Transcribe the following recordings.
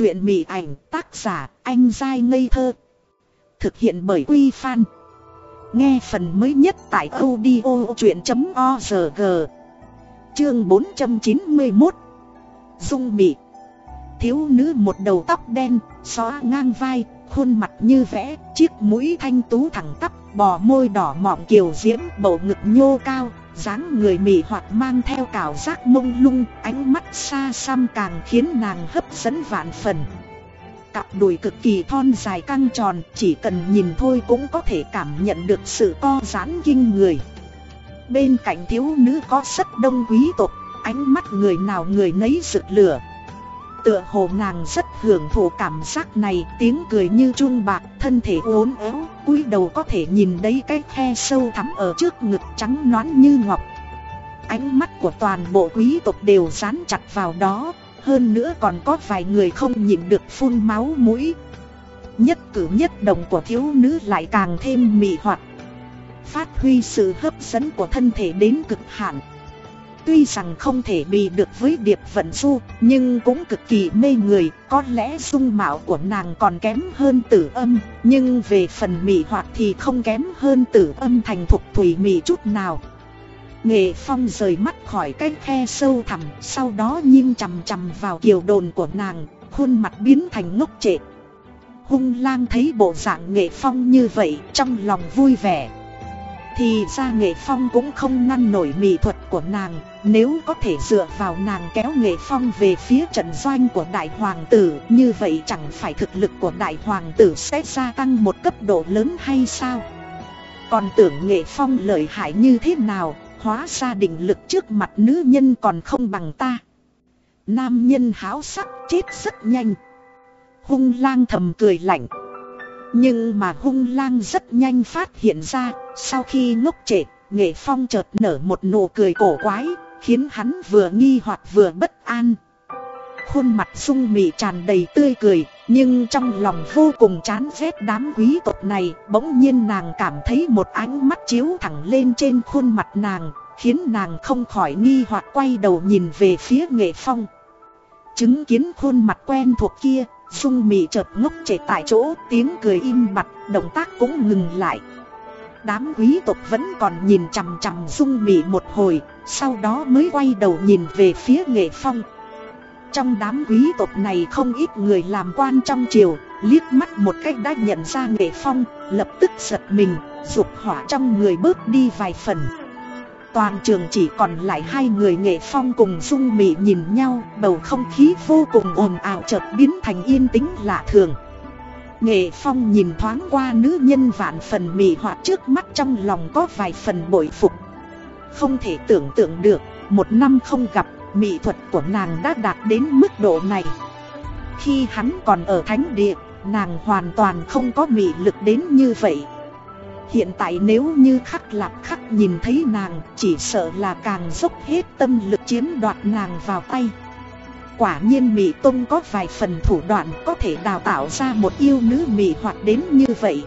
Chuyện mị ảnh tác giả anh dai ngây thơ. Thực hiện bởi Quy Phan. Nghe phần mới nhất tại audio chuyện.org. Chương 491. Dung mị. Thiếu nữ một đầu tóc đen, xóa ngang vai, khuôn mặt như vẽ, chiếc mũi thanh tú thẳng tắp, bò môi đỏ mọng kiều diễm, bầu ngực nhô cao, dáng người mị hoặc mang theo cảo giác mông lung, ánh mắt xa xăm càng khiến nàng hấp dẫn vạn phần. Cặp đùi cực kỳ thon dài căng tròn, chỉ cần nhìn thôi cũng có thể cảm nhận được sự co giãn kinh người. Bên cạnh thiếu nữ có rất đông quý tộc, ánh mắt người nào người nấy rực lửa. Tựa hồ nàng rất hưởng thụ cảm giác này, tiếng cười như chuông bạc, thân thể uốn éo, cúi đầu có thể nhìn thấy cái khe sâu thắm ở trước ngực trắng nõn như ngọc. Ánh mắt của toàn bộ quý tộc đều dán chặt vào đó, hơn nữa còn có vài người không nhịn được phun máu mũi. Nhất cử nhất động của thiếu nữ lại càng thêm mị hoặc phát huy sự hấp dẫn của thân thể đến cực hạn. Tuy rằng không thể bị được với Điệp Vận Du, nhưng cũng cực kỳ mê người, có lẽ dung mạo của nàng còn kém hơn tử âm, nhưng về phần mị hoạt thì không kém hơn tử âm thành thục thủy mị chút nào. Nghệ Phong rời mắt khỏi cái khe sâu thẳm, sau đó nhìn chằm chằm vào kiều đồn của nàng, khuôn mặt biến thành ngốc trệ. Hung lang thấy bộ dạng Nghệ Phong như vậy, trong lòng vui vẻ. Thì ra Nghệ Phong cũng không ngăn nổi mỹ thuật của nàng, nếu có thể dựa vào nàng kéo Nghệ Phong về phía trận doanh của Đại Hoàng tử, như vậy chẳng phải thực lực của Đại Hoàng tử sẽ gia tăng một cấp độ lớn hay sao? Còn tưởng Nghệ Phong lợi hại như thế nào, hóa ra định lực trước mặt nữ nhân còn không bằng ta. Nam nhân háo sắc chết rất nhanh. Hung lang thầm cười lạnh. Nhưng mà hung lang rất nhanh phát hiện ra, sau khi ngốc trệ, nghệ phong chợt nở một nụ cười cổ quái, khiến hắn vừa nghi hoặc vừa bất an. Khuôn mặt sung mị tràn đầy tươi cười, nhưng trong lòng vô cùng chán ghét đám quý tộc này, bỗng nhiên nàng cảm thấy một ánh mắt chiếu thẳng lên trên khuôn mặt nàng, khiến nàng không khỏi nghi hoặc quay đầu nhìn về phía nghệ phong. Chứng kiến khuôn mặt quen thuộc kia, Dung mị chợt ngốc trệ tại chỗ, tiếng cười im bặt, động tác cũng ngừng lại. Đám quý tộc vẫn còn nhìn chằm chằm Dung mị một hồi, sau đó mới quay đầu nhìn về phía nghệ phong. Trong đám quý tộc này không ít người làm quan trong triều, liếc mắt một cách đã nhận ra nghệ phong, lập tức giật mình, dục hỏa trong người bớt đi vài phần. Toàn trường chỉ còn lại hai người nghệ phong cùng dung mị nhìn nhau, Bầu không khí vô cùng ồn ào chợt biến thành yên tĩnh lạ thường. Nghệ phong nhìn thoáng qua nữ nhân vạn phần mị hoặc trước mắt trong lòng có vài phần bội phục. Không thể tưởng tượng được, Một năm không gặp mỹ thuật của nàng đã đạt đến mức độ này. Khi hắn còn ở thánh địa, Nàng hoàn toàn không có mị lực đến như vậy. Hiện tại nếu như khắc lạp khắc nhìn thấy nàng Chỉ sợ là càng dốc hết tâm lực chiếm đoạt nàng vào tay. Quả nhiên Mỹ Tông có vài phần thủ đoạn có thể đào tạo ra một yêu nữ Mỹ hoặc đến như vậy.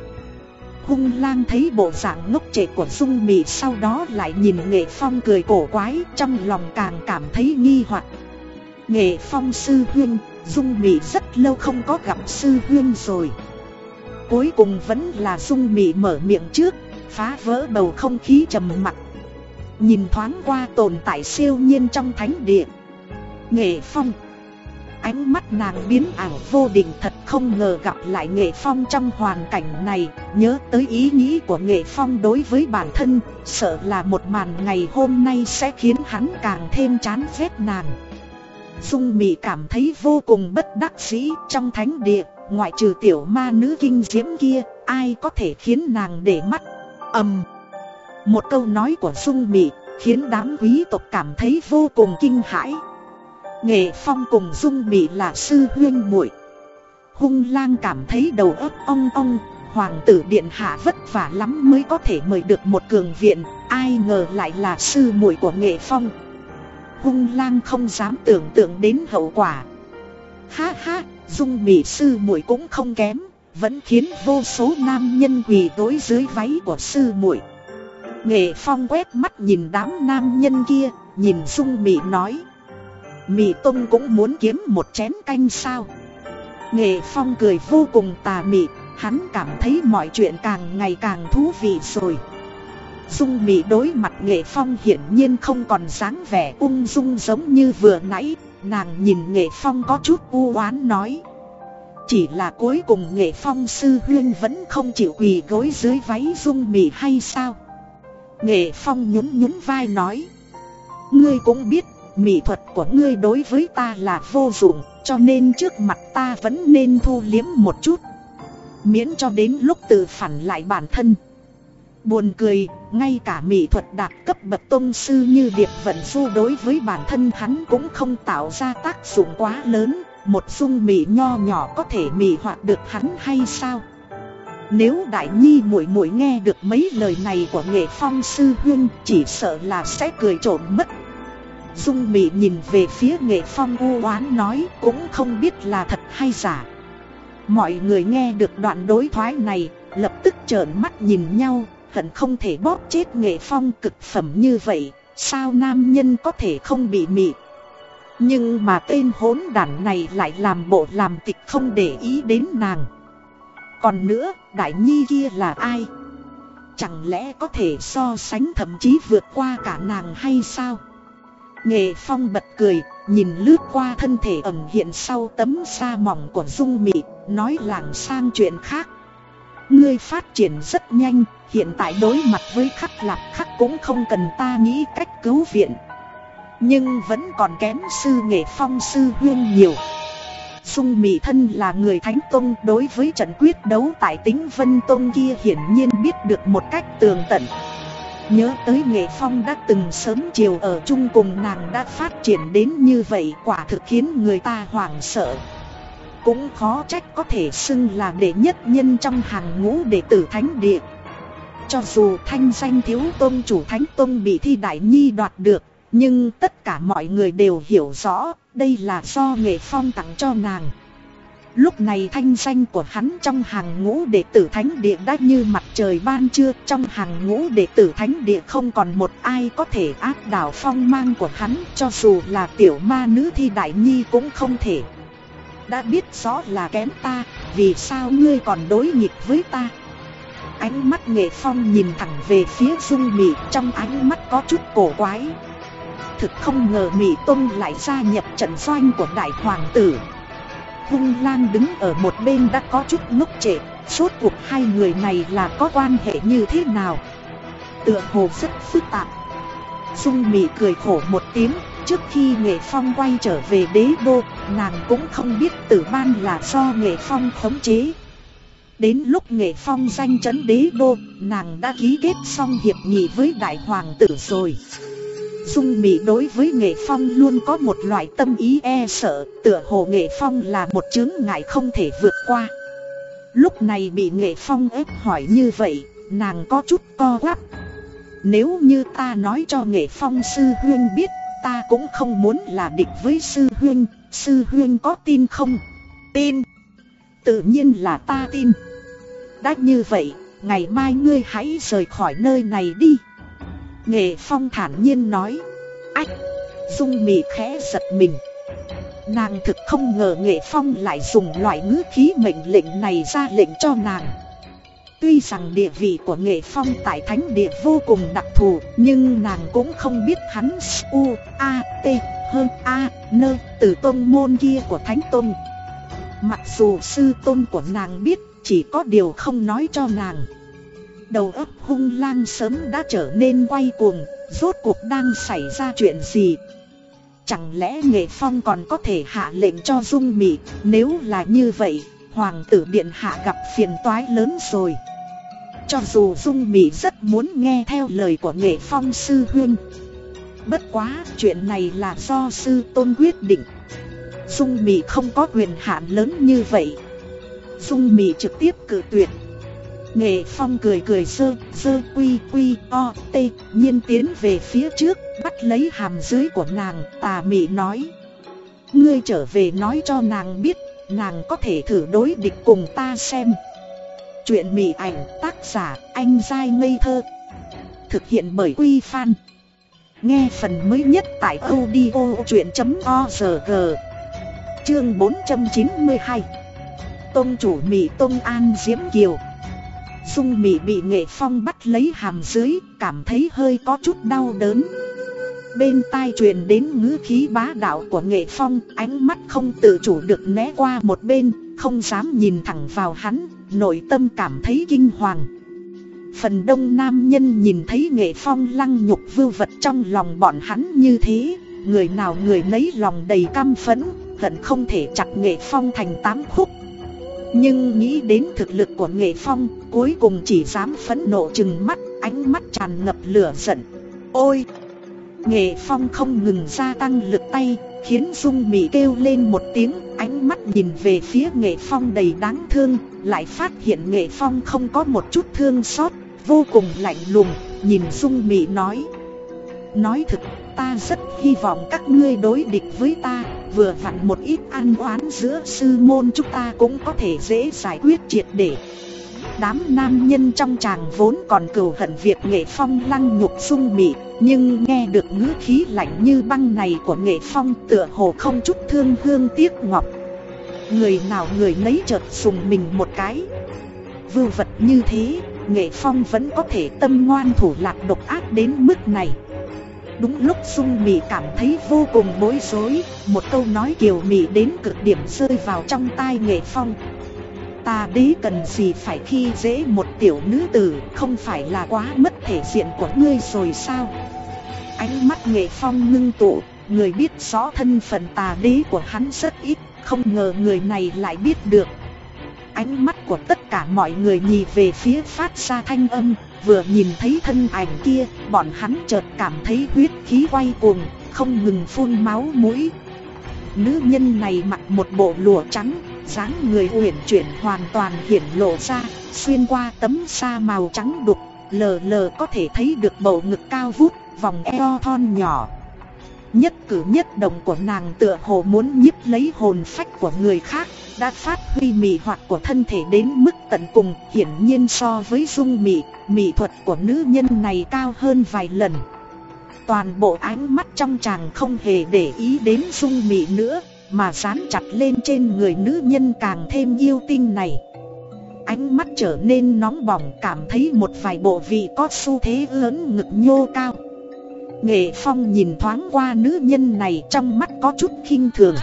Hung lang thấy bộ dạng ngốc trệ của Dung Mỹ sau đó lại nhìn Nghệ Phong cười cổ quái Trong lòng càng cảm thấy nghi hoặc. Nghệ Phong sư huyên, Dung Mỹ rất lâu không có gặp sư huyên rồi. Cuối cùng vẫn là dung mị mở miệng trước, Phá vỡ bầu không khí trầm mặc. Nhìn thoáng qua tồn tại siêu nhiên trong thánh địa. Nghệ phong. Ánh mắt nàng biến ảo vô định thật không ngờ gặp lại Nghệ Phong trong hoàn cảnh này, Nhớ tới ý nghĩ của Nghệ Phong đối với bản thân, Sợ là một màn ngày hôm nay sẽ khiến hắn càng thêm chán ghét nàng. Dung Mị cảm thấy vô cùng bất đắc dĩ trong thánh địa. Ngoại trừ tiểu ma nữ kinh diễm kia, Ai có thể khiến nàng để mắt? Ầm. Một câu nói của Dung Mị Khiến đám quý tộc cảm thấy vô cùng kinh hãi. Nghệ Phong cùng Dung Mị là sư huyên muội. Hung lang cảm thấy đầu óc ong ong, Hoàng tử điện hạ vất vả lắm mới có thể mời được một cường viện, Ai ngờ lại là sư muội của Nghệ Phong. Hung lang không dám tưởng tượng đến hậu quả. Ha ha dung mỹ sư muội cũng không kém, vẫn khiến vô số nam nhân quỳ đối dưới váy của sư muội. Nghệ Phong quét mắt nhìn đám nam nhân kia, nhìn dung mỹ nói. Mị Tông cũng muốn kiếm một chén canh sao. Nghệ Phong cười vô cùng tà mị, hắn cảm thấy mọi chuyện càng ngày càng thú vị rồi. Dung Mỹ đối mặt Nghệ Phong hiển nhiên không còn dáng vẻ ung dung giống như vừa nãy, nàng nhìn Nghệ Phong có chút u oán nói. Chỉ là cuối cùng Nghệ Phong sư huyên vẫn không chịu quỳ gối dưới váy Dung Mị hay sao? Nghệ Phong nhún nhún vai nói. Ngươi cũng biết, mỹ thuật của ngươi đối với ta là vô dụng, cho nên trước mặt ta vẫn nên thu liếm một chút. Miễn cho đến lúc tự phản lại bản thân. Buồn cười, ngay cả mỹ thuật đạt cấp bậc tôn sư như Điệp Vận Du đối với bản thân hắn cũng không tạo ra tác dụng quá lớn, một dung mỹ nho nhỏ có thể mỹ hoạt được hắn hay sao? Nếu Đại Nhi muội muội nghe được mấy lời này của Nghệ Phong sư huynh, chỉ sợ là sẽ cười trộm mất. Dung Mỹ nhìn về phía Nghệ Phong u oán nói, cũng không biết là thật hay giả. Mọi người nghe được đoạn đối thoại này, lập tức trợn mắt nhìn nhau, hận không thể bóp chết Nghệ Phong cực phẩm như vậy, sao nam nhân có thể không bị mị. Nhưng mà tên hỗn đản này lại làm bộ làm tịch không để ý đến nàng. Còn nữa, Đại Nhi kia là ai? Chẳng lẽ có thể so sánh thậm chí vượt qua cả nàng hay sao? Nghệ Phong bật cười, nhìn lướt qua thân thể ẩn hiện sau tấm sa mỏng của Dung Mị, nói làng sang chuyện khác. Ngươi phát triển rất nhanh, hiện tại đối mặt với khắc lạc khắc cũng không cần ta nghĩ cách cứu viện. Nhưng vẫn còn kém sư nghệ phong sư huyên nhiều. Dung mỹ Thân là người Thánh Tông đối với trận quyết đấu tại tính Vân Tông kia hiển nhiên biết được một cách tường tận. Nhớ tới Nghệ Phong đã từng sớm chiều ở chung cùng nàng đã phát triển đến như vậy quả thực khiến người ta hoảng sợ. Cũng khó trách có thể xưng là đệ nhất nhân trong hàng ngũ đệ tử Thánh Địa. Cho dù thanh danh thiếu tôn chủ Thánh tôn bị thi đại nhi đoạt được, nhưng tất cả mọi người đều hiểu rõ đây là do nghệ phong tặng cho nàng. Lúc này thanh danh của hắn trong hàng ngũ đệ tử thánh địa đã như mặt trời ban trưa Trong hàng ngũ đệ tử thánh địa không còn một ai có thể áp đảo phong mang của hắn Cho dù là tiểu ma nữ thi đại nhi cũng không thể đã biết rõ là kém ta, vì sao ngươi còn đối nghịch với ta? Ánh mắt nghệ phong nhìn thẳng về phía dung mị Trong ánh mắt có chút cổ quái. Thực không ngờ mị tôn lại gia nhập trận doanh của đại hoàng tử. Hung lang đứng ở một bên đã có chút ngốc trệ Suốt cuộc hai người này là có quan hệ như thế nào? Tựa hồ rất phức tạp. Dung mị cười khổ một tiếng Trước khi Nghệ Phong quay trở về đế đô Nàng cũng không biết tử ban là do Nghệ Phong khống chế Đến lúc Nghệ Phong danh chấn đế đô Nàng đã ký kết xong hiệp nghị với đại hoàng tử rồi Dung Mỹ đối với Nghệ Phong luôn có một loại tâm ý e sợ, tựa hồ Nghệ Phong là một chướng ngại không thể vượt qua. Lúc này bị Nghệ Phong ép hỏi như vậy, nàng có chút co quắp. Nếu như ta nói cho Nghệ Phong sư huyên biết, ta cũng không muốn là địch với sư huyên, sư huyên có tin không? Tin. Tự nhiên là ta tin. Đã như vậy, ngày mai ngươi hãy rời khỏi nơi này đi. Nghệ Phong thản nhiên nói Ách Dung mị khẽ giật mình Nàng thực không ngờ Nghệ Phong lại dùng loại ngữ khí mệnh lệnh này ra lệnh cho nàng Tuy rằng địa vị của Nghệ Phong tại thánh địa vô cùng đặc thù Nhưng nàng cũng không biết hắn U, A, T, hơn A, Nơ từ tôn môn kia của thánh tôn Mặc dù sư tôn của nàng biết chỉ có điều không nói cho nàng Đầu óc hung lang sớm đã trở nên quay cuồng, rốt cuộc đang xảy ra chuyện gì? Chẳng lẽ nghệ phong còn có thể hạ lệnh cho dung mị, nếu là như vậy, hoàng tử điện hạ gặp phiền toái lớn rồi. Cho dù dung Mỹ rất muốn nghe theo lời của nghệ phong sư huyên. Bất quá, chuyện này là do sư tôn quyết định. Dung Mỹ không có quyền hạn lớn như vậy. Dung Mỹ trực tiếp cử tuyệt. Nghệ Phong cười cười sơ, sơ quy quy o t nhiên tiến về phía trước, bắt lấy hàm dưới của nàng, tà mị nói. Ngươi trở về nói cho nàng biết, nàng có thể thử đối địch cùng ta xem. Chuyện mị ảnh tác giả anh dai ngây thơ. Thực hiện bởi Quy Phan. Nghe phần mới nhất tại audio chuyện.org Chương 492 Tông chủ mị Tông An Diễm Kiều. Dung mị bị nghệ phong bắt lấy hàm dưới, Cảm thấy hơi có chút đau đớn. Bên tai truyền đến ngữ khí bá đạo của nghệ phong, Ánh mắt không tự chủ được né qua một bên, Không dám nhìn thẳng vào hắn. Nội tâm cảm thấy kinh hoàng. Phần đông nam nhân nhìn thấy nghệ phong lăng nhục vưu vật trong lòng bọn hắn như thế, Người nào người nấy lòng đầy căm phẫn, Hận không thể chặt nghệ phong thành tám khúc. Nhưng nghĩ đến thực lực của nghệ phong, Cuối cùng chỉ dám phẫn nộ chừng mắt, Ánh mắt tràn ngập lửa giận. Ôi! Nghệ phong không ngừng gia tăng lực tay Khiến Dung Mỹ kêu lên một tiếng, Ánh mắt nhìn về phía nghệ phong đầy đáng thương, Lại phát hiện nghệ phong không có một chút thương xót, Vô cùng lạnh lùng, Nhìn Dung Mỹ nói. Nói thực ta rất hy vọng các ngươi đối địch với ta, Vừa vặn một ít ăn oán giữa sư môn chúng ta cũng có thể dễ giải quyết triệt để. Đám nam nhân trong chàng vốn còn cừu hận việc nghệ phong lăng nhục dung mị Nhưng nghe được ngữ khí lạnh như băng này của nghệ phong tựa hồ không chút thương hương tiếc ngọc. Người nào người nấy chợt sùng mình một cái. Vưu vật như thế, nghệ phong vẫn có thể tâm ngoan thủ lạc độc ác đến mức này. Đúng lúc Dung Mị cảm thấy vô cùng bối rối Một câu nói kiều mị đến cực điểm rơi vào trong tai nghệ phong. Ta đế cần gì phải khi dễ một tiểu nữ tử, Không phải là quá mất thể diện của ngươi rồi sao? Ánh mắt nghệ phong ngưng tụ, Người biết rõ thân phận tà đế của hắn rất ít, Không ngờ người này lại biết được. Ánh mắt của tất cả mọi người nhìn về phía phát ra thanh âm, Vừa nhìn thấy thân ảnh kia, Bọn hắn chợt cảm thấy huyết khí quay cuồng, Không ngừng phun máu mũi. Nữ nhân này mặc một bộ lụa trắng dáng người uyển chuyển hoàn toàn hiển lộ ra Xuyên qua tấm sa màu trắng đục Lờ lờ có thể thấy được bầu ngực cao vút Vòng eo thon nhỏ. Nhất cử nhất động của nàng tựa hồ muốn nhiếp lấy hồn phách của người khác Đã phát huy mị hoặc của thân thể đến mức tận cùng Hiển nhiên so với dung mị, mị thuật của nữ nhân này cao hơn vài lần. Toàn bộ ánh mắt trong chàng không hề để ý đến dung mị nữa. Mà dán chặt lên trên người nữ nhân càng thêm yêu tinh này. Ánh mắt trở nên nóng bỏng, cảm thấy một vài bộ vị có xu thế lớn ngực nhô cao. Nghệ Phong nhìn thoáng qua nữ nhân này trong mắt có chút khinh thường.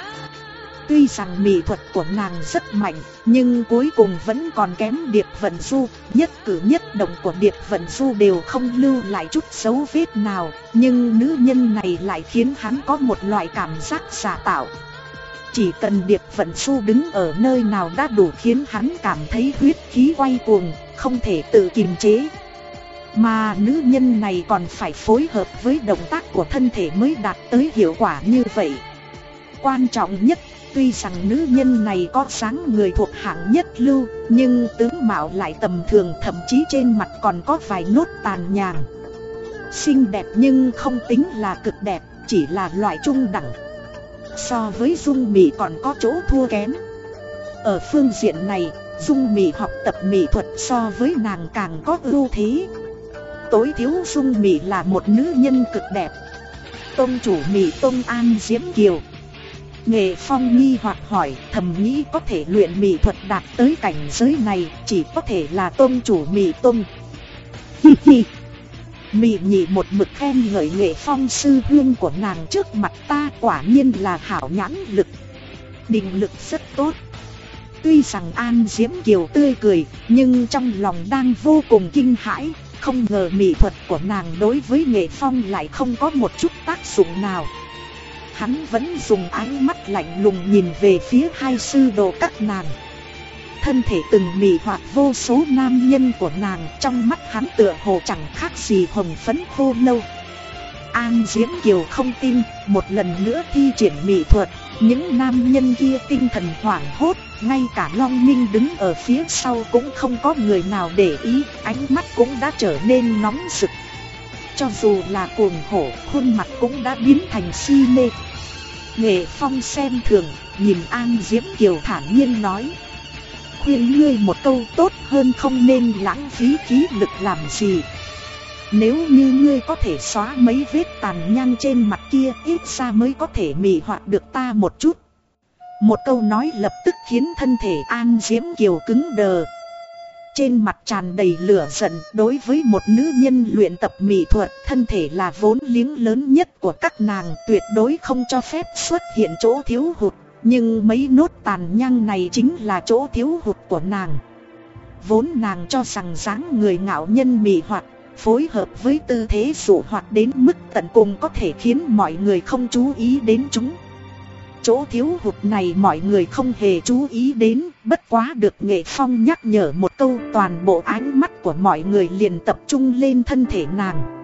Tuy rằng mỹ thuật của nàng rất mạnh, Nhưng cuối cùng vẫn còn kém Điệp Vận Du. Nhất cử nhất động của Điệp Vận Du đều không lưu lại chút dấu vết nào, Nhưng nữ nhân này lại khiến hắn có một loại cảm giác giả tạo. Chỉ cần Điệp Vận Xu đứng ở nơi nào đã đủ khiến hắn cảm thấy huyết khí quay cuồng Không thể tự kiềm chế. Mà nữ nhân này còn phải phối hợp với động tác của thân thể mới đạt tới hiệu quả như vậy. Quan trọng nhất, tuy rằng nữ nhân này có sáng người thuộc hạng nhất lưu Nhưng tướng mạo lại tầm thường thậm chí trên mặt còn có vài nốt tàn nhàng Xinh đẹp nhưng không tính là cực đẹp, chỉ là loại trung đẳng. So với dung mị còn có chỗ thua kém. Ở phương diện này, dung mị học tập mỹ thuật so với nàng càng có ưu thế. Tối thiếu dung mỹ là một nữ nhân cực đẹp. Tôn chủ mỹ Tôn An Diễm Kiều. Nghệ Phong nghi hoặc hỏi thầm nghĩ có thể luyện mỹ thuật đạt tới cảnh giới này chỉ có thể là tôn chủ mỹ tôn Hi hi. Mị nhị một mực khen ngợi nghệ phong sư huyên của nàng trước mặt ta quả nhiên là hảo nhãn lực. Định lực rất tốt. Tuy rằng An Diễm Kiều tươi cười, Nhưng trong lòng đang vô cùng kinh hãi. Không ngờ mỹ thuật của nàng đối với nghệ phong lại không có một chút tác dụng nào. Hắn vẫn dùng ánh mắt lạnh lùng nhìn về phía hai sư đồ các nàng. Thân thể từng mị hoạt vô số nam nhân của nàng Trong mắt hắn tựa hồ chẳng khác gì hồng phấn khô lâu An Diễm Kiều không tin, một lần nữa thi triển mỹ thuật Những nam nhân kia tinh thần hoảng hốt ngay cả Long Minh đứng ở phía sau cũng không có người nào để ý, ánh mắt cũng đã trở nên nóng rực. Cho dù là cuồng hổ, khuôn mặt cũng đã biến thành si mê. Nghệ Phong xem thường, nhìn An Diễm Kiều thản nhiên nói. Khuyên ngươi một câu tốt hơn không nên lãng phí khí lực làm gì. Nếu như ngươi có thể xóa mấy vết tàn nhang trên mặt kia, ít ra mới có thể mị hoạt được ta một chút. Một câu nói lập tức khiến thân thể An Diễm Kiều cứng đờ. Trên mặt tràn đầy lửa giận, đối với một nữ nhân luyện tập mỹ thuật, thân thể là vốn liếng lớn nhất của các nàng, tuyệt đối không cho phép xuất hiện chỗ thiếu hụt. Nhưng mấy nốt tàn nhang này chính là chỗ thiếu hụt của nàng. Vốn nàng cho rằng dáng người ngạo nhân mị hoạt phối hợp với tư thế dụ hoạt đến mức tận cùng có thể khiến mọi người không chú ý đến chúng. Chỗ thiếu hụt này mọi người không hề chú ý đến, bất quá được nghệ phong nhắc nhở một câu toàn bộ ánh mắt của mọi người liền tập trung lên thân thể nàng.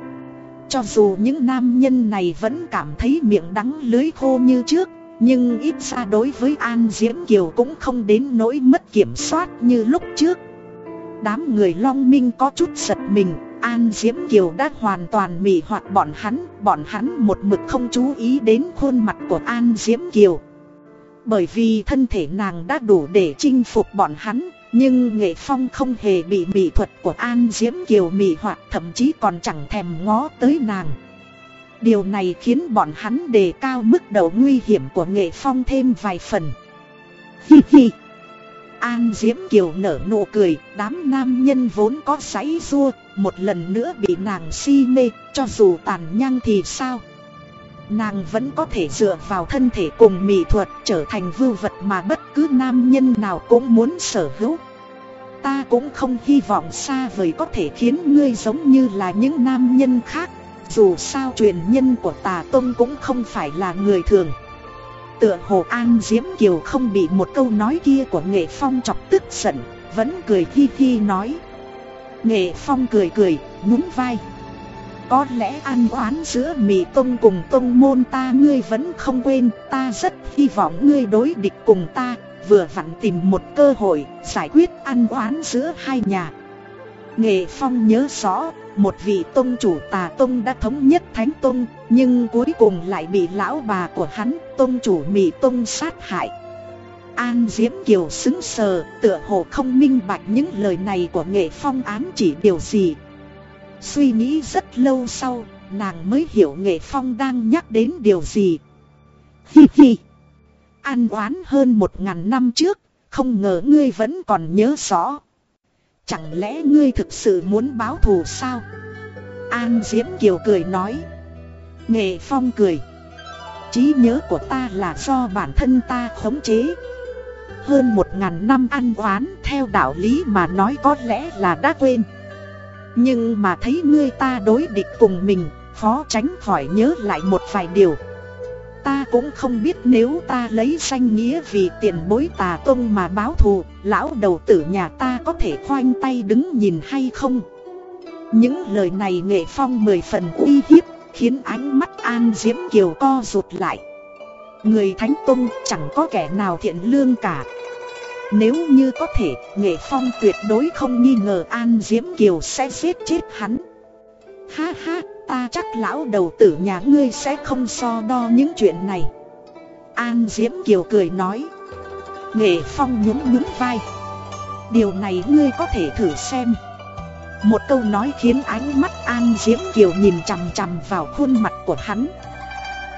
Cho dù những nam nhân này vẫn cảm thấy miệng đắng lưới khô như trước, nhưng ít ra đối với An Diễm Kiều cũng không đến nỗi mất kiểm soát như lúc trước. Đám người long minh có chút giật mình, An Diễm Kiều đã hoàn toàn mị hoặc bọn hắn, bọn hắn một mực không chú ý đến khuôn mặt của An Diễm Kiều. Bởi vì thân thể nàng đã đủ để chinh phục bọn hắn, nhưng nghệ phong không hề bị mỹ thuật của An Diễm Kiều mị hoặc thậm chí còn chẳng thèm ngó tới nàng. Điều này khiến bọn hắn đề cao mức độ nguy hiểm của nghệ phong thêm vài phần. Hi hi! An Diễm Kiều nở nụ cười, đám nam nhân vốn có sáy rua, một lần nữa bị nàng si mê, cho dù tàn nhang thì sao? Nàng vẫn có thể dựa vào thân thể cùng mỹ thuật trở thành vưu vật mà bất cứ nam nhân nào cũng muốn sở hữu. Ta cũng không hy vọng xa vời có thể khiến ngươi giống như là những nam nhân khác, dù sao truyền nhân của tà Tông cũng không phải là người thường. Tựa hồ An Diễm Kiều không bị một câu nói kia của Nghệ Phong chọc tức giận, vẫn cười hi hi nói. Nghệ Phong cười cười, nhún vai. Có lẽ ăn oán giữa Mỹ Tông cùng Tông môn ta ngươi vẫn không quên, ta rất hy vọng ngươi đối địch cùng ta, vừa vặn tìm một cơ hội giải quyết ăn oán giữa hai nhà. Nghệ Phong nhớ rõ, một vị tôn chủ tà tôn đã thống nhất thánh tôn, nhưng cuối cùng lại bị lão bà của hắn, tôn chủ Mỹ tôn sát hại. An Diễm Kiều xứng sờ, tựa hồ không minh bạch những lời này của nghệ phong ám chỉ điều gì. Suy nghĩ rất lâu sau, nàng mới hiểu nghệ phong đang nhắc đến điều gì. Hi hi! An oán hơn một ngàn năm trước, không ngờ ngươi vẫn còn nhớ rõ. Chẳng lẽ ngươi thực sự muốn báo thù sao? An Diễm Kiều cười nói. Nghệ Phong cười. trí nhớ của ta là do bản thân ta khống chế. Hơn một ngàn năm ăn oán theo đạo lý mà nói có lẽ là đã quên. Nhưng mà thấy ngươi ta đối địch cùng mình, khó tránh khỏi nhớ lại một vài điều. Ta cũng không biết nếu ta lấy danh nghĩa vì tiền bối tà tông mà báo thù, lão đầu tử nhà ta có thể khoanh tay đứng nhìn hay không? Những lời này nghệ phong mười phần uy hiếp, khiến ánh mắt An Diễm Kiều co rụt lại. Người Thánh Tông chẳng có kẻ nào thiện lương cả. Nếu như có thể, nghệ phong tuyệt đối không nghi ngờ An Diễm Kiều sẽ giết chết hắn. Ha ha, ta chắc lão đầu tử nhà ngươi sẽ không so đo những chuyện này. An Diễm Kiều cười nói. Nghệ Phong nhún nhún vai. Điều này ngươi có thể thử xem. Một câu nói khiến ánh mắt An Diễm Kiều nhìn chằm chằm vào khuôn mặt của hắn.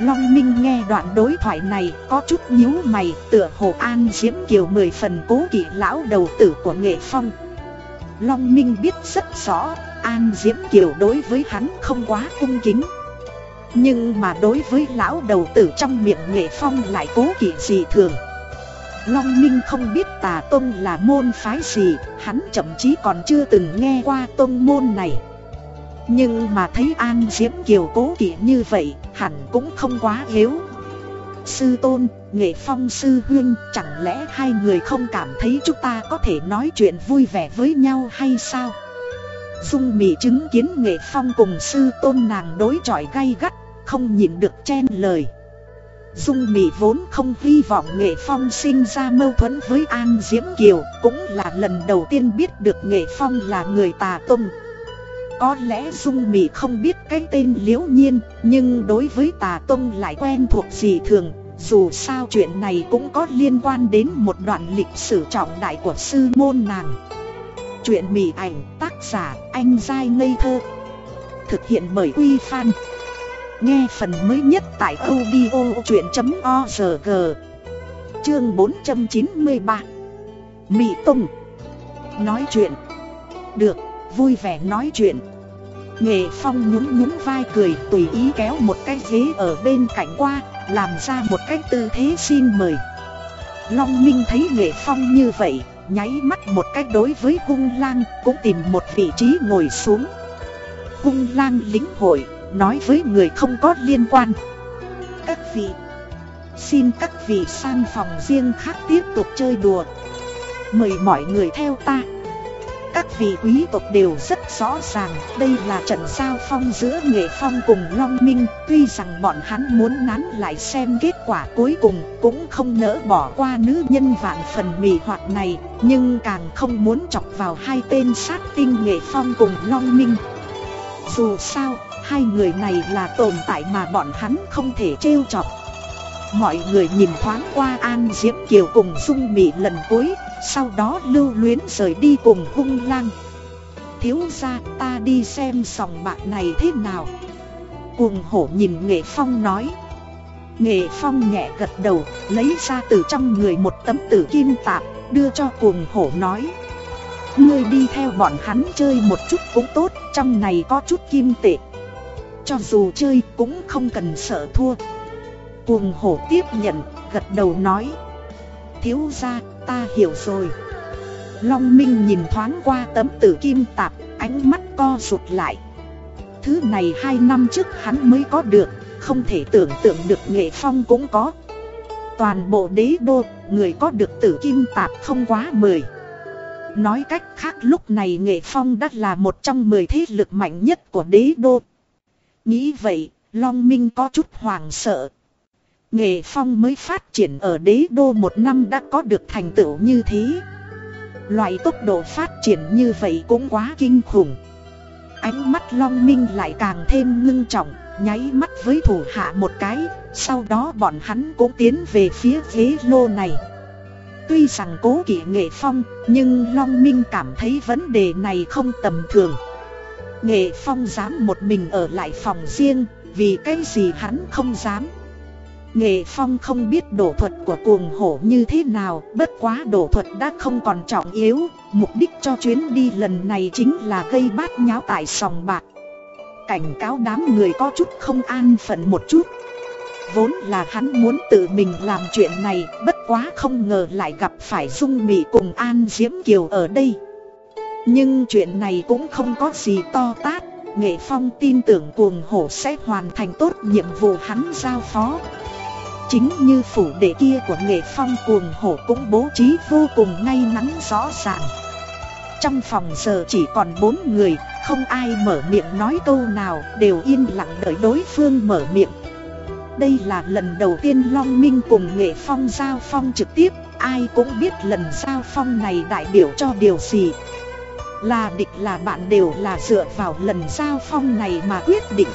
Long Minh nghe đoạn đối thoại này có chút nhíu mày, tựa hồ An Diễm Kiều mười phần cố kỵ lão đầu tử của Nghệ Phong. Long Minh biết rất rõ An Diễm Kiều đối với hắn không quá cung kính. Nhưng mà đối với lão đầu tử trong miệng nghệ phong lại cố kỵ gì thường. Long Minh không biết tà tông là môn phái gì Hắn thậm chí còn chưa từng nghe qua tông môn này. Nhưng mà thấy An Diễm Kiều cố kỵ như vậy Hẳn cũng không quá yếu. Sư tôn, nghệ phong sư huyên Chẳng lẽ hai người không cảm thấy chúng ta có thể nói chuyện vui vẻ với nhau hay sao? Dung Mị chứng kiến nghệ phong cùng sư tôn nàng đối chọi gay gắt, không nhịn được chen lời. Dung Mị vốn không hy vọng nghệ phong sinh ra mâu thuẫn với An Diễm Kiều, cũng là lần đầu tiên biết được nghệ phong là người tà tông. Có lẽ Dung Mị không biết cái tên liễu nhiên, nhưng đối với tà tông lại quen thuộc gì thường, dù sao chuyện này cũng có liên quan đến một đoạn lịch sử trọng đại của sư môn nàng. Chuyện mỉ ảnh tác giả anh dai ngây thơ Thực hiện bởi Uy Fan Nghe phần mới nhất tại audio chuyện.org Chương 493 Mị Tung Nói chuyện. Được, vui vẻ nói chuyện. Nghệ Phong nhún nhún vai cười tùy ý kéo một cái ghế ở bên cạnh qua Làm ra một cái tư thế xin mời. Long Minh thấy Nghệ Phong như vậy Nháy mắt một cách đối với hung lang, Cũng tìm một vị trí ngồi xuống. Hung lang lính hội, Nói với người không có liên quan. Các vị, Xin các vị sang phòng riêng khác tiếp tục chơi đùa. Mời mọi người theo ta các vị quý tộc đều rất rõ ràng đây là trận giao phong giữa Nghệ Phong cùng Long Minh. Tuy rằng bọn hắn muốn nán lại xem kết quả cuối cùng cũng không nỡ bỏ qua nữ nhân vạn phần mì hoạt này Nhưng càng không muốn chọc vào hai tên sát tinh Nghệ Phong cùng Long Minh. Dù sao, hai người này là tồn tại mà bọn hắn không thể trêu chọc. Mọi người nhìn thoáng qua An Diễm Kiều cùng Dung Mị lần cuối sau đó lưu luyến rời đi cùng hung lang. Thiếu ra ta đi xem sòng bạc này thế nào? Cuồng hổ nhìn Nghệ Phong nói. Nghệ Phong nhẹ gật đầu, Lấy ra từ trong người một tấm tử kim tạp, Đưa cho cuồng hổ nói. Ngươi đi theo bọn hắn chơi một chút cũng tốt, Trong này có chút kim tệ. Cho dù chơi cũng không cần sợ thua. Cuồng hổ tiếp nhận, Gật đầu nói. Thiếu ra ta hiểu rồi. Long Minh nhìn thoáng qua tấm tử kim tạp, Ánh mắt co rụt lại. Thứ này hai năm trước hắn mới có được, Không thể tưởng tượng được nghệ phong cũng có. Toàn bộ đế đô, Người có được tử kim tạp không quá mười. Nói cách khác lúc này nghệ phong đã là một trong mười thế lực mạnh nhất của đế đô. Nghĩ vậy, Long Minh có chút hoàng sợ Nghệ phong mới phát triển ở đế đô một năm đã có được thành tựu như thế. Loại tốc độ phát triển như vậy cũng quá kinh khủng. Ánh mắt long minh lại càng thêm ngưng trọng, Nháy mắt với thủ hạ một cái, Sau đó bọn hắn cũng tiến về phía ghế lô này. Tuy rằng cố kỵ nghệ phong, Nhưng Long Minh cảm thấy vấn đề này không tầm thường. Nghệ phong dám một mình ở lại phòng riêng, Vì cái gì hắn không dám? Nghệ Phong không biết đổ thuật của cuồng hổ như thế nào, bất quá đổ thuật đã không còn trọng yếu, mục đích cho chuyến đi lần này chính là gây bát nháo tại sòng bạc. Cảnh cáo đám người có chút không an phận một chút. Vốn là hắn muốn tự mình làm chuyện này, bất quá không ngờ lại gặp phải Dung Mị cùng An Diễm Kiều ở đây. Nhưng chuyện này cũng không có gì to tát, Nghệ Phong tin tưởng cuồng hổ sẽ hoàn thành tốt nhiệm vụ hắn giao phó. Chính như phủ đệ kia của nghệ phong cuồng hổ cũng bố trí vô cùng ngay ngắn rõ ràng. Trong phòng giờ chỉ còn bốn người, không ai mở miệng nói câu nào Đều yên lặng đợi đối phương mở miệng. Đây là lần đầu tiên Long Minh cùng nghệ phong giao phong trực tiếp Ai cũng biết lần giao phong này đại biểu cho điều gì. Là địch là bạn đều là dựa vào lần giao phong này mà quyết định.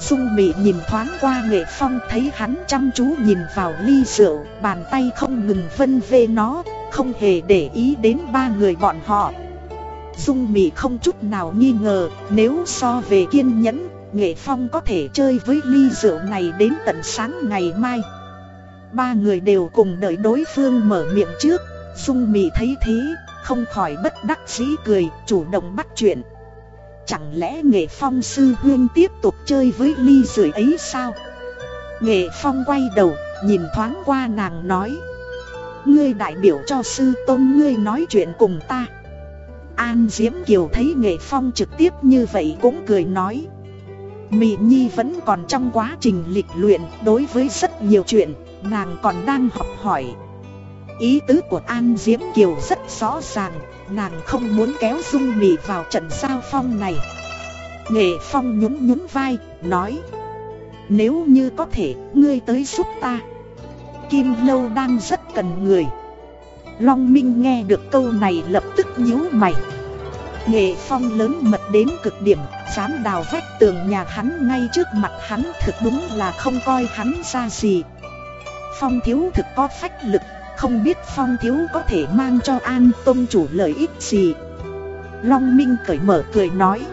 Dung Mị nhìn thoáng qua Nghệ Phong thấy hắn chăm chú nhìn vào ly rượu, bàn tay không ngừng vân vê nó, không hề để ý đến ba người bọn họ. Dung Mị không chút nào nghi ngờ, nếu so về kiên nhẫn, Nghệ Phong có thể chơi với ly rượu này đến tận sáng ngày mai. Ba người đều cùng đợi đối phương mở miệng trước, Dung Mị thấy thế, không khỏi bất đắc dĩ cười, chủ động bắt chuyện. Chẳng lẽ nghệ phong sư huyên tiếp tục chơi với ly rưỡi ấy sao? Nghệ phong quay đầu, nhìn thoáng qua nàng nói. Ngươi đại biểu cho sư tôn, ngươi nói chuyện cùng ta. An Diễm Kiều thấy nghệ phong trực tiếp như vậy cũng cười nói. Mị Nhi vẫn còn trong quá trình lịch luyện, đối với rất nhiều chuyện, Nàng còn đang học hỏi. Ý tứ của An Diễm Kiều rất rõ ràng Nàng không muốn kéo Dung Mị vào trận giao phong này. Nghệ Phong nhún nhún vai, nói Nếu như có thể, ngươi tới giúp ta. Kim Lâu đang rất cần người. Long Minh nghe được câu này lập tức nhíu mày. Nghệ Phong lớn mật đến cực điểm Dám đào vách tường nhà hắn ngay trước mặt hắn Thực đúng là không coi hắn ra gì. Phong thiếu thực có phách lực không biết Phong Thiếu có thể mang cho An Tông chủ lợi ích gì Long Minh cởi mở cười nói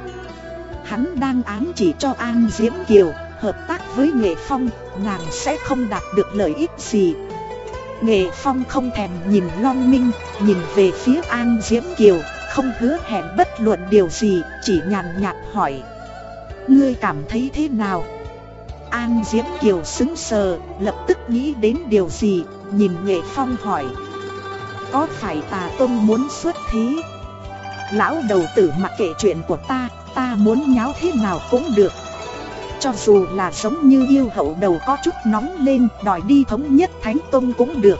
Hắn đang ám chỉ cho An Diễm Kiều Hợp tác với Nghệ Phong Nàng sẽ không đạt được lợi ích gì Nghệ Phong không thèm nhìn Long Minh, nhìn về phía An Diễm Kiều, không hứa hẹn bất luận điều gì, chỉ nhàn nhạt hỏi. Ngươi cảm thấy thế nào? An Diễm Kiều xứng sờ, lập tức nghĩ đến điều gì, nhìn Nghệ Phong hỏi. Có phải tà tôn muốn xuất thí? Lão đầu tử mặc kệ chuyện của ta, ta muốn nháo thế nào cũng được. Cho dù là giống như yêu hậu đầu có chút nóng lên đòi đi thống nhất Thánh tôn cũng được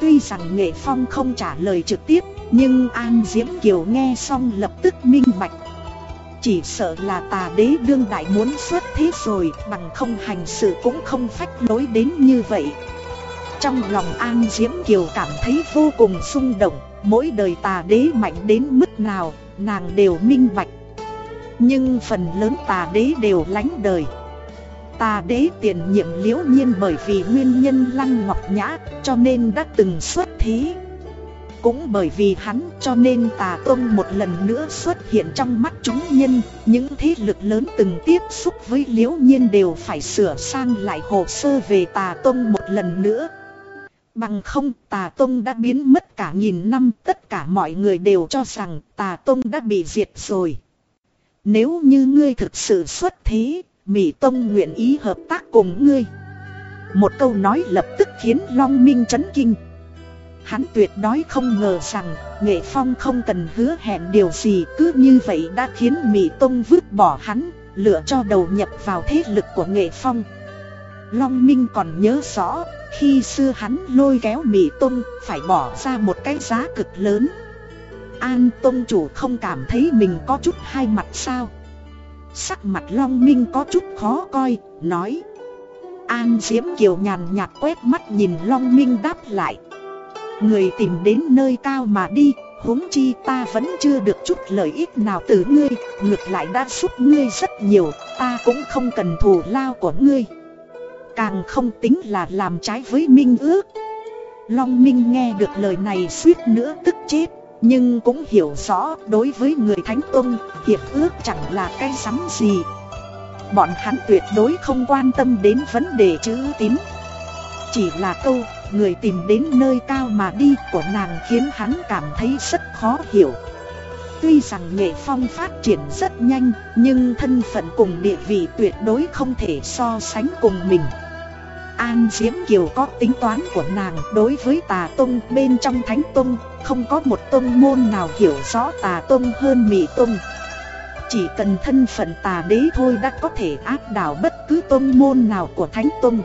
Tuy rằng Nghệ Phong không trả lời trực tiếp Nhưng An Diễm Kiều nghe xong lập tức minh bạch Chỉ sợ là tà đế đương đại muốn xuất thế rồi Bằng không hành sự cũng không phách lối đến như vậy trong lòng An Diễm Kiều cảm thấy vô cùng xung động, Mỗi đời tà đế mạnh đến mức nào, Nàng đều minh bạch. Nhưng phần lớn tà đế đều lánh đời. Tà đế tiền nhiệm liễu nhiên bởi vì nguyên nhân lăng ngọc nhã, cho nên đã từng xuất thí Cũng bởi vì hắn, cho nên tà tông một lần nữa xuất hiện trong mắt chúng nhân, Những thế lực lớn từng tiếp xúc với liễu nhiên đều phải sửa sang lại hồ sơ về tà tông một lần nữa. Bằng không tà tông đã biến mất cả nghìn năm tất cả mọi người đều cho rằng tà tông đã bị diệt rồi nếu như ngươi thực sự xuất thế, Mỹ Tông nguyện ý hợp tác cùng ngươi. Một câu nói lập tức khiến Long Minh chấn kinh. Hắn tuyệt đối không ngờ rằng Nghệ Phong không cần hứa hẹn điều gì cứ như vậy đã khiến Mỹ Tông vứt bỏ hắn, lựa cho đầu nhập vào thế lực của Nghệ Phong. Long Minh còn nhớ rõ, khi xưa hắn lôi kéo Mỹ Tông phải bỏ ra một cái giá cực lớn. An Tông Chủ không cảm thấy mình có chút hai mặt sao? Sắc mặt Long Minh có chút khó coi, nói. An Diễm Kiều nhàn nhạt quét mắt nhìn Long Minh đáp lại. Người tìm đến nơi cao mà đi, huống chi ta vẫn chưa được chút lợi ích nào từ ngươi Ngược lại đã giúp ngươi rất nhiều, ta cũng không cần thù lao của ngươi. Càng không tính là làm trái với Minh ước Long Minh nghe được lời này suýt nữa tức chết nhưng cũng hiểu rõ đối với người Thánh Tông, hiệp ước chẳng là cái sắm gì. Bọn hắn tuyệt đối không quan tâm đến vấn đề chữ tín. Chỉ là câu, người tìm đến nơi cao mà đi của nàng khiến hắn cảm thấy rất khó hiểu. Tuy rằng nghệ phong phát triển rất nhanh, nhưng thân phận cùng địa vị tuyệt đối không thể so sánh cùng mình. An Diễm Kiều có tính toán của nàng đối với tà tông bên trong thánh tông, Không có một tông môn nào hiểu rõ tà tông hơn mỹ tông. Chỉ cần thân phận tà đế thôi đã có thể áp đảo bất cứ tông môn nào của thánh tông.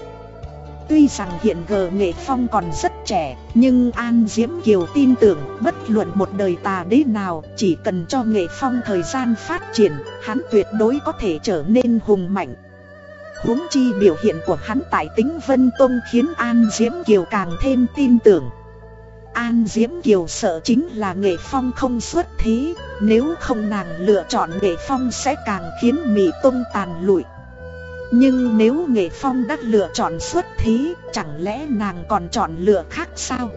Tuy rằng hiện gờ nghệ phong còn rất trẻ, Nhưng An Diễm Kiều tin tưởng bất luận một đời tà đế nào, Chỉ cần cho nghệ phong thời gian phát triển, Hắn tuyệt đối có thể trở nên hùng mạnh huống chi biểu hiện của hắn tại tính Vân Tông khiến An Diễm Kiều càng thêm tin tưởng. An Diễm Kiều sợ chính là Nghệ Phong không xuất thế, nếu không nàng lựa chọn Nghệ Phong sẽ càng khiến Mỹ Tông tàn lụi. Nhưng nếu Nghệ Phong đã lựa chọn xuất thế, chẳng lẽ nàng còn chọn lựa khác sao?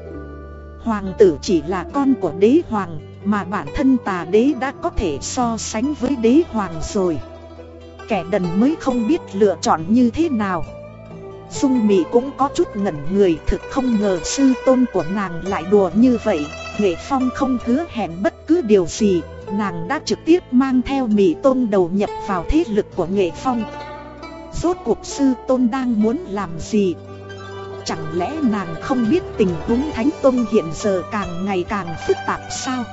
Hoàng tử chỉ là con của đế hoàng, mà bản thân tà đế đã có thể so sánh với đế hoàng rồi kẻ đần mới không biết lựa chọn như thế nào. Dung Mỹ cũng có chút ngẩn người, thực không ngờ sư tôn của nàng lại đùa như vậy. Nghệ Phong không hứa hẹn bất cứ điều gì, Nàng đã trực tiếp mang theo Mỹ tôn đầu nhập vào thế lực của Nghệ Phong. Rốt cuộc sư tôn đang muốn làm gì? Chẳng lẽ nàng không biết tình huống Thánh Tôn hiện giờ càng ngày càng phức tạp sao?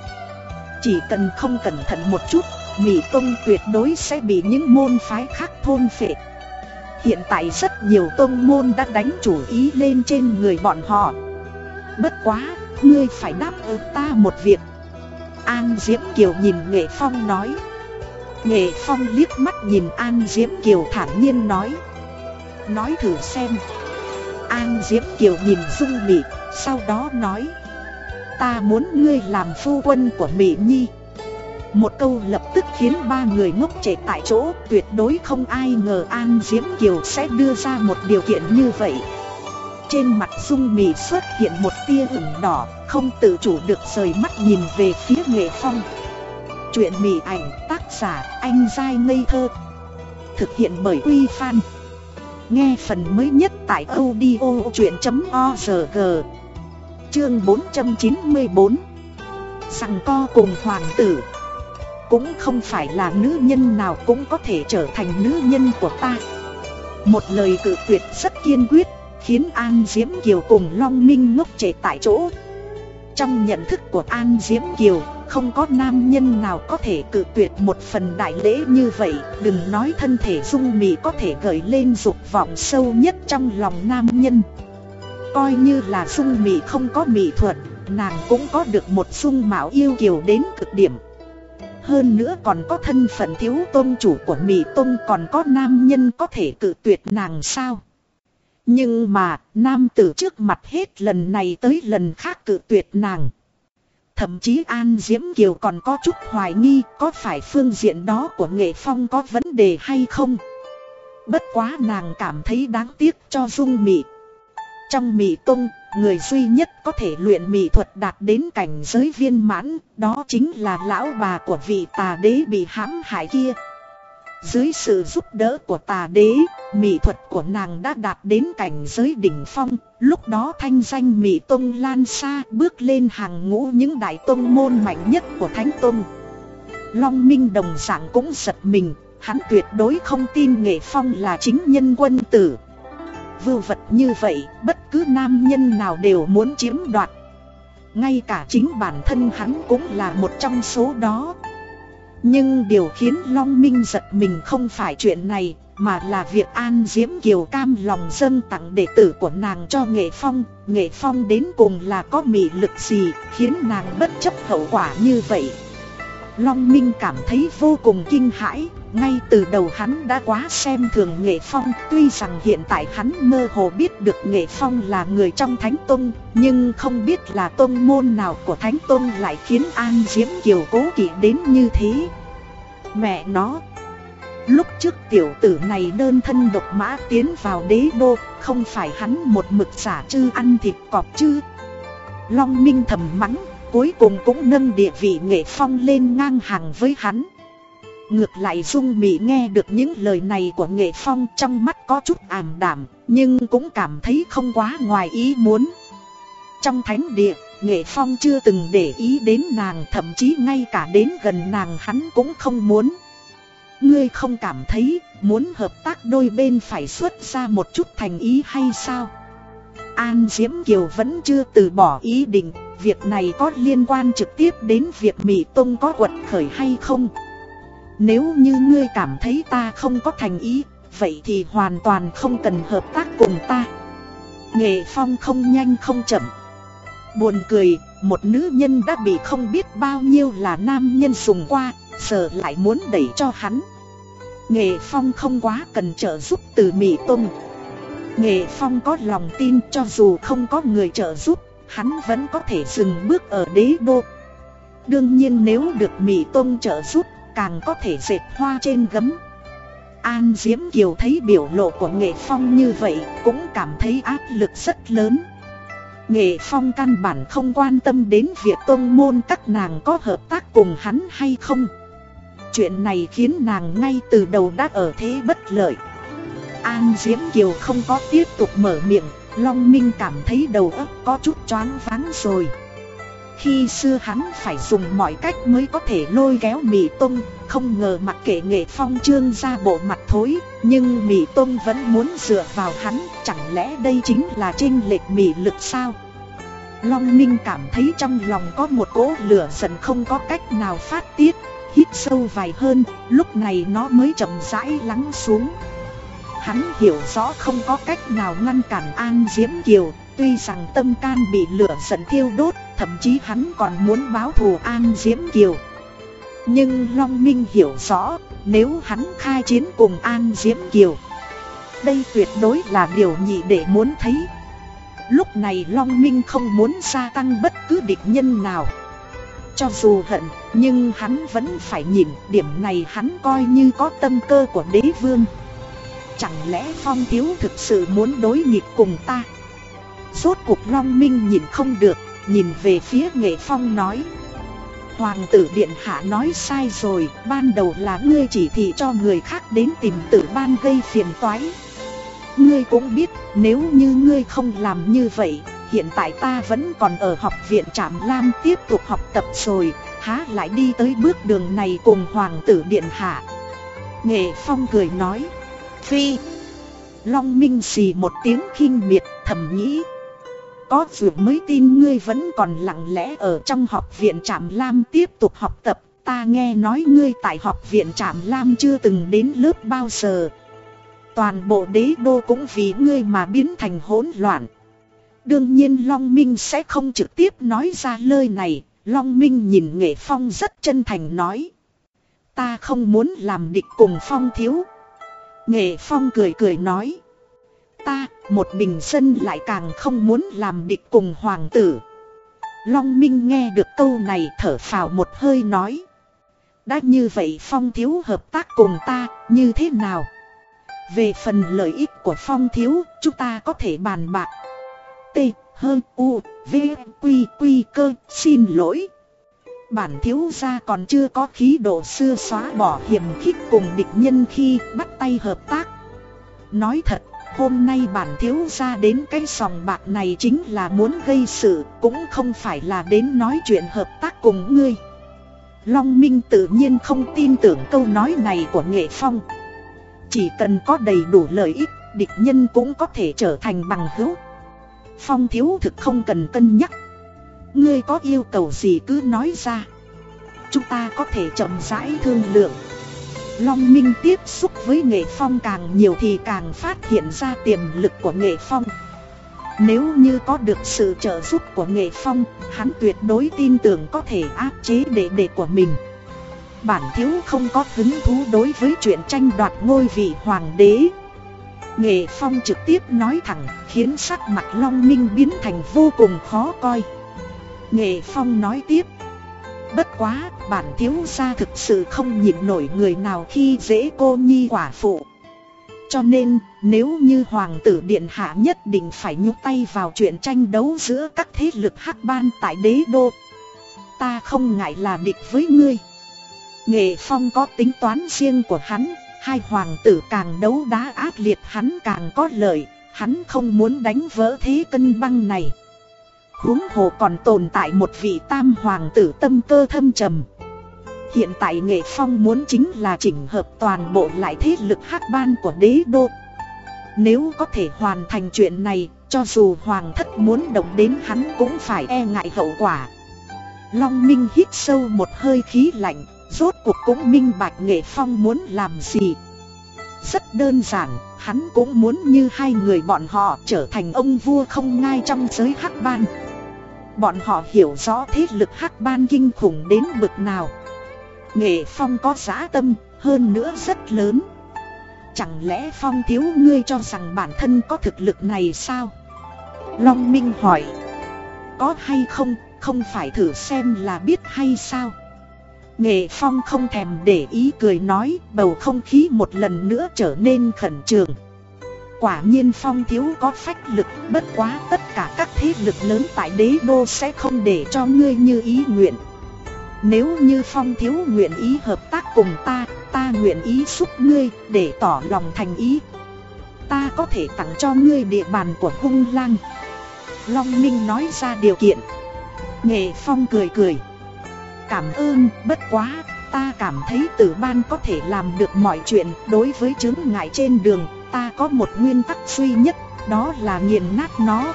Chỉ cần không cẩn thận một chút Mỹ Tông tuyệt đối sẽ bị những môn phái khác thôn phệ. Hiện tại rất nhiều tông môn đã đánh chủ ý lên trên người bọn họ. Bất quá, ngươi phải đáp ứng ta một việc. An Diễm Kiều nhìn Nghệ Phong nói. Nghệ Phong liếc mắt nhìn An Diễm Kiều thản nhiên nói. Nói thử xem. An Diễm Kiều nhìn Dung Mỹ, sau đó nói. Ta muốn ngươi làm phu quân của Mỹ Nhi. Một câu lập tức khiến ba người ngốc trẻ tại chỗ, Tuyệt đối không ai ngờ An Diễm Kiều sẽ đưa ra một điều kiện như vậy. Trên mặt Dung Mì xuất hiện một tia ửng đỏ, Không tự chủ được rời mắt nhìn về phía Nghệ Phong. Chuyện mì ảnh tác giả anh dai ngây thơ. Thực hiện bởi Uy Fan Nghe phần mới nhất tại audio chuyện.org Chương 494 sằng co cùng hoàng tử. Cũng không phải là nữ nhân nào cũng có thể trở thành nữ nhân của ta. Một lời cự tuyệt rất kiên quyết, Khiến An Diễm Kiều cùng Long Minh ngốc trệ tại chỗ. Trong nhận thức của An Diễm Kiều, Không có nam nhân nào có thể cự tuyệt một phần đại lễ như vậy. Đừng nói thân thể dung mị có thể gợi lên dục vọng sâu nhất trong lòng nam nhân. Coi như là dung mị không có mỹ thuật Nàng cũng có được một dung mạo yêu kiều đến cực điểm hơn nữa còn có thân phận thiếu tôn chủ của Mỹ Tôn còn có nam nhân có thể cự tuyệt nàng sao? Nhưng mà, nam tử trước mặt hết lần này tới lần khác cự tuyệt nàng. Thậm chí An Diễm Kiều còn có chút hoài nghi có phải phương diện đó của nghệ phong có vấn đề hay không. Bất quá nàng cảm thấy đáng tiếc cho dung mỹ. Trong mị tung, người duy nhất có thể luyện mị thuật đạt đến cảnh giới viên mãn, đó chính là lão bà của vị tà đế bị hãm hại kia. Dưới sự giúp đỡ của tà đế, mỹ thuật của nàng đã đạt đến cảnh giới đỉnh phong, lúc đó thanh danh mỹ tông lan xa bước lên hàng ngũ những đại tông môn mạnh nhất của thánh tông. Long Minh đồng dạng cũng giật mình, hắn tuyệt đối không tin nghệ phong là chính nhân quân tử. Vưu vật như vậy, bất cứ nam nhân nào đều muốn chiếm đoạt. Ngay cả chính bản thân hắn cũng là một trong số đó. Nhưng điều khiến Long Minh giật mình không phải chuyện này, mà là việc An Diễm Kiều cam lòng dâng tặng đệ tử của nàng cho Nghệ Phong. Nghệ Phong đến cùng là có mị lực gì, khiến nàng bất chấp hậu quả như vậy. Long Minh cảm thấy vô cùng kinh hãi, ngay từ đầu hắn đã quá xem thường Nghệ Phong, Tuy rằng hiện tại hắn mơ hồ biết được Nghệ Phong là người trong Thánh Tông, Nhưng không biết là tông môn nào của Thánh Tông lại khiến An Diễm Kiều cố kỵ đến như thế. Mẹ nó! Lúc trước tiểu tử này đơn thân độc mã tiến vào đế đô, Không phải hắn một mực giả chư ăn thịt cọp chứ? Long Minh thầm mắng, Cuối cùng cũng nâng địa vị Nghệ Phong lên ngang hàng với hắn. Ngược lại Dung Mỹ nghe được những lời này của Nghệ Phong trong mắt có chút ảm đảm, nhưng cũng cảm thấy không quá ngoài ý muốn. Trong thánh địa, Nghệ Phong chưa từng để ý đến nàng thậm chí ngay cả đến gần nàng hắn cũng không muốn. Ngươi không cảm thấy muốn hợp tác đôi bên phải xuất ra một chút thành ý hay sao? An Diễm Kiều vẫn chưa từ bỏ ý định, việc này có liên quan trực tiếp đến việc Mỹ Tông có quật khởi hay không? Nếu như ngươi cảm thấy ta không có thành ý, vậy thì hoàn toàn không cần hợp tác cùng ta. Nghệ phong không nhanh không chậm. Buồn cười, một nữ nhân đã bị không biết bao nhiêu là nam nhân sùng qua, giờ lại muốn đẩy cho hắn. Nghệ phong không quá cần trợ giúp từ Mỹ Tông. Nghệ phong có lòng tin cho dù không có người trợ giúp, hắn vẫn có thể dừng bước ở đế đô. Đương nhiên nếu được Mỹ Tông trợ giúp càng có thể dệt hoa trên gấm. An Diễm Kiều thấy biểu lộ của Nghệ Phong như vậy cũng cảm thấy áp lực rất lớn. Nghệ Phong căn bản không quan tâm đến việc tôn môn các nàng có hợp tác cùng hắn hay không. Chuyện này khiến nàng ngay từ đầu đã ở thế bất lợi. An Diễm Kiều không có tiếp tục mở miệng, Long Minh cảm thấy đầu óc có chút choáng váng rồi. Khi xưa hắn phải dùng mọi cách mới có thể lôi kéo Mỹ Tông Không ngờ mặc kệ nghệ phong trương ra bộ mặt thối Nhưng Mỹ Tông vẫn muốn dựa vào hắn Chẳng lẽ đây chính là trinh lệch Mỹ lực sao? Long Minh cảm thấy trong lòng có một cỗ lửa giận không có cách nào phát tiết Hít sâu vài hơn, lúc này nó mới chậm rãi lắng xuống. Hắn hiểu rõ không có cách nào ngăn cản An Diễm Kiều Tuy rằng tâm can bị lửa giận thiêu đốt Thậm chí hắn còn muốn báo thù An Diễm Kiều. Nhưng Long Minh hiểu rõ, Nếu hắn khai chiến cùng An Diễm Kiều, Đây tuyệt đối là điều nhị để muốn thấy. Lúc này Long Minh không muốn gia tăng bất cứ địch nhân nào. Cho dù hận, Nhưng hắn vẫn phải nhìn, Điểm này hắn coi như có tâm cơ của đế vương. Chẳng lẽ Phong Thiếu thực sự muốn đối nghịch cùng ta? Rốt cuộc Long Minh nhìn không được nhìn về phía nghệ phong nói. Hoàng tử điện hạ nói sai rồi, ban đầu là ngươi chỉ thị cho người khác đến tìm tử ban gây phiền toái. Ngươi cũng biết nếu như ngươi không làm như vậy Hiện tại ta vẫn còn ở học viện Trạm Lam tiếp tục học tập rồi Há lại đi tới bước đường này cùng Hoàng tử Điện Hạ. Nghệ Phong cười nói. Phi. Long Minh xì một tiếng khinh miệt thầm nghĩ. Có vừa mới tin ngươi vẫn còn lặng lẽ ở trong học viện Trạm Lam tiếp tục học tập. Ta nghe nói ngươi tại học viện Trạm Lam chưa từng đến lớp bao giờ. Toàn bộ đế đô cũng vì ngươi mà biến thành hỗn loạn. Đương nhiên Long Minh sẽ không trực tiếp nói ra lời này. Long Minh nhìn Nghệ Phong rất chân thành nói. Ta không muốn làm địch cùng Phong thiếu. Nghệ Phong cười cười nói. Ta, một bình dân lại càng không muốn làm địch cùng hoàng tử. Long Minh nghe được câu này thở phào một hơi nói. Đã như vậy Phong thiếu hợp tác cùng ta, như thế nào? Về phần lợi ích của Phong thiếu, chúng ta có thể bàn bạc. T, H, U, V, Quy, Quy cơ, xin lỗi. Bản thiếu gia còn chưa có khí độ xưa xóa bỏ hiểm khích cùng địch nhân khi bắt tay hợp tác. Nói thật, hôm nay bản thiếu gia đến cái sòng bạc này chính là muốn gây sự Cũng không phải là đến nói chuyện hợp tác cùng ngươi. Long Minh tự nhiên không tin tưởng câu nói này của Nghệ Phong. Chỉ cần có đầy đủ lợi ích, địch nhân cũng có thể trở thành bằng hữu. Phong thiếu thực không cần cân nhắc. Ngươi có yêu cầu gì cứ nói ra. Chúng ta có thể chậm rãi thương lượng. Long Minh tiếp xúc với Nghệ Phong càng nhiều thì càng phát hiện ra tiềm lực của Nghệ Phong. Nếu như có được sự trợ giúp của Nghệ Phong, Hắn tuyệt đối tin tưởng có thể áp chế đệ đệ của mình. Bản thiếu không có hứng thú đối với chuyện tranh đoạt ngôi vị hoàng đế. Nghệ Phong trực tiếp nói thẳng, khiến sắc mặt Long Minh biến thành vô cùng khó coi. Nghệ Phong nói tiếp Bất quá, bản thiếu gia thực sự không nhịn nổi người nào khi dễ cô nhi quả phụ. Cho nên, nếu như Hoàng tử Điện Hạ nhất định phải nhúc tay vào chuyện tranh đấu giữa các thế lực hắc ban tại đế đô. Ta không ngại là địch với ngươi. Nghệ Phong có tính toán riêng của hắn Hai hoàng tử càng đấu đá ác liệt hắn càng có lợi Hắn không muốn đánh vỡ thế cân băng này huống hồ còn tồn tại một vị tam hoàng tử tâm cơ thâm trầm. Hiện tại nghệ phong muốn chính là chỉnh hợp toàn bộ lại thế lực hắc ban của đế đô. Nếu có thể hoàn thành chuyện này, Cho dù hoàng thất muốn động đến hắn cũng phải e ngại hậu quả. Long Minh hít sâu một hơi khí lạnh, Rốt cuộc cũng minh bạch nghệ phong muốn làm gì. Rất đơn giản, Hắn cũng muốn như hai người bọn họ trở thành ông vua không ngai trong giới hắc ban. Bọn họ hiểu rõ thế lực hắc ban kinh khủng đến bực nào Nghệ Phong có giá tâm, hơn nữa rất lớn Chẳng lẽ Phong thiếu ngươi cho rằng bản thân có thực lực này sao? Long Minh hỏi Có hay không, không phải thử xem là biết hay sao? Nghệ Phong không thèm để ý cười nói bầu không khí một lần nữa trở nên khẩn trương Quả nhiên phong thiếu có phách lực bất quá tất cả các thế lực lớn tại đế đô sẽ không để cho ngươi như ý nguyện. Nếu như phong thiếu nguyện ý hợp tác cùng ta, ta nguyện ý giúp ngươi để tỏ lòng thành ý. Ta có thể tặng cho ngươi địa bàn của hung lang. Long Minh nói ra điều kiện. Nghệ Phong cười cười. Cảm ơn, bất quá, ta cảm thấy tử ban có thể làm được mọi chuyện đối với chứng ngại trên đường ta có một nguyên tắc duy nhất, đó là nghiền nát nó.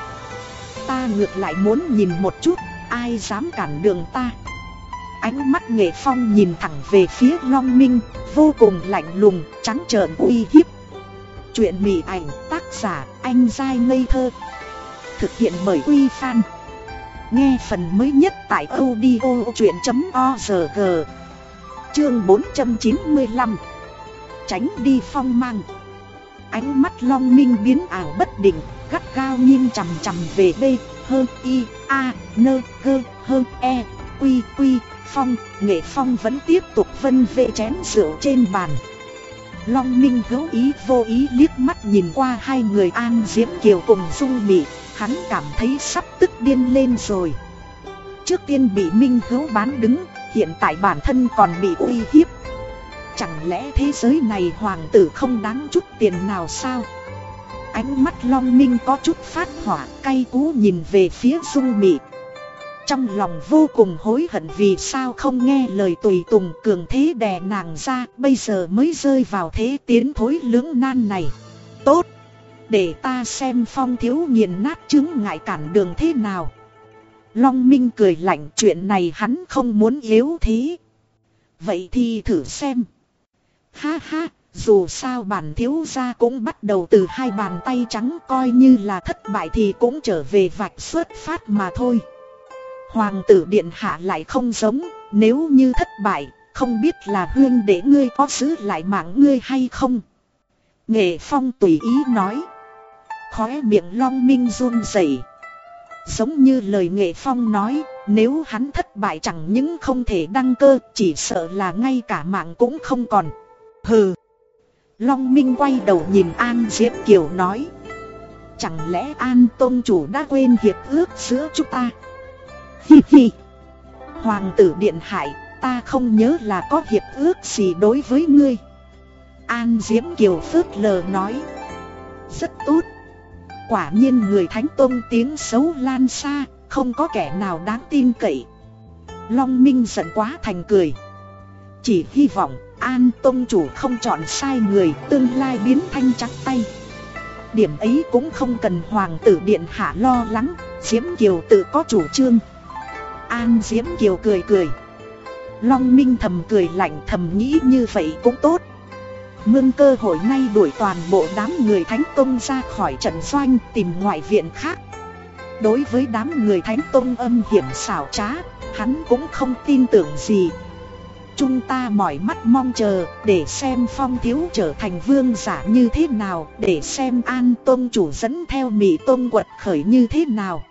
Ta ngược lại muốn nhìn một chút, ai dám cản đường ta. Ánh mắt nghệ phong nhìn thẳng về phía Long Minh, vô cùng lạnh lùng, trắng trợn uy hiếp. Chuyện mỉ ảnh tác giả anh dai ngây thơ. Thực hiện bởi Uy Fan. Nghe phần mới nhất tại audio chuyện.org Chương 495 Tránh đi phong mang Ánh mắt long minh biến ảo bất định, gắt cao nhìn chằm chằm về B, hơn I A, Nơ, cơ hơn E, Quy, Quy, Phong, nghệ phong vẫn tiếp tục vân vệ chén rượu trên bàn. Long Minh hữu ý vô ý liếc mắt nhìn qua hai người An Diễm Kiều cùng Dung Mị, hắn cảm thấy sắp tức điên lên rồi. Trước tiên bị Minh hữu bán đứng, hiện tại bản thân còn bị uy hiếp. Chẳng lẽ thế giới này hoàng tử không đáng chút tiền nào sao? Ánh mắt long minh có chút phát hỏa, cay cú nhìn về phía dung mị. Trong lòng vô cùng hối hận vì sao không nghe lời tùy tùng cường thế đè nàng ra, Bây giờ mới rơi vào thế tiến thối lưỡng nan này. Tốt, Để ta xem phong thiếu nghiền nát chứng ngại cản đường thế nào. Long Minh cười lạnh, chuyện này hắn không muốn yếu thế. Vậy thì thử xem. Ha ha dù sao bản thiếu gia cũng bắt đầu từ hai bàn tay trắng coi như là thất bại thì cũng trở về vạch xuất phát mà thôi. Hoàng tử điện hạ lại không giống, nếu như thất bại, không biết là huyên để ngươi có giữ lại mạng ngươi hay không. Nghệ phong tùy ý nói. Khóe miệng long minh run rẩy Giống như lời nghệ phong nói, nếu hắn thất bại chẳng những không thể đăng cơ, chỉ sợ là ngay cả mạng cũng không còn. Hừ. Long Minh quay đầu nhìn An Diệp Kiều nói. Chẳng lẽ An Tôn Chủ đã quên hiệp ước giữa chúng ta? Hi hi. Hoàng tử Điện Hải, Ta không nhớ là có hiệp ước gì đối với ngươi. An Diễm Kiều phớt lờ nói. Rất tốt. Quả nhiên người Thánh Tôn tiếng xấu lan xa, Không có kẻ nào đáng tin cậy. Long Minh giận quá thành cười. Chỉ hy vọng An Tông Chủ không chọn sai người, tương lai biến thanh trắng tay. Điểm ấy cũng không cần Hoàng tử Điện Hạ lo lắng, Diễm Kiều tự có chủ trương. An Diễm Kiều cười cười. Long Minh thầm cười lạnh thầm nghĩ như vậy cũng tốt. Mương cơ hội ngay đuổi toàn bộ đám người Thánh Tông ra khỏi trận doanh tìm ngoại viện khác. Đối với đám người Thánh Tông âm hiểm xảo trá, Hắn cũng không tin tưởng gì. Chúng ta mỏi mắt mong chờ, để xem phong thiếu trở thành vương giả như thế nào, Để xem an tôn chủ dẫn theo mỹ tôn quật khởi như thế nào.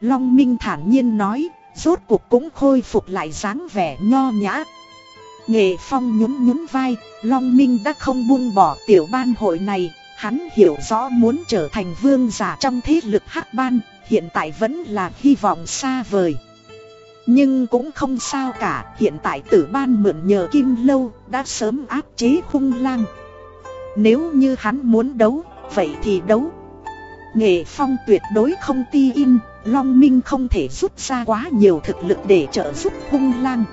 Long Minh thản nhiên nói, Rốt cuộc cũng khôi phục lại dáng vẻ nho nhã. Nghệ phong nhún nhún vai, Long Minh đã không buông bỏ tiểu ban hội này, Hắn hiểu rõ muốn trở thành vương giả trong thế lực hắc ban, Hiện tại vẫn là hy vọng xa vời nhưng cũng không sao cả, hiện tại tử ban mượn nhờ kim lâu đã sớm áp chế hung lang. Nếu như hắn muốn đấu, vậy thì đấu. Nghệ phong tuyệt đối không ti in, Long Minh không thể rút ra quá nhiều thực lực để trợ giúp hung lang.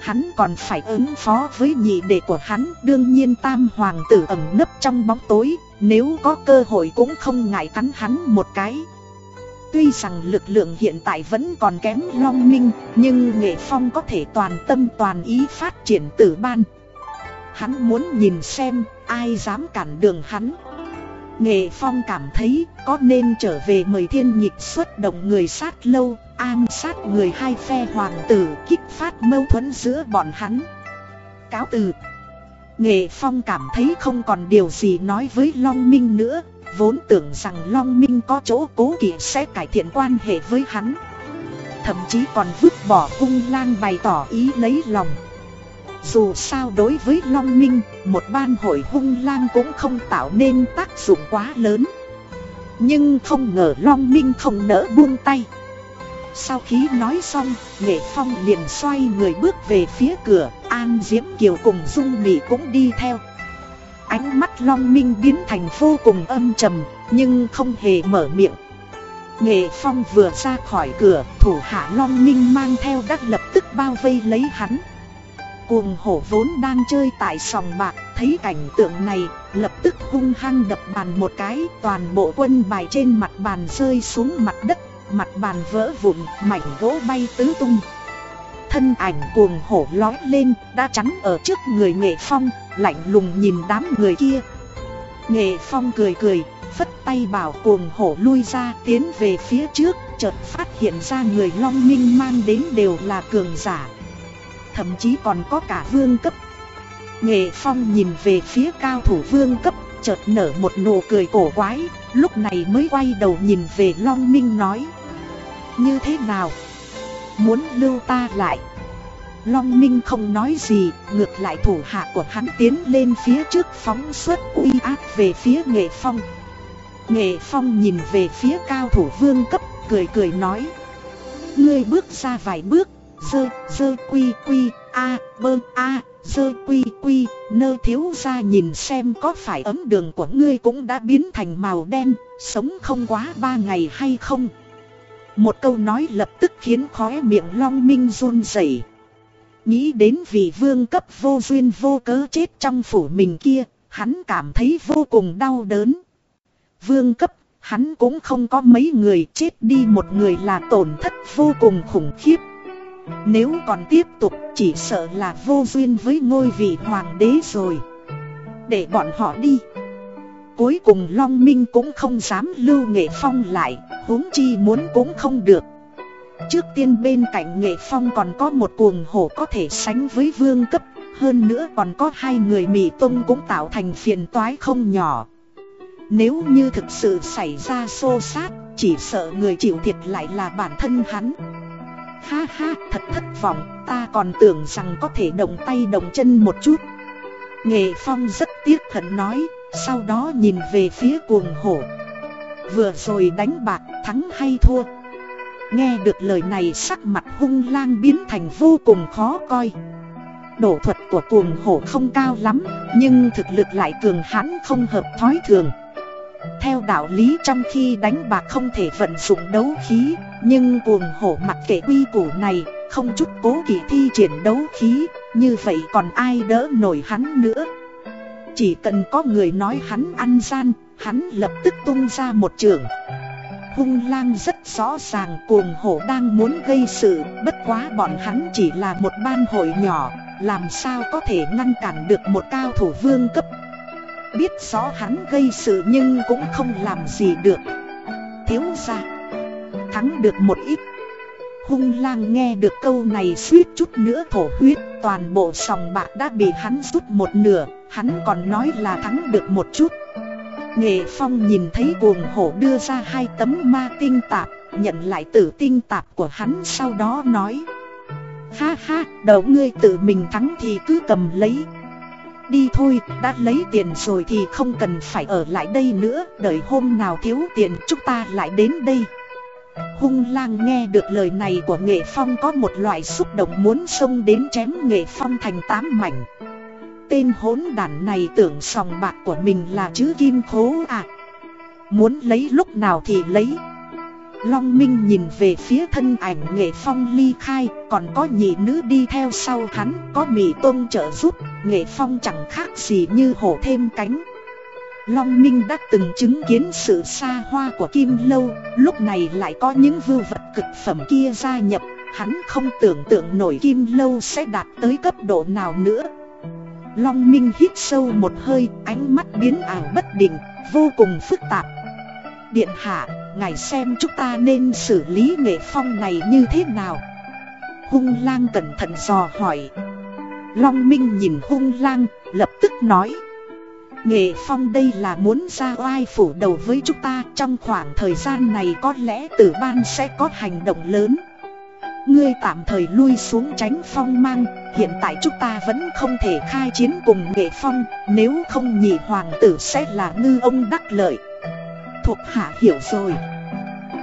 Hắn còn phải ứng phó với nhị đệ của hắn, đương nhiên tam hoàng tử ẩn nấp trong bóng tối, nếu có cơ hội cũng không ngại cắn hắn một cái. Tuy rằng lực lượng hiện tại vẫn còn kém Long Minh, nhưng Nghệ Phong có thể toàn tâm toàn ý phát triển tử ban. Hắn muốn nhìn xem ai dám cản đường hắn. Nghệ Phong cảm thấy có nên trở về mời thiên nhịp xuất động người sát lâu, an sát người hai phe hoàng tử kích phát mâu thuẫn giữa bọn hắn. Cáo từ Nghệ Phong cảm thấy không còn điều gì nói với Long Minh nữa, Vốn tưởng rằng Long Minh có chỗ cố kỵ sẽ cải thiện quan hệ với hắn. Thậm chí còn vứt bỏ cung lang bày tỏ ý lấy lòng. Dù sao đối với Long Minh, một ban hội hung lang cũng không tạo nên tác dụng quá lớn. Nhưng không ngờ Long Minh không nỡ buông tay. Sau khi nói xong, Nghệ Phong liền xoay người bước về phía cửa An Diễm Kiều cùng Dung Mỹ cũng đi theo. Ánh mắt Long Minh biến thành vô cùng âm trầm, nhưng không hề mở miệng. Nghệ Phong vừa ra khỏi cửa, thủ hạ Long Minh mang theo đắc lập tức bao vây lấy hắn. Cuồng hổ vốn đang chơi tại sòng bạc, thấy cảnh tượng này, lập tức hung hăng đập bàn một cái, toàn bộ quân bài trên mặt bàn rơi xuống mặt đất, mặt bàn vỡ vụn, mảnh gỗ bay tứ tung. Thân ảnh cuồng hổ lói lên, đã chắn ở trước người nghệ phong, lạnh lùng nhìn đám người kia. Nghệ phong cười cười, phất tay bảo cuồng hổ lui ra tiến về phía trước, chợt phát hiện ra người long minh mang đến đều là cường giả. Thậm chí còn có cả vương cấp. Nghệ phong nhìn về phía cao thủ vương cấp, chợt nở một nụ cười cổ quái, lúc này mới quay đầu nhìn về long minh nói. Như thế nào? Muốn lưu ta lại Long Minh không nói gì, ngược lại thủ hạ của hắn tiến lên phía trước phóng xuất uy áp về phía Nghệ Phong. Nghệ Phong nhìn về phía cao thủ vương cấp, cười cười nói. Ngươi bước ra vài bước, dơ, dơ quy quy, a, bơ, a, Dơ quy quy, nơ thiếu ra nhìn xem có phải ấm đường của ngươi cũng đã biến thành màu đen, sống không quá ba ngày hay không. Một câu nói lập tức khiến khóe miệng long minh run rẩy. Nghĩ đến vị vương cấp vô duyên vô cớ chết trong phủ mình kia, hắn cảm thấy vô cùng đau đớn. Vương cấp, hắn cũng không có mấy người chết đi một người là tổn thất vô cùng khủng khiếp. Nếu còn tiếp tục chỉ sợ là vô duyên với ngôi vị hoàng đế rồi Để bọn họ đi Cuối cùng Long Minh cũng không dám lưu Nghệ Phong lại huống chi muốn cũng không được Trước tiên bên cạnh Nghệ Phong còn có một cuồng hổ có thể sánh với vương cấp Hơn nữa còn có hai người Mỹ Tông cũng tạo thành phiền toái không nhỏ Nếu như thực sự xảy ra xô xát Chỉ sợ người chịu thiệt lại là bản thân hắn Ha ha, thật thất vọng, ta còn tưởng rằng có thể động tay động chân một chút. Nghệ Phong rất tiếc thận nói, sau đó nhìn về phía cuồng hổ. Vừa rồi đánh bạc, thắng hay thua. Nghe được lời này sắc mặt hung lang biến thành vô cùng khó coi. Đổ thuật của cuồng hổ không cao lắm, nhưng thực lực lại cường hãn không hợp thói thường. Theo đạo lý trong khi đánh bạc không thể vận dụng đấu khí Nhưng cuồng hổ mặc kệ quy củ này Không chút cố kỵ thi triển đấu khí Như vậy còn ai đỡ nổi hắn nữa Chỉ cần có người nói hắn ăn gian Hắn lập tức tung ra một trường Hung lang rất rõ ràng cuồng hổ đang muốn gây sự, Bất quá bọn hắn chỉ là một ban hội nhỏ, Làm sao có thể ngăn cản được một cao thủ vương cấp. Biết rõ hắn gây sự nhưng cũng không làm gì được. Thiếu ra Thắng được một ít. Hung lang nghe được câu này suýt chút nữa thổ huyết, Toàn bộ sòng bạc đã bị hắn rút một nửa, Hắn còn nói là thắng được một chút. Nghệ Phong nhìn thấy cuồng hổ đưa ra hai tấm ma tinh tạp Nhận lại tử tinh tạp của hắn sau đó nói. Ha ha, đầu ngươi tự mình thắng thì cứ cầm lấy. Đi thôi, đã lấy tiền rồi thì không cần phải ở lại đây nữa Đợi hôm nào thiếu tiền chúng ta lại đến đây. Hung lang nghe được lời này của Nghệ Phong có một loại xúc động muốn xông đến chém Nghệ Phong thành tám mảnh. Tên hỗn đản này tưởng sòng bạc của mình là chữ kim khố à. Muốn lấy lúc nào thì lấy. Long Minh nhìn về phía thân ảnh nghệ phong ly khai, Còn có nhị nữ đi theo sau hắn, Có mì tôm trợ giúp, Nghệ phong chẳng khác gì như hổ thêm cánh. Long Minh đã từng chứng kiến sự xa hoa của Kim Lâu, Lúc này lại có những vưu vật cực phẩm kia gia nhập, Hắn không tưởng tượng nổi Kim Lâu sẽ đạt tới cấp độ nào nữa. Long Minh hít sâu một hơi, Ánh mắt biến ảo bất định, Vô cùng phức tạp. Điện hạ, Ngài xem chúng ta nên xử lý nghệ phong này như thế nào? Hung lang cẩn thận dò hỏi. Long Minh nhìn hung lang, lập tức nói. Nghệ phong đây là muốn ra oai phủ đầu với chúng ta, Trong khoảng thời gian này có lẽ tử ban sẽ có hành động lớn. Ngươi tạm thời lui xuống tránh phong mang, Hiện tại chúng ta vẫn không thể khai chiến cùng nghệ phong, Nếu không nhị hoàng tử sẽ là ngư ông đắc lợi. Thuộc hạ hiểu rồi.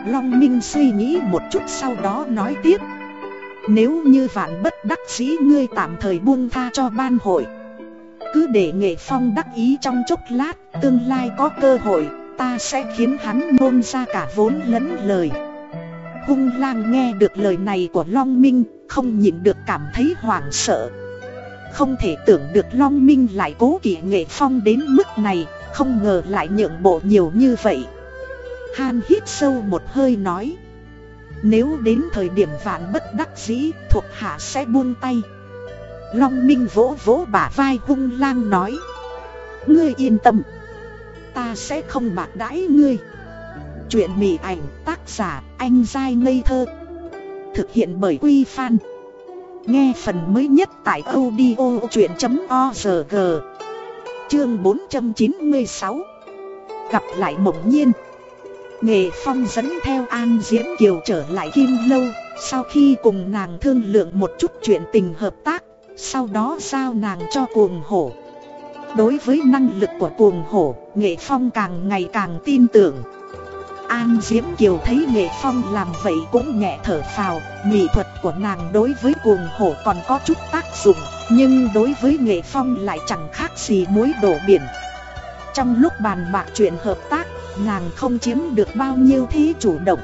Long Minh suy nghĩ một chút sau đó nói tiếp. Nếu như vạn bất đắc dĩ ngươi tạm thời buông tha cho ban hội, Cứ để nghệ phong đắc ý trong chốc lát, Tương lai có cơ hội, Ta sẽ khiến hắn nôn ra cả vốn lẫn lời. Hung lang nghe được lời này của Long Minh, Không nhịn được cảm thấy hoảng sợ. Không thể tưởng được Long Minh lại cố kỷ nghệ phong đến mức này, Không ngờ lại nhượng bộ nhiều như vậy. Han hít sâu một hơi nói, Nếu đến thời điểm vạn bất đắc dĩ, thuộc hạ sẽ buông tay. Long Minh vỗ vỗ bả vai hung lang nói, Ngươi yên tâm, Ta sẽ không bạc đãi ngươi. Chuyện mỉ ảnh tác giả anh dai ngây thơ, Thực hiện bởi Quy Phan. Nghe phần mới nhất tại audio chuyện.org Chương 496 Gặp lại mộng nhiên. Nghệ Phong dẫn theo An Diễn Kiều trở lại Kim Lâu, Sau khi cùng nàng thương lượng một chút chuyện tình hợp tác, Sau đó giao nàng cho cuồng hổ. Đối với năng lực của cuồng hổ, Nghệ Phong càng ngày càng tin tưởng. An Diễm Kiều thấy Nghệ Phong làm vậy cũng nhẹ thở phào, mỹ thuật của nàng đối với cuồng hổ còn có chút tác dụng, nhưng đối với Nghệ Phong lại chẳng khác gì muối đổ biển. Trong lúc bàn bạc chuyện hợp tác, nàng không chiếm được bao nhiêu thế chủ động.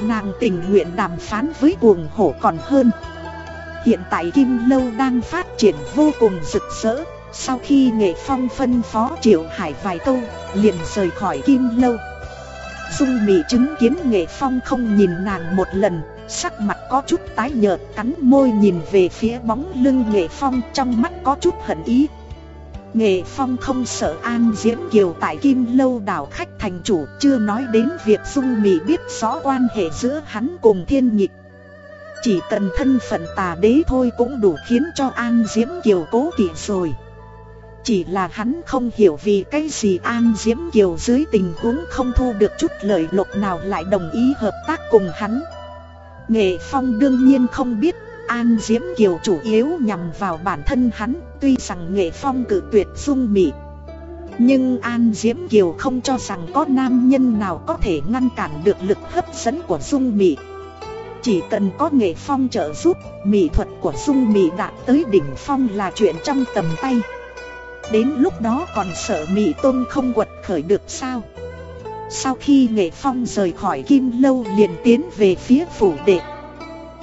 Nàng tình nguyện đàm phán với cuồng hổ còn hơn. Hiện tại Kim Lâu đang phát triển vô cùng rực rỡ, sau khi Nghệ Phong phân phó Triệu Hải vài câu, liền rời khỏi Kim Lâu. Dung Mị chứng kiến Nghệ Phong không nhìn nàng một lần, sắc mặt có chút tái nhợt, cắn môi nhìn về phía bóng lưng Nghệ Phong trong mắt có chút hận ý. Nghệ Phong không sợ An Diễm Kiều tại Kim Lâu đảo khách thành chủ, chưa nói đến việc Dung Mị biết rõ quan hệ giữa hắn cùng Thiên Nhịch. Chỉ cần thân phận tà đế thôi cũng đủ khiến cho An Diễm Kiều cố kỵ rồi. Chỉ là hắn không hiểu vì cái gì An Diễm Kiều dưới tình huống không thu được chút lợi lộc nào lại đồng ý hợp tác cùng hắn. Nghệ Phong đương nhiên không biết, An Diễm Kiều chủ yếu nhằm vào bản thân hắn, Tuy rằng Nghệ Phong cử tuyệt dung mị. Nhưng An Diễm Kiều không cho rằng có nam nhân nào có thể ngăn cản được lực hấp dẫn của dung mị. Chỉ cần có Nghệ Phong trợ giúp Mỹ thuật của dung mị đạt tới đỉnh phong là chuyện trong tầm tay. Đến lúc đó còn sợ Mỹ Tôn không quật khởi được sao? Sau khi Nghệ Phong rời khỏi Kim Lâu liền tiến về phía phủ đệ.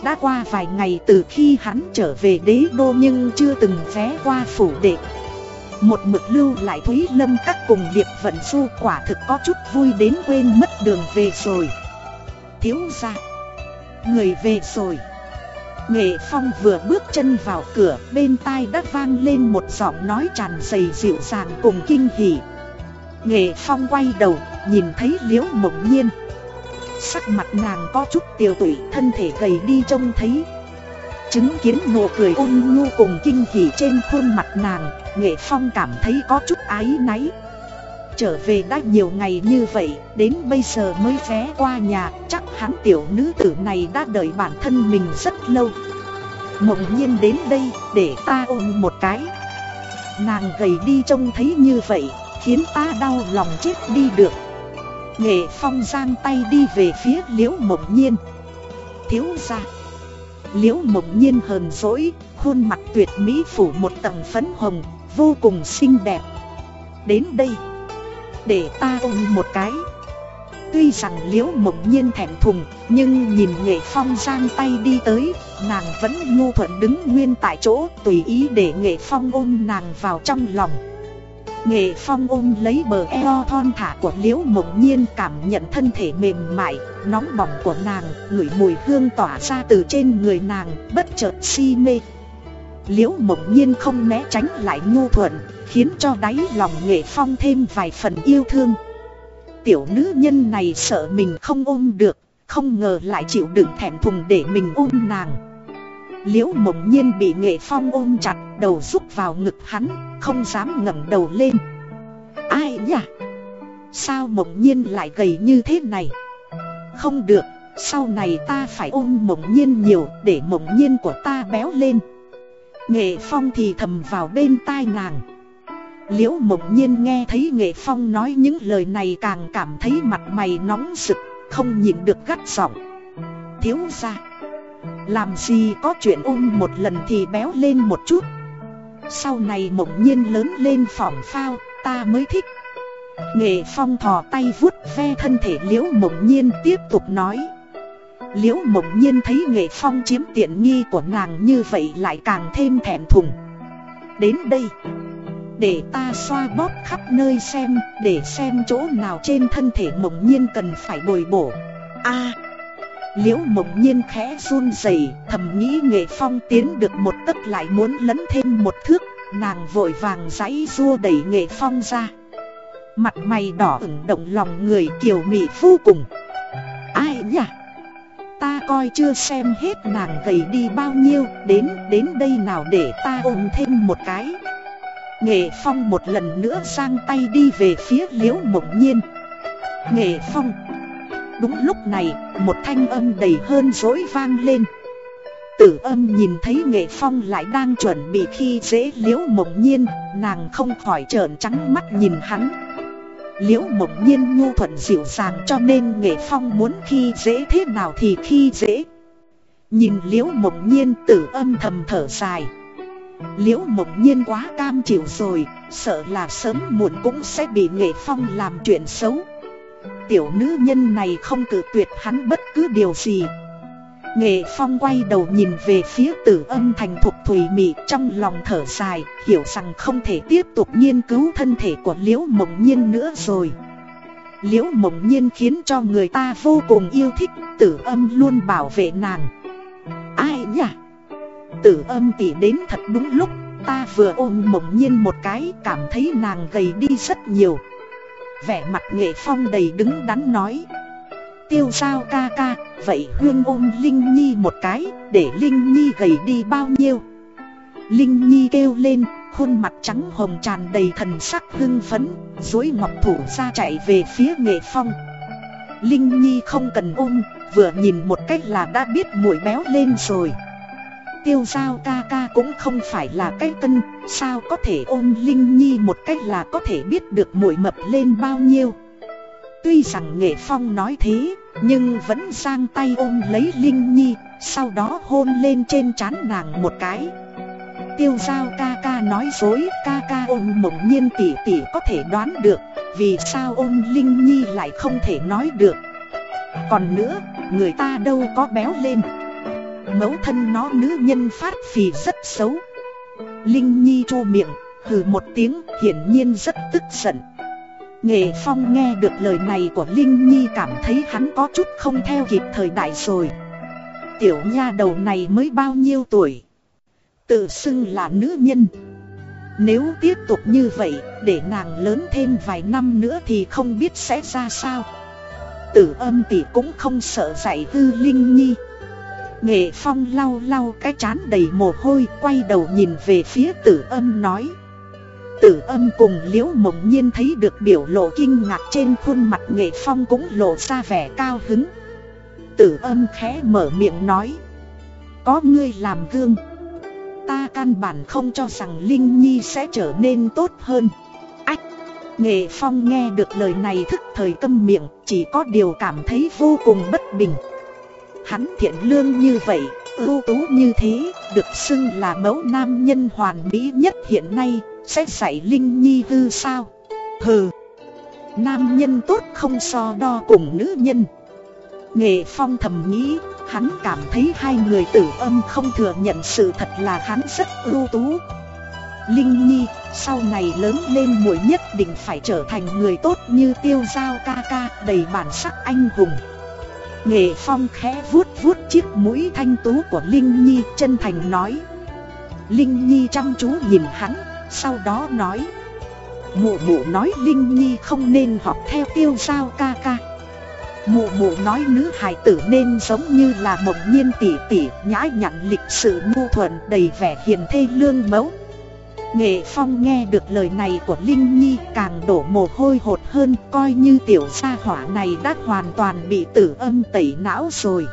Đã qua vài ngày từ khi hắn trở về đế đô nhưng chưa từng vé qua phủ đệ. Một mực lưu lại Thúy Lâm các cùng Điệp Vận Du quả thực có chút vui đến quên mất đường về rồi. Thiếu ra Người về rồi. Nghệ Phong vừa bước chân vào cửa, bên tai đã vang lên một giọng nói tràn đầy dịu dàng cùng kinh hỉ. Nghệ Phong quay đầu, nhìn thấy Liễu Mộng Nhiên. Sắc mặt nàng có chút tiêu tụy, thân thể gầy đi trông thấy. Chứng kiến nụ cười ôn nhu cùng kinh hỉ trên khuôn mặt nàng, Nghệ Phong cảm thấy có chút ái náy. Trở về đã nhiều ngày như vậy, đến bây giờ mới ghé qua nhà, chắc hắn tiểu nữ tử này đã đợi bản thân mình rất lâu. Mộng nhiên đến đây, để ta ôm một cái. Nàng gầy đi trông thấy như vậy, khiến ta đau lòng chết đi được. Nghệ Phong giang tay đi về phía Liễu Mộng Nhiên. Thiếu ra. Liễu Mộng Nhiên hờn dỗi, khuôn mặt tuyệt mỹ phủ một tầng phấn hồng, vô cùng xinh đẹp. Đến đây để ta ôm một cái. Tuy rằng liễu mộng nhiên thẹn thùng, Nhưng nhìn nghệ phong giang tay đi tới, Nàng vẫn nhu thuận đứng nguyên tại chỗ, Tùy ý để nghệ phong ôm nàng vào trong lòng. Nghệ phong ôm lấy bờ eo thon thả của liễu mộng nhiên, Cảm nhận thân thể mềm mại, Nóng bỏng của nàng, Ngửi mùi hương tỏa ra từ trên người nàng, Bất chợt si mê. Liễu mộng nhiên không né tránh lại nhu thuận, Khiến cho đáy lòng nghệ phong thêm vài phần yêu thương. Tiểu nữ nhân này sợ mình không ôm được, Không ngờ lại chịu đựng thẹn thùng để mình ôm nàng. Liễu mộng nhiên bị nghệ phong ôm chặt, Đầu rúc vào ngực hắn, Không dám ngẩng đầu lên. Ai nhỉ? Sao mộng nhiên lại gầy như thế này? Không được, Sau này ta phải ôm mộng nhiên nhiều, Để mộng nhiên của ta béo lên. Nghệ phong thì thầm vào bên tai nàng. Liễu mộng nhiên nghe thấy nghệ phong nói những lời này càng cảm thấy mặt mày nóng sực, Không nhịn được gắt giọng. Thiếu ra Làm gì có chuyện ôm một lần thì béo lên một chút. Sau này mộng nhiên lớn lên phỏng phao ta mới thích. Nghệ phong thò tay vuốt ve thân thể liễu mộng nhiên tiếp tục nói. Liễu mộng nhiên thấy nghệ phong chiếm tiện nghi của nàng như vậy lại càng thêm thẹn thùng. Đến đây, Để ta xoa bóp khắp nơi xem, Để xem chỗ nào trên thân thể mộng nhiên cần phải bồi bổ. A! Liễu mộng nhiên khẽ run rẩy, Thầm nghĩ nghệ phong tiến được một tấc lại muốn lấn thêm một thước, Nàng vội vàng giãy rua đẩy nghệ phong ra. Mặt mày đỏ ửng động lòng người kiều mị vô cùng. Ai nhỉ? Coi chưa xem hết nàng gầy đi bao nhiêu, Đến đến đây nào để ta ôm thêm một cái. Nghệ Phong một lần nữa sang tay đi về phía liễu mộng nhiên. Nghệ Phong, Đúng lúc này, một thanh âm đầy hơn dối vang lên. Tử âm nhìn thấy Nghệ Phong lại đang chuẩn bị khi dễ liễu mộng nhiên, Nàng không khỏi trợn trắng mắt nhìn hắn. Liễu mộng nhiên nhu thuận dịu dàng cho nên nghệ phong muốn khi dễ thế nào thì khi dễ. Nhìn liễu mộng nhiên tử âm thầm thở dài. Liễu mộng nhiên quá cam chịu rồi, Sợ là sớm muộn cũng sẽ bị nghệ phong làm chuyện xấu. Tiểu nữ nhân này không cử tuyệt hắn bất cứ điều gì. Nghệ phong quay đầu nhìn về phía tử âm thành thục thủy mị trong lòng thở dài, Hiểu rằng không thể tiếp tục nghiên cứu thân thể của liễu mộng nhiên nữa rồi. Liễu mộng nhiên khiến cho người ta vô cùng yêu thích, Tử âm luôn bảo vệ nàng. Ai nhỉ? Tử âm tỉ đến thật đúng lúc, Ta vừa ôm mộng nhiên một cái, cảm thấy nàng gầy đi rất nhiều. Vẻ mặt nghệ phong đầy đứng đắn nói Tiêu sao ca ca, vậy Huyên ôm Linh Nhi một cái, để Linh Nhi gầy đi bao nhiêu? Linh Nhi kêu lên, khuôn mặt trắng hồng tràn đầy thần sắc hưng phấn, dối ngọc thủ ra chạy về phía nghệ phong. Linh Nhi không cần ôm, vừa nhìn một cách là đã biết mũi béo lên rồi. Tiêu giao ca ca cũng không phải là cái cân, sao có thể ôm Linh Nhi một cách là có thể biết được mũi mập lên bao nhiêu. Tuy rằng nghệ phong nói thế, nhưng vẫn sang tay ôm lấy Linh Nhi, sau đó hôn lên trên trán nàng một cái. Tiêu giao ca ca nói dối, ca ca ôm mộng nhiên tỷ tỷ có thể đoán được, vì sao ôm Linh Nhi lại không thể nói được. Còn nữa, người ta đâu có béo lên. Mẫu thân nó nữ nhân phát phì rất xấu. Linh Nhi chu miệng, hừ một tiếng, hiển nhiên rất tức giận. Nghệ Phong nghe được lời này của Linh Nhi cảm thấy hắn có chút không theo kịp thời đại rồi. Tiểu nha đầu này mới bao nhiêu tuổi? Tự xưng là nữ nhân. Nếu tiếp tục như vậy, để nàng lớn thêm vài năm nữa thì không biết sẽ ra sao. Tử âm tỷ cũng không sợ dạy hư Linh Nhi. Nghệ Phong lau lau cái chán đầy mồ hôi, quay đầu nhìn về phía tử âm nói. Tử âm cùng liễu mộng nhiên thấy được biểu lộ kinh ngạc trên khuôn mặt nghệ phong cũng lộ ra vẻ cao hứng. Tử âm khẽ mở miệng nói, Có ngươi làm gương, Ta căn bản không cho rằng Linh Nhi sẽ trở nên tốt hơn. Ách, Nghệ phong nghe được lời này thức thời câm miệng, Chỉ có điều cảm thấy vô cùng bất bình. Hắn thiện lương như vậy, ưu tú như thế, Được xưng là mẫu nam nhân hoàn mỹ nhất hiện nay sẽ dạy Linh Nhi hư sao? Hừ. Nam nhân tốt không so đo cùng nữ nhân. Nghệ Phong thầm nghĩ, Hắn cảm thấy hai người tử âm không thừa nhận sự thật là hắn rất ưu tú. Linh Nhi, sau này lớn lên muội nhất định phải trở thành người tốt như tiêu giao ca ca, đầy bản sắc anh hùng. Nghệ Phong khẽ vuốt vuốt chiếc mũi thanh tú của Linh Nhi, chân thành nói. Linh Nhi chăm chú nhìn hắn sau đó nói. Mụ mụ nói Linh Nhi không nên học theo tiêu giao ca ca. Mụ mụ nói nữ hài tử nên giống như là mộng nhiên tỷ tỷ Nhã nhặn lịch sự ngu thuận đầy vẻ hiền thê lương mẫu. Nghệ Phong nghe được lời này của Linh Nhi càng đổ mồ hôi hột hơn, Coi như tiểu gia hỏa này đã hoàn toàn bị tử âm tẩy não rồi.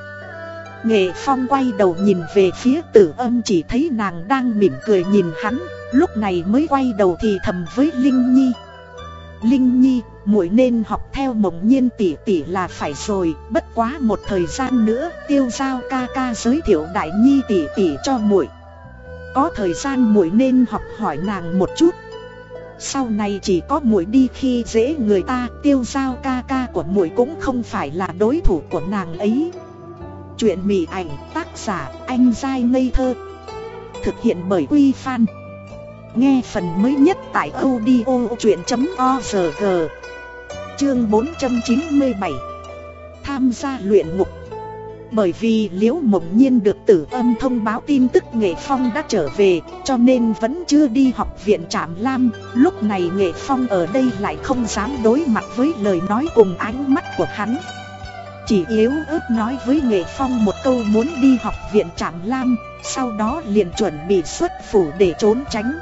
Nghệ Phong quay đầu nhìn về phía tử âm chỉ thấy nàng đang mỉm cười nhìn hắn Lúc này mới quay đầu thì thầm với Linh Nhi. Linh Nhi, muội nên học theo mộng nhiên tỷ tỷ là phải rồi Bất quá một thời gian nữa tiêu giao ca ca giới thiệu đại nhi tỷ tỷ cho muội. Có thời gian muội nên học hỏi nàng một chút. Sau này chỉ có muội đi khi dễ người ta tiêu giao ca ca của muội cũng không phải là đối thủ của nàng ấy. Chuyện mỹ ảnh tác giả anh giai ngây thơ. Thực hiện bởi Quy Phan. Nghe phần mới nhất tại audio.org Chương 497 Tham gia luyện ngục. Bởi vì Liễu Mộng Nhiên được tử âm thông báo tin tức Nghệ Phong đã trở về, Cho nên vẫn chưa đi học viện Trạm Lam. Lúc này Nghệ Phong ở đây lại không dám đối mặt với lời nói cùng ánh mắt của hắn. Chỉ yếu ớt nói với Nghệ Phong một câu muốn đi học viện Trạm Lam, Sau đó liền chuẩn bị xuất phủ để trốn tránh.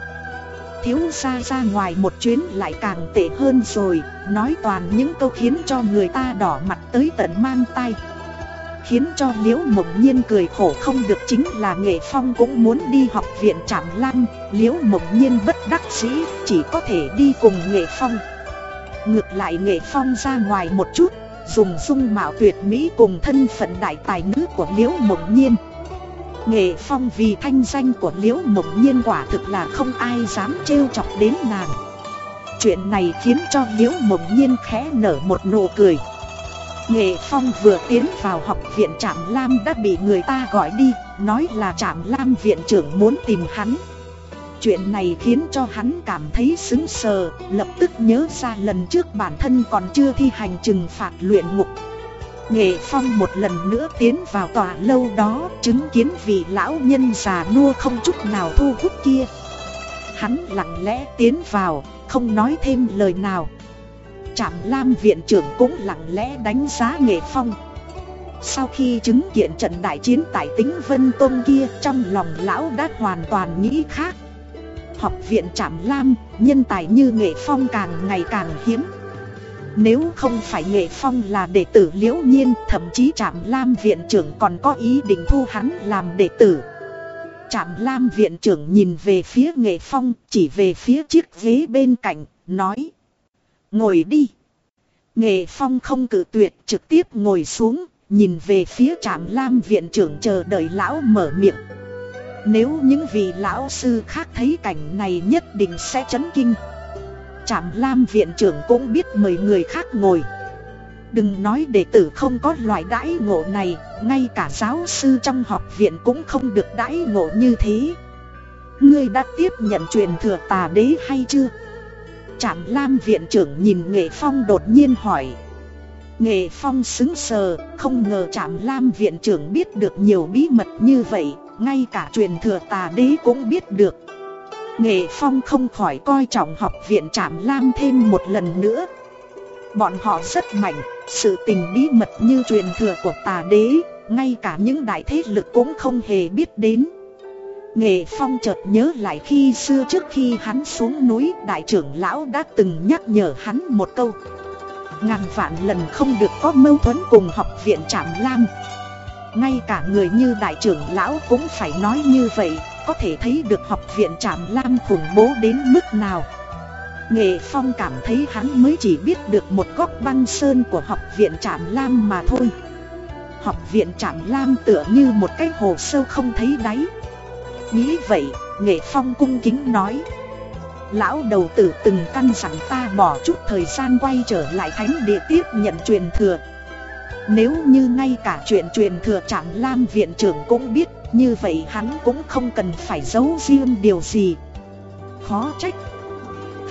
Thiếu ra ra ngoài một chuyến lại càng tệ hơn rồi, Nói toàn những câu khiến cho người ta đỏ mặt tới tận mang tay Khiến cho Liễu Mộng Nhiên cười khổ không được chính là Nghệ Phong cũng muốn đi học viện Trạm Lam, Liễu Mộng Nhiên bất đắc dĩ, chỉ có thể đi cùng Nghệ Phong. Ngược lại nghệ phong ra ngoài một chút, Dùng dung mạo tuyệt mỹ cùng thân phận đại tài nữ của Liễu Mộng Nhiên. Nghệ phong vì thanh danh của Liễu Mộng Nhiên quả thực là không ai dám trêu chọc đến nàng. Chuyện này khiến cho Liễu Mộng Nhiên khẽ nở một nụ cười. Nghệ Phong vừa tiến vào học viện Trạm Lam đã bị người ta gọi đi, Nói là Trạm Lam viện trưởng muốn tìm hắn. Chuyện này khiến cho hắn cảm thấy xứng sờ, Lập tức nhớ ra lần trước bản thân còn chưa thi hành trừng phạt luyện ngục. Nghệ Phong một lần nữa tiến vào tòa lâu đó Chứng kiến vị lão nhân già nua không chút nào thu hút kia. Hắn lặng lẽ tiến vào, không nói thêm lời nào. Trạm Lam viện trưởng cũng lặng lẽ đánh giá Nghệ Phong. Sau khi chứng kiến trận đại chiến tại tính Vân Tôn kia Trong lòng lão đã hoàn toàn nghĩ khác. Học viện Trạm Lam, nhân tài như Nghệ Phong càng ngày càng hiếm. Nếu không phải Nghệ Phong là đệ tử liễu nhiên Thậm chí Trạm Lam viện trưởng còn có ý định thu hắn làm đệ tử Trạm Lam viện trưởng nhìn về phía Nghệ Phong Chỉ về phía chiếc ghế bên cạnh, nói Ngồi đi. Nghệ Phong không cử tuyệt trực tiếp ngồi xuống, nhìn về phía trạm lam viện trưởng chờ đợi lão mở miệng. Nếu những vị lão sư khác thấy cảnh này nhất định sẽ chấn kinh. Trạm lam viện trưởng cũng biết mời người khác ngồi. Đừng nói đệ tử không có loại đãi ngộ này, ngay cả giáo sư trong học viện cũng không được đãi ngộ như thế. Ngươi đã tiếp nhận truyền thừa tà đế hay chưa? Trạm Lam viện trưởng nhìn Nghệ Phong đột nhiên hỏi Nghệ Phong xứng sờ, không ngờ Trạm Lam viện trưởng biết được nhiều bí mật như vậy Ngay cả truyền thừa tà đế cũng biết được Nghệ Phong không khỏi coi trọng học viện Trạm Lam thêm một lần nữa. Bọn họ rất mạnh, sự tình bí mật như truyền thừa của tà đế Ngay cả những đại thế lực cũng không hề biết đến. Nghệ Phong chợt nhớ lại khi xưa trước khi hắn xuống núi Đại trưởng lão đã từng nhắc nhở hắn một câu. Ngàn vạn lần không được có mâu thuẫn cùng học viện Trạm Lam. Ngay cả người như đại trưởng lão cũng phải nói như vậy. Có thể thấy được học viện Trạm Lam khủng bố đến mức nào. Nghệ Phong cảm thấy hắn mới chỉ biết được một góc băng sơn của học viện Trạm Lam mà thôi. Học viện Trạm Lam tựa như một cái hồ sâu không thấy đáy. Nghĩ vậy, Nghệ Phong cung kính nói Lão đầu tử từng căn dặn ta bỏ chút thời gian quay trở lại thánh địa tiếp nhận truyền thừa. Nếu như ngay cả chuyện truyền thừa Trạm Lam viện trưởng cũng biết như vậy hắn cũng không cần phải giấu riêng điều gì. Khó trách.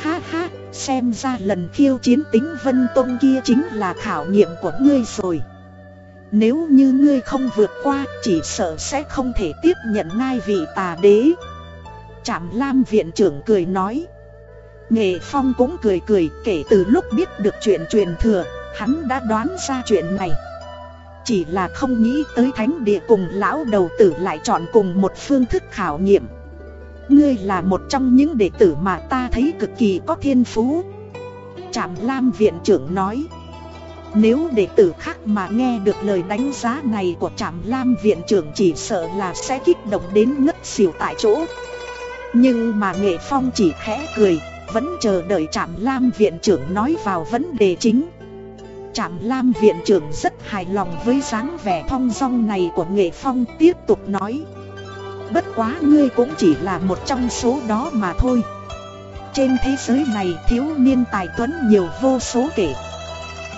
Ha ha, xem ra lần khiêu chiến tính Vân Tông kia chính là khảo nghiệm của ngươi rồi. Nếu như ngươi không vượt qua chỉ sợ sẽ không thể tiếp nhận ngai vị tà đế. Trạm Lam viện trưởng cười nói. Nghệ Phong cũng cười cười kể từ lúc biết được chuyện truyền thừa Hắn đã đoán ra chuyện này. Chỉ là không nghĩ tới thánh địa cùng lão đầu tử lại chọn cùng một phương thức khảo nghiệm. Ngươi là một trong những đệ tử mà ta thấy cực kỳ có thiên phú. Trạm Lam viện trưởng nói nếu đệ tử khác mà nghe được lời đánh giá này của Trạm Lam viện trưởng chỉ sợ là sẽ kích động đến ngất xỉu tại chỗ. Nhưng mà Nghệ Phong chỉ khẽ cười, vẫn chờ đợi Trạm Lam viện trưởng nói vào vấn đề chính. Trạm Lam viện trưởng rất hài lòng với dáng vẻ thong dong này của Nghệ Phong tiếp tục nói. Bất quá ngươi cũng chỉ là một trong số đó mà thôi. Trên thế giới này thiếu niên tài tuấn nhiều vô số kể.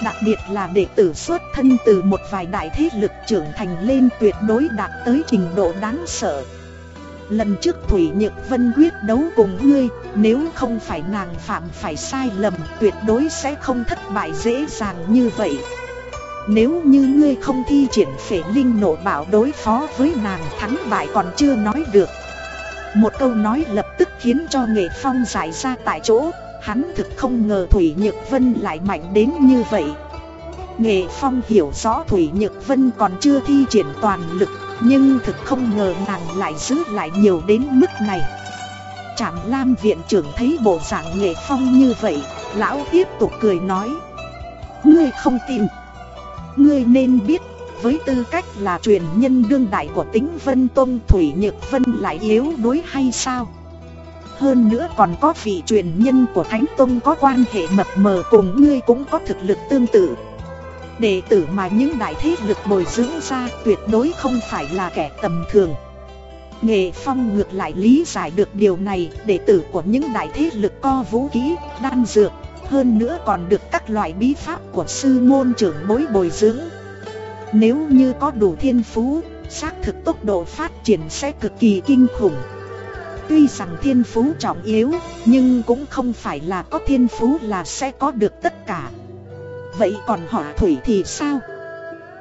Đặc biệt là đệ tử xuất thân từ một vài đại thế lực trưởng thành lên tuyệt đối đạt tới trình độ đáng sợ. Lần trước Thủy Nhược Vân quyết đấu cùng ngươi, Nếu không phải nàng phạm phải sai lầm, Tuyệt đối sẽ không thất bại dễ dàng như vậy. Nếu như ngươi không thi triển phể linh nộ bảo đối phó với nàng Thắng bại còn chưa nói được. Một câu nói lập tức khiến cho nghệ phong giải ra tại chỗ, Hắn thực không ngờ Thủy Nhược Vân lại mạnh đến như vậy. Nghệ Phong hiểu rõ Thủy Nhược Vân còn chưa thi triển toàn lực, Nhưng thực không ngờ nàng lại giữ lại nhiều đến mức này. Trạm Lam viện trưởng thấy bộ dạng Nghệ Phong như vậy, Lão tiếp tục cười nói, Ngươi không tin. Ngươi nên biết, với tư cách là truyền nhân đương đại của tính Vân Tôn, Thủy Nhược Vân lại yếu đuối hay sao? Hơn nữa còn có vị truyền nhân của Thánh Tông có quan hệ mập mờ cùng ngươi cũng có thực lực tương tự. Đệ tử mà những đại thế lực bồi dưỡng ra tuyệt đối không phải là kẻ tầm thường. Nghệ Phong ngược lại lý giải được điều này Đệ tử của những đại thế lực co vũ khí, đan dược Hơn nữa còn được các loại bí pháp của sư môn trưởng bối bồi dưỡng. Nếu như có đủ thiên phú, xác thực tốc độ phát triển sẽ cực kỳ kinh khủng. Tuy rằng thiên phú trọng yếu, nhưng cũng không phải là có thiên phú là sẽ có được tất cả. Vậy còn họ Thủy thì sao?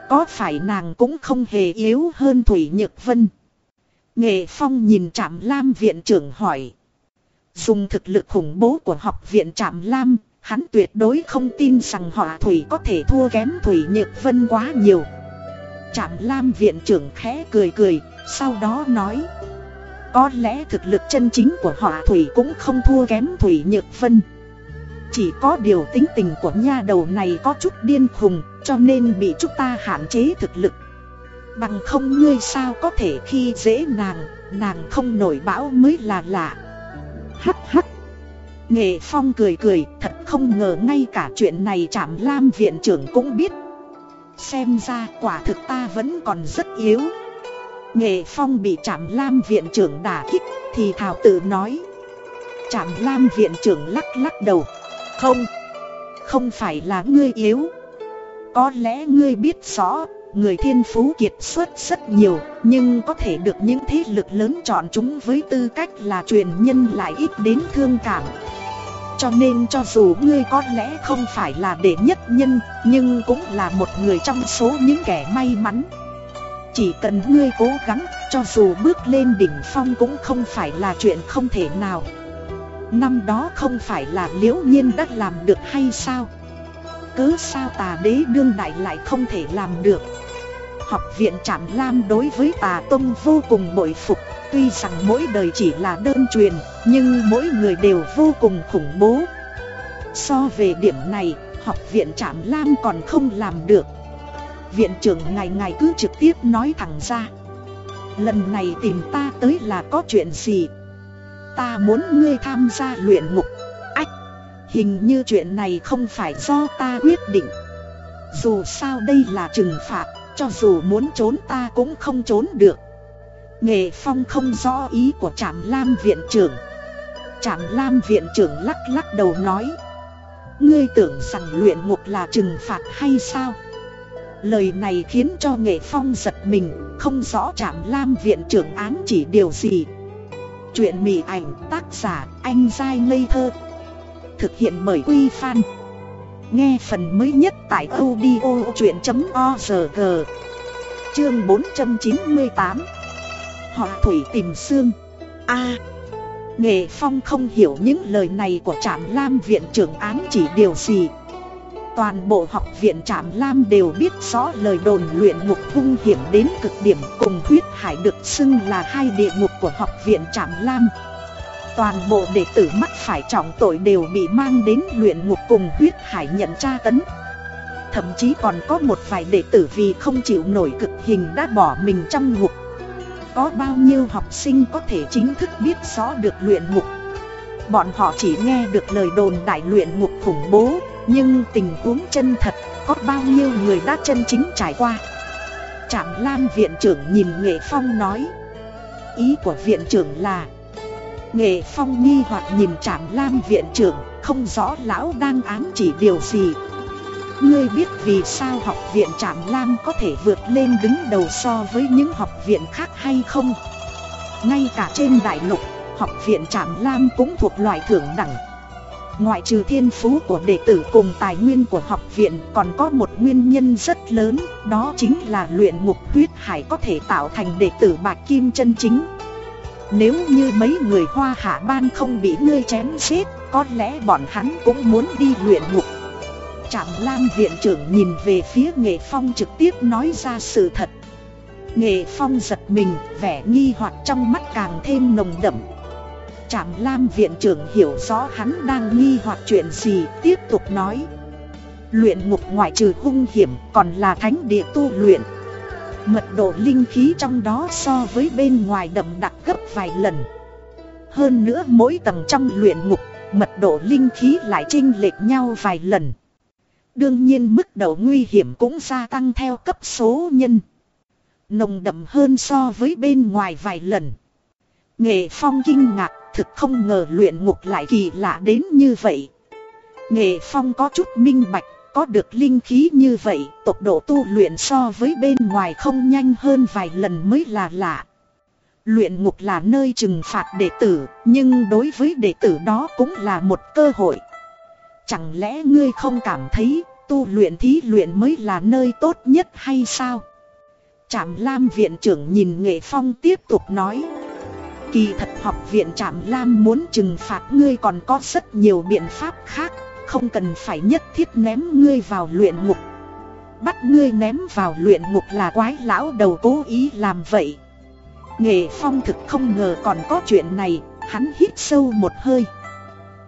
Có phải nàng cũng không hề yếu hơn Thủy Nhược Vân? Nghệ Phong nhìn Trạm Lam viện trưởng hỏi. Dùng thực lực khủng bố của học viện Trạm Lam, hắn tuyệt đối không tin rằng họ Thủy có thể thua kém Thủy Nhược Vân quá nhiều. Trạm Lam viện trưởng khẽ cười cười, sau đó nói. Có lẽ thực lực chân chính của họ Thủy cũng không thua kém Thủy Nhược Vân. Chỉ có điều tính tình của nha đầu này có chút điên khùng, Cho nên bị chúng ta hạn chế thực lực. Bằng không ngươi sao có thể khi dễ nàng Nàng không nổi bão mới là lạ. Hắc hắc. Nghệ Phong cười cười, Thật không ngờ ngay cả chuyện này Trạm Lam viện trưởng cũng biết. Xem ra quả thực ta vẫn còn rất yếu. Nghệ Phong bị Trạm Lam viện trưởng đả kích, Thì Thảo tự nói. Trạm Lam viện trưởng lắc lắc đầu không, không phải là ngươi yếu. Có lẽ ngươi biết rõ, người thiên phú kiệt xuất rất nhiều, nhưng có thể được những thế lực lớn chọn chúng với tư cách là truyền nhân lại ít đến thương cảm. Cho nên cho dù ngươi có lẽ không phải là đệ nhất nhân, nhưng cũng là một người trong số những kẻ may mắn. Chỉ cần ngươi cố gắng, cho dù bước lên đỉnh phong cũng không phải là chuyện không thể nào. Năm đó không phải là liễu nhiên đã làm được hay sao? Cứ sao tà đế đương đại lại không thể làm được? Học viện Trạm Lam đối với tà Tông vô cùng bội phục, Tuy rằng mỗi đời chỉ là đơn truyền, Nhưng mỗi người đều vô cùng khủng bố. So về điểm này, Học viện Trạm Lam còn không làm được. Viện trưởng ngày ngày cứ trực tiếp nói thẳng ra. Lần này tìm ta tới là có chuyện gì? Ta muốn ngươi tham gia luyện ngục. Ách, Hình như chuyện này không phải do ta quyết định. Dù sao đây là trừng phạt, Cho dù muốn trốn ta cũng không trốn được. Nghệ Phong không rõ ý của Trạm Lam viện trưởng. Trạm Lam viện trưởng lắc lắc đầu nói, Ngươi tưởng rằng luyện ngục là trừng phạt hay sao? Lời này khiến cho Nghệ Phong giật mình, Không rõ Trạm Lam viện trưởng án chỉ điều gì. Chuyện mị ảnh tác giả anh dai ngây thơ. Thực hiện bởi Quy Phan. Nghe phần mới nhất tại audio chuyện.org Chương 498 Họ thủy tìm xương A. Nghệ Phong không hiểu những lời này của Trạm Lam viện trưởng án chỉ điều gì? Toàn bộ học viện Trạm Lam đều biết rõ lời đồn luyện ngục hung hiểm đến cực điểm cùng huyết hải được xưng là hai địa ngục của học viện Trạm Lam. Toàn bộ đệ tử mắc phải trọng tội đều bị mang đến luyện ngục cùng huyết hải nhận tra tấn. Thậm chí còn có một vài đệ tử vì không chịu nổi cực hình đã bỏ mình trong ngục. Có bao nhiêu học sinh có thể chính thức biết rõ được luyện ngục. Bọn họ chỉ nghe được lời đồn đại luyện ngục khủng bố nhưng tình huống chân thật, có bao nhiêu người đã chân chính trải qua? Trạm Lam viện trưởng nhìn Nghệ Phong nói. Ý của viện trưởng là Nghệ Phong nghi hoặc nhìn Trạm Lam viện trưởng Không rõ lão đang ám chỉ điều gì. Ngươi biết vì sao học viện Trạm Lam có thể vượt lên đứng đầu so với những học viện khác hay không? Ngay cả trên đại lục Học viện Trạm Lam cũng thuộc loại thưởng đẳng. Ngoại trừ thiên phú của đệ tử cùng tài nguyên của học viện còn có một nguyên nhân rất lớn, đó chính là luyện ngục huyết hải có thể tạo thành đệ tử bạc kim chân chính. Nếu như mấy người hoa hạ ban không bị ngươi chém giết, có lẽ bọn hắn cũng muốn đi luyện ngục. Trạm Lam viện trưởng nhìn về phía Nghệ Phong trực tiếp nói ra sự thật. Nghệ Phong giật mình, vẻ nghi hoặc trong mắt càng thêm nồng đậm. Trạm Lam viện trưởng hiểu rõ hắn đang nghi hoặc chuyện gì, tiếp tục nói. Luyện ngục ngoại trừ hung hiểm còn là thánh địa tu luyện. Mật độ linh khí trong đó so với bên ngoài đậm đặc gấp vài lần. Hơn nữa mỗi tầng trong luyện ngục, mật độ linh khí lại chênh lệch nhau vài lần. Đương nhiên mức độ nguy hiểm cũng gia tăng theo cấp số nhân. Nồng đậm hơn so với bên ngoài vài lần. Nghệ Phong kinh ngạc, thực không ngờ luyện ngục lại kỳ lạ đến như vậy. Nghệ Phong có chút minh bạch, có được linh khí như vậy, tốc độ tu luyện so với bên ngoài không nhanh hơn vài lần mới là lạ. Luyện ngục là nơi trừng phạt đệ tử, nhưng đối với đệ tử đó cũng là một cơ hội. Chẳng lẽ ngươi không cảm thấy tu luyện thí luyện mới là nơi tốt nhất hay sao? Trạm Lam viện trưởng nhìn Nghệ Phong tiếp tục nói. Kỳ thật học viện Trạm Lam muốn trừng phạt ngươi còn có rất nhiều biện pháp khác, không cần phải nhất thiết ném ngươi vào luyện ngục. Bắt ngươi ném vào luyện ngục là quái lão đầu cố ý làm vậy. Nghệ Phong thực không ngờ còn có chuyện này, hắn hít sâu một hơi.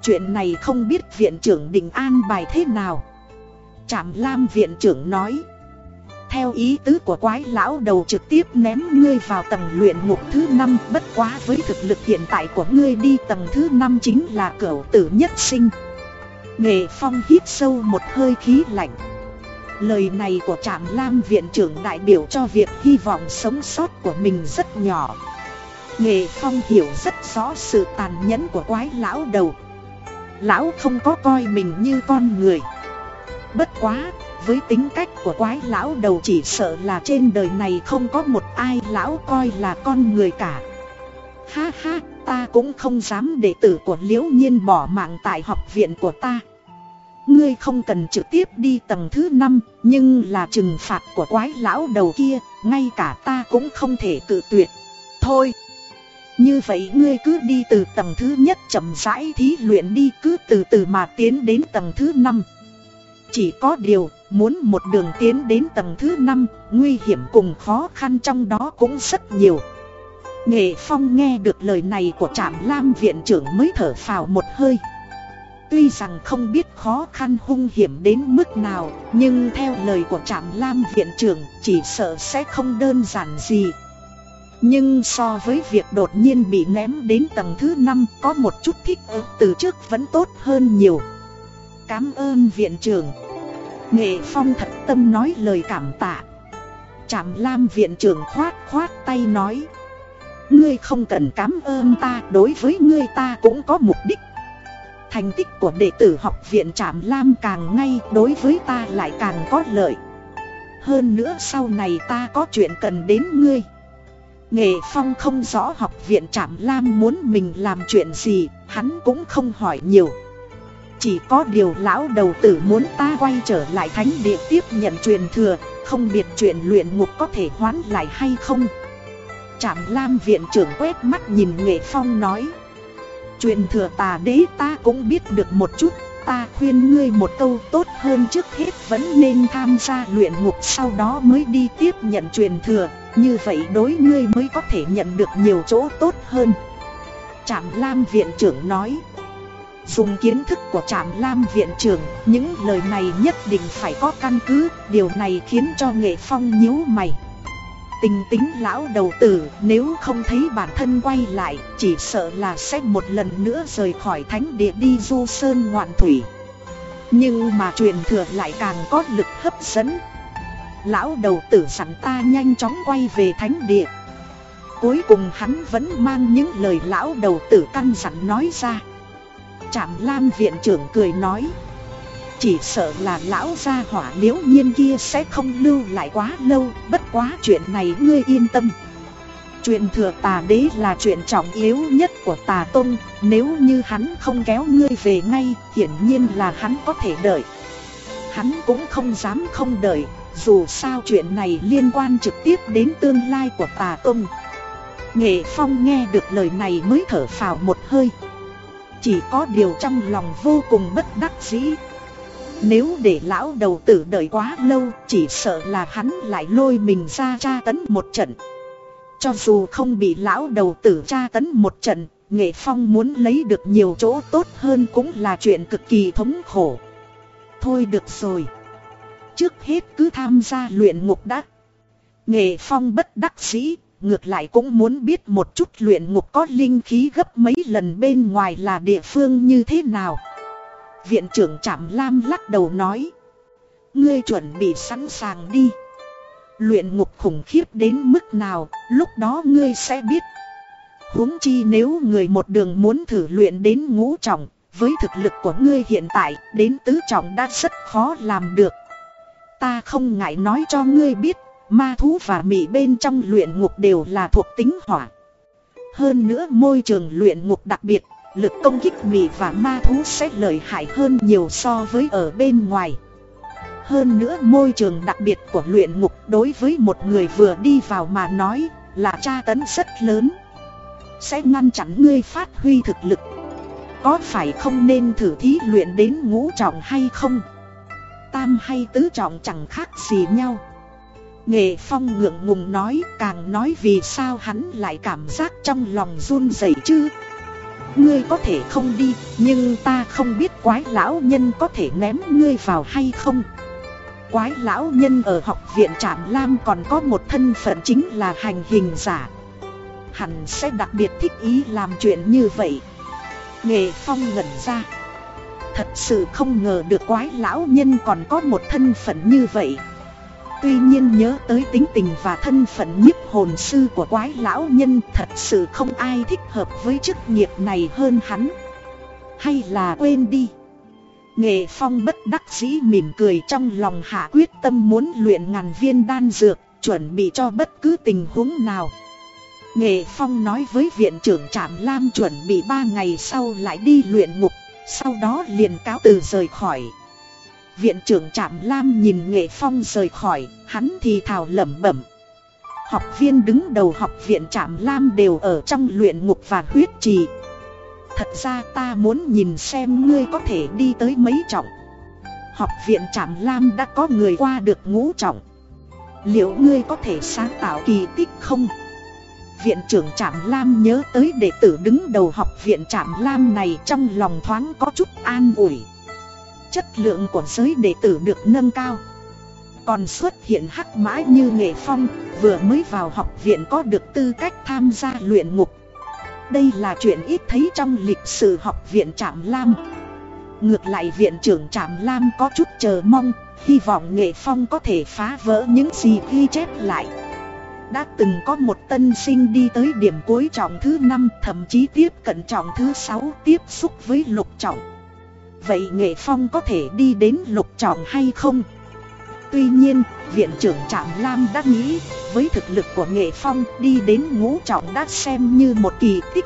Chuyện này không biết viện trưởng đình an bài thế nào. Trạm Lam viện trưởng nói. Theo ý tứ của quái lão đầu trực tiếp ném ngươi vào tầng luyện ngục thứ 5 Bất quá với thực lực hiện tại của ngươi đi, tầng thứ 5 chính là cửu tử nhất sinh. Nghệ Phong hít sâu một hơi khí lạnh. Lời này của Trạm Lam viện trưởng đại biểu cho việc hy vọng sống sót của mình rất nhỏ. Nghệ Phong hiểu rất rõ sự tàn nhẫn của quái lão đầu. Lão không có coi mình như con người. Bất quá, với tính cách của quái lão đầu chỉ sợ là trên đời này không có một ai lão coi là con người cả Ha ha, ta cũng không dám đệ tử của liễu nhiên bỏ mạng tại học viện của ta Ngươi không cần trực tiếp đi tầng thứ 5, nhưng là trừng phạt của quái lão đầu kia, ngay cả ta cũng không thể tự tuyệt. Thôi, như vậy ngươi cứ đi từ tầng thứ nhất chậm rãi thí luyện đi cứ từ từ mà tiến đến tầng thứ 5. Chỉ có điều, muốn một đường tiến đến tầng thứ 5, nguy hiểm cùng khó khăn trong đó cũng rất nhiều. Nghệ Phong nghe được lời này của trạm Lam viện trưởng mới thở phào một hơi. Tuy rằng không biết khó khăn hung hiểm đến mức nào, nhưng theo lời của trạm Lam viện trưởng chỉ sợ sẽ không đơn giản gì. Nhưng so với việc đột nhiên bị ném đến tầng thứ 5 có một chút thích ứng từ trước vẫn tốt hơn nhiều. Cảm ơn viện trưởng. Nghệ Phong thật tâm nói lời cảm tạ. Trạm Lam viện trưởng khoát khoát tay nói. Ngươi không cần cảm ơn ta, đối với ngươi ta cũng có mục đích. Thành tích của đệ tử học viện Trạm Lam càng ngay, đối với ta lại càng có lợi. Hơn nữa sau này ta có chuyện cần đến ngươi. Nghệ Phong không rõ học viện Trạm Lam muốn mình làm chuyện gì, hắn cũng không hỏi nhiều. Chỉ có điều lão đầu tử muốn ta quay trở lại thánh địa tiếp nhận truyền thừa, không biết chuyện luyện ngục có thể hoán lại hay không. Trạm Lam viện trưởng quét mắt nhìn Nghệ Phong nói. Truyền thừa tà đế ta cũng biết được một chút, ta khuyên ngươi một câu tốt hơn trước hết vẫn nên tham gia luyện ngục sau đó mới đi tiếp nhận truyền thừa, như vậy đối ngươi mới có thể nhận được nhiều chỗ tốt hơn. Trạm Lam viện trưởng nói. Dùng kiến thức của trạm Lam viện trưởng, những lời này nhất định phải có căn cứ, điều này khiến cho nghệ phong nhíu mày. Tình tính lão đầu tử nếu không thấy bản thân quay lại chỉ sợ là sẽ một lần nữa rời khỏi thánh địa đi du sơn ngoạn thủy. Nhưng mà truyền thừa lại càng có lực hấp dẫn. Lão đầu tử sẵn ta nhanh chóng quay về thánh địa. Cuối cùng hắn vẫn mang những lời lão đầu tử căn dặn nói ra. Trạm Lam viện trưởng cười nói. Chỉ sợ là lão gia hỏa liễu nhiên kia sẽ không lưu lại quá lâu, Bất quá chuyện này ngươi yên tâm. Chuyện thừa tà đế là chuyện trọng yếu nhất của tà tôn, Nếu như hắn không kéo ngươi về ngay, Hiển nhiên là hắn có thể đợi. Hắn cũng không dám không đợi, Dù sao chuyện này liên quan trực tiếp đến tương lai của tà tôn. Nghệ Phong nghe được lời này mới thở phào một hơi chỉ có điều trong lòng vô cùng bất đắc dĩ. Nếu để lão đầu tử đợi quá lâu, Chỉ sợ là hắn lại lôi mình ra tra tấn một trận. Cho dù không bị lão đầu tử tra tấn một trận, Nghệ Phong muốn lấy được nhiều chỗ tốt hơn cũng là chuyện cực kỳ thống khổ. Thôi được rồi. Trước hết cứ tham gia luyện ngục đã. Nghệ Phong bất đắc dĩ ngược lại cũng muốn biết một chút luyện ngục có linh khí gấp mấy lần bên ngoài là địa phương như thế nào. Viện trưởng Trạm Lam lắc đầu nói. Ngươi chuẩn bị sẵn sàng đi. Luyện ngục khủng khiếp đến mức nào, lúc đó ngươi sẽ biết. huống chi nếu người một đường muốn thử luyện đến ngũ trọng, với thực lực của ngươi hiện tại, đến tứ trọng đã rất khó làm được. Ta không ngại nói cho ngươi biết, ma thú và mị bên trong luyện ngục đều là thuộc tính hỏa. Hơn nữa môi trường luyện ngục đặc biệt, lực công kích mị và ma thú sẽ lợi hại hơn nhiều so với ở bên ngoài. Hơn nữa môi trường đặc biệt của luyện ngục đối với một người vừa đi vào mà nói là tra tấn rất lớn. Sẽ ngăn chặn ngươi phát huy thực lực. Có phải không nên thử thí luyện đến ngũ trọng hay không? Tam hay tứ trọng chẳng khác gì nhau. Nghệ Phong ngượng ngùng nói càng nói vì sao hắn lại cảm giác trong lòng run rẩy chứ. Ngươi có thể không đi, nhưng ta không biết quái lão nhân có thể ném ngươi vào hay không. Quái lão nhân ở học viện Trạm Lam còn có một thân phận chính là hành hình giả. Hẳn sẽ đặc biệt thích ý làm chuyện như vậy. Nghệ Phong ngẩn ra. Thật sự không ngờ được quái lão nhân còn có một thân phận như vậy. Tuy nhiên nhớ tới tính tình và thân phận nhiếp hồn sư của quái lão nhân thật sự không ai thích hợp với chức nghiệp này hơn hắn. Hay là quên đi. Nghệ Phong bất đắc dĩ mỉm cười trong lòng hạ quyết tâm muốn luyện ngàn viên đan dược, chuẩn bị cho bất cứ tình huống nào. Nghệ Phong nói với viện trưởng Trạm Lam chuẩn bị ba ngày sau lại đi luyện ngục, sau đó liền cáo từ rời khỏi. Viện trưởng Trạm Lam nhìn Nghệ Phong rời khỏi, hắn thì thào lẩm bẩm. Học viên đứng đầu học viện Trạm Lam đều ở trong luyện ngục và huyết trì. Thật ra ta muốn nhìn xem ngươi có thể đi tới mấy trọng. Học viện Trạm Lam đã có người qua được ngũ trọng. Liệu ngươi có thể sáng tạo kỳ tích không? Viện trưởng Trạm Lam nhớ tới đệ tử đứng đầu học viện Trạm Lam này trong lòng thoáng có chút an ủi. Chất lượng của giới đệ tử được nâng cao. Còn xuất hiện hắc mã như nghệ phong, vừa mới vào học viện có được tư cách tham gia luyện ngục. Đây là chuyện ít thấy trong lịch sử học viện Trạm Lam. Ngược lại viện trưởng Trạm Lam có chút chờ mong, hy vọng nghệ phong có thể phá vỡ những gì ghi chép lại. Đã từng có một tân sinh đi tới điểm cuối trọng thứ 5 thậm chí tiếp cận trọng thứ 6 tiếp xúc với lục trọng. Vậy nghệ phong có thể đi đến lục trọng hay không? Tuy nhiên, viện trưởng Trạm Lam đã nghĩ, với thực lực của nghệ phong đi đến ngũ trọng đã xem như một kỳ tích.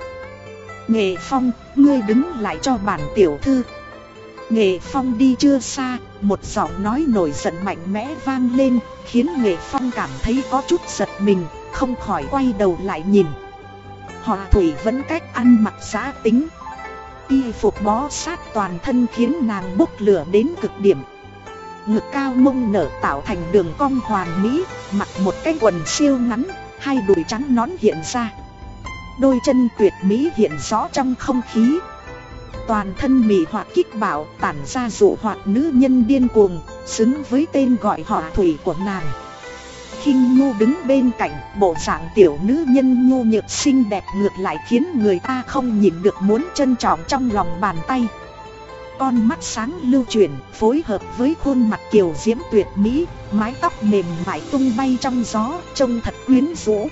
Nghệ phong, ngươi đứng lại cho bản tiểu thư. Nghệ phong đi chưa xa, một giọng nói nổi giận mạnh mẽ vang lên, khiến Nghệ phong cảm thấy có chút giật mình, không khỏi quay đầu lại nhìn. Họ thủy vẫn cách ăn mặc giá tính. Y phục bó sát toàn thân khiến nàng bốc lửa đến cực điểm. Ngực cao mông nở tạo thành đường cong hoàn mỹ, mặc một cái quần siêu ngắn, hai đùi trắng nón hiện ra. Đôi chân tuyệt mỹ hiện rõ trong không khí. Toàn thân mị hoạt kích bảo tản ra dụ hoạt nữ nhân điên cuồng, xứng với tên gọi họ thủy của nàng khinh Nhu đứng bên cạnh, bộ dạng tiểu nữ nhân nhu nhược xinh đẹp ngược lại khiến người ta không nhìn được muốn trân trọng trong lòng bàn tay. Con mắt sáng lưu chuyển, phối hợp với khuôn mặt kiều diễm tuyệt mỹ, mái tóc mềm mại tung bay trong gió, trông thật quyến rũ.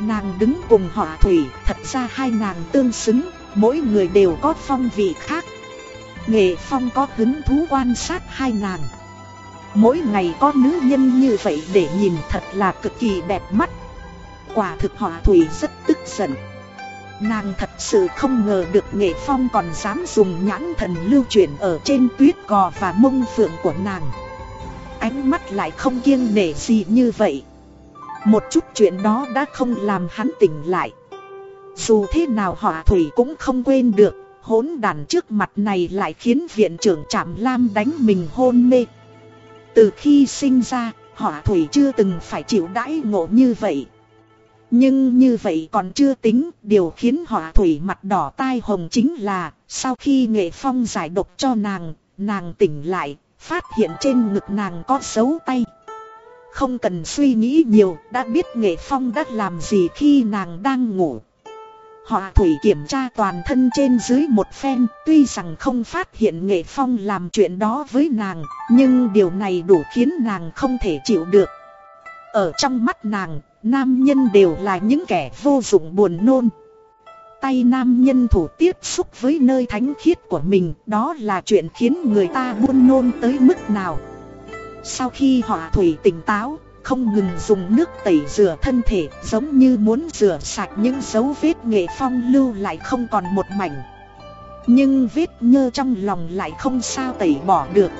Nàng đứng cùng họ thủy, thật ra hai nàng tương xứng, mỗi người đều có phong vị khác. Nghệ phong có hứng thú quan sát hai nàng. Mỗi ngày có nữ nhân như vậy để nhìn thật là cực kỳ đẹp mắt. Quả thực họ thủy rất tức giận. Nàng thật sự không ngờ được nghệ phong còn dám dùng nhãn thần lưu chuyển ở trên tuyết gò và mông phượng của nàng Ánh mắt lại không kiêng nể gì như vậy Một chút chuyện đó đã không làm hắn tỉnh lại Dù thế nào họa thủy cũng không quên được Hốn đàn trước mặt này lại khiến viện trưởng Trạm Lam đánh mình hôn mê từ khi sinh ra, họ thủy chưa từng phải chịu đãi ngộ như vậy nhưng như vậy còn chưa tính, điều khiến họ thủy mặt đỏ tai hồng chính là, sau khi nghệ phong giải độc cho nàng, nàng tỉnh lại, phát hiện trên ngực nàng có dấu tay. Không cần suy nghĩ nhiều, đã biết Nghệ Phong đã làm gì khi nàng đang ngủ. Họ thủy kiểm tra toàn thân trên dưới một phen, tuy rằng không phát hiện Nghệ Phong làm chuyện đó với nàng, nhưng điều này đủ khiến nàng không thể chịu được. Ở trong mắt nàng, nam nhân đều là những kẻ vô dụng buồn nôn. Tay nam nhân thủ tiếp xúc với nơi thánh khiết của mình, đó là chuyện khiến người ta buồn nôn tới mức nào. Sau khi họ thủy tỉnh táo, không ngừng dùng nước tẩy rửa thân thể giống như muốn rửa sạch những dấu vết nghệ phong lưu lại không còn một mảnh. Nhưng vết nhơ trong lòng lại không sao tẩy bỏ được.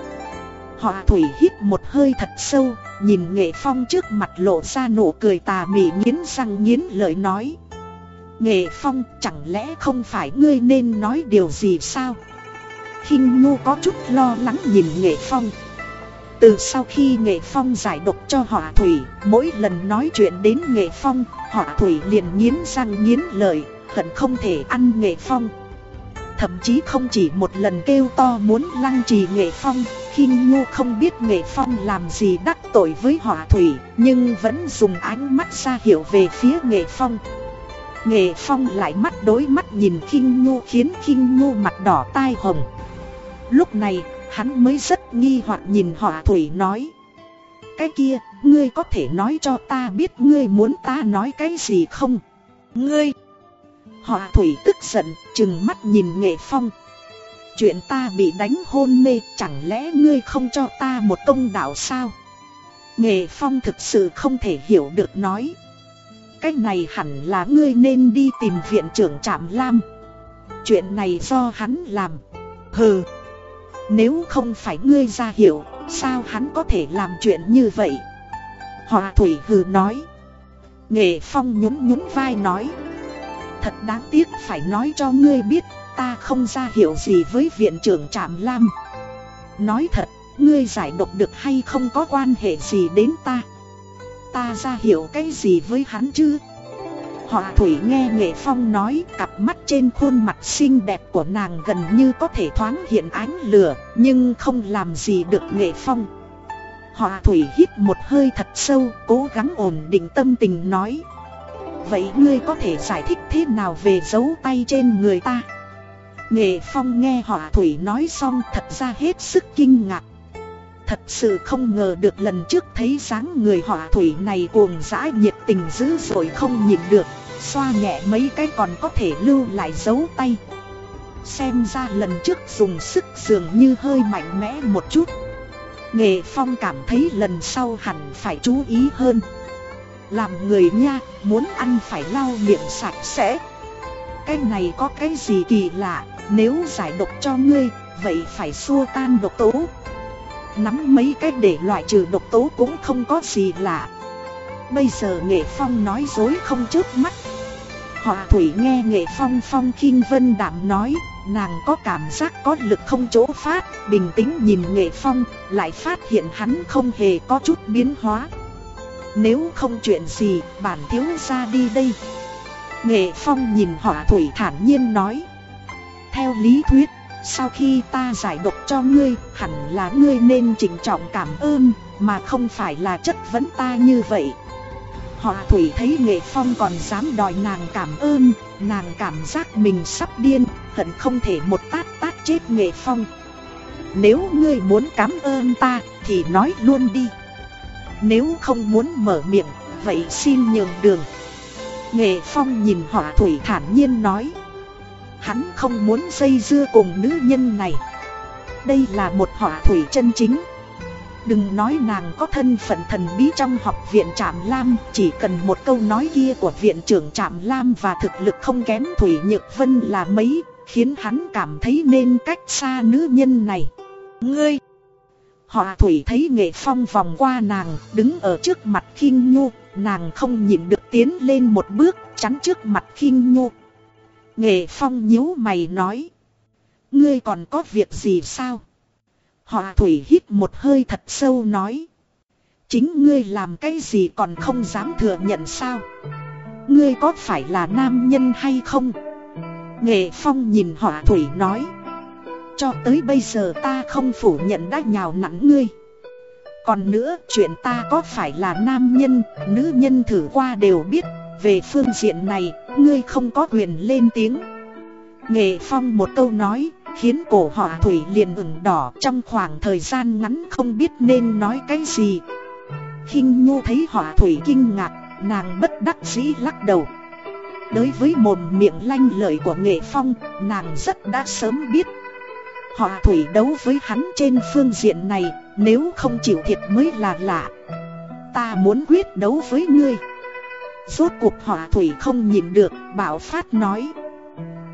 Họ thủy hít một hơi thật sâu, nhìn nghệ phong trước mặt lộ ra nụ cười tà mị nghiến răng nghiến lợi nói. Nghệ phong chẳng lẽ không phải ngươi nên nói điều gì sao? khinh ngu có chút lo lắng nhìn nghệ phong. Từ sau khi Nghệ Phong giải độc cho họa thủy, mỗi lần nói chuyện đến Nghệ Phong, họa thủy liền nghiến răng nghiến lợi, hận không thể ăn Nghệ Phong. Thậm chí không chỉ một lần kêu to muốn lăng trì Nghệ Phong, khinh nhu không biết Nghệ Phong làm gì đắc tội với họa thủy, nhưng vẫn dùng ánh mắt ra hiểu về phía Nghệ Phong. Nghệ Phong lại mắt đối mắt nhìn khinh nhu khiến khinh nhu mặt đỏ tai hồng. Lúc này, Hắn mới rất nghi hoặc nhìn họa thủy nói Cái kia, ngươi có thể nói cho ta biết ngươi muốn ta nói cái gì không? Ngươi! Họa thủy tức giận, chừng mắt nhìn nghệ phong Chuyện ta bị đánh hôn mê, chẳng lẽ ngươi không cho ta một công đạo sao? Nghệ phong thực sự không thể hiểu được nói Cái này hẳn là ngươi nên đi tìm viện trưởng Trạm Lam Chuyện này do hắn làm Hừ nếu không phải ngươi ra hiểu, sao hắn có thể làm chuyện như vậy? Hòa thủy hừ nói. Nghệ phong nhún nhún vai nói. Thật đáng tiếc phải nói cho ngươi biết, ta không ra hiểu gì với viện trưởng Trạm Lam. Nói thật, ngươi giải độc được hay không có quan hệ gì đến ta. Ta ra hiểu cái gì với hắn chứ? Họa thủy nghe Nghệ Phong nói, cặp mắt trên khuôn mặt xinh đẹp của nàng gần như có thể thoáng hiện ánh lửa, Nhưng không làm gì được Nghệ Phong. Họa thủy hít một hơi thật sâu, cố gắng ổn định tâm tình nói, Vậy ngươi có thể giải thích thế nào về dấu tay trên người ta? Nghệ Phong nghe họa thủy nói xong, thật ra hết sức kinh ngạc. Thật sự không ngờ được lần trước thấy dáng người họa thủy này cuồng dã nhiệt tình dữ rồi không nhìn được Xoa nhẹ mấy cái còn có thể lưu lại dấu tay. Xem ra lần trước dùng sức dường như hơi mạnh mẽ một chút. Nghệ Phong cảm thấy lần sau hẳn phải chú ý hơn. Làm người nha, muốn ăn phải lau miệng sạch sẽ. Cái này có cái gì kỳ lạ, nếu giải độc cho ngươi, vậy phải xua tan độc tố. Nắm mấy cách để loại trừ độc tố cũng không có gì lạ. Bây giờ Nghệ Phong nói dối không chớp mắt. Họ Thủy nghe Nghệ Phong Phong khinh vân đảm nói, Nàng có cảm giác có lực không chỗ phát, Bình tĩnh nhìn Nghệ Phong, Lại phát hiện hắn không hề có chút biến hóa. Nếu không chuyện gì, bản thiếu ra đi đây. Nghệ Phong nhìn họ Thủy thản nhiên nói, Theo lý thuyết sau khi ta giải độc cho ngươi, Hẳn là ngươi nên chỉnh trọng cảm ơn, Mà không phải là chất vấn ta như vậy. Họ thủy thấy nghệ phong còn dám đòi nàng cảm ơn, Nàng cảm giác mình sắp điên, Hận không thể một tát tát chết nghệ phong. Nếu ngươi muốn cảm ơn ta, Thì nói luôn đi. Nếu không muốn mở miệng, Vậy xin nhường đường. Nghệ phong nhìn họ thủy thản nhiên nói. Hắn không muốn dây dưa cùng nữ nhân này. Đây là một họa thủy chân chính. Đừng nói nàng có thân phận thần bí trong học viện Trạm Lam, Chỉ cần một câu nói kia của viện trưởng Trạm Lam và thực lực không kém Thủy Nhược Vân là mấy, Khiến hắn cảm thấy nên cách xa nữ nhân này. Ngươi! Họ Thủy thấy nghệ phong vòng qua nàng, Đứng ở trước mặt khinh nhu, Nàng không nhìn được tiến lên một bước, Chắn trước mặt khinh nhu. Nghệ phong nhíu mày nói Ngươi còn có việc gì sao Họ thủy hít một hơi thật sâu nói. Chính ngươi làm cái gì còn không dám thừa nhận sao? Ngươi có phải là nam nhân hay không? Nghệ Phong nhìn họ thủy nói. Cho tới bây giờ ta không phủ nhận đã nhào nặng ngươi. Còn nữa chuyện ta có phải là nam nhân, nữ nhân thử qua đều biết về phương diện này, ngươi không có quyền lên tiếng. Nghệ Phong một câu nói, khiến cổ họa thủy liền ửng đỏ trong khoảng thời gian ngắn không biết nên nói cái gì. Khinh nhu thấy họa thủy kinh ngạc nàng bất đắc dĩ lắc đầu. Đối với mồm miệng lanh lợi của nghệ phong nàng rất đã sớm biết. Họa thủy đấu với hắn trên phương diện này nếu không chịu thiệt mới là lạ. Ta muốn quyết đấu với ngươi rốt cuộc họ thủy không nhìn được bảo phát nói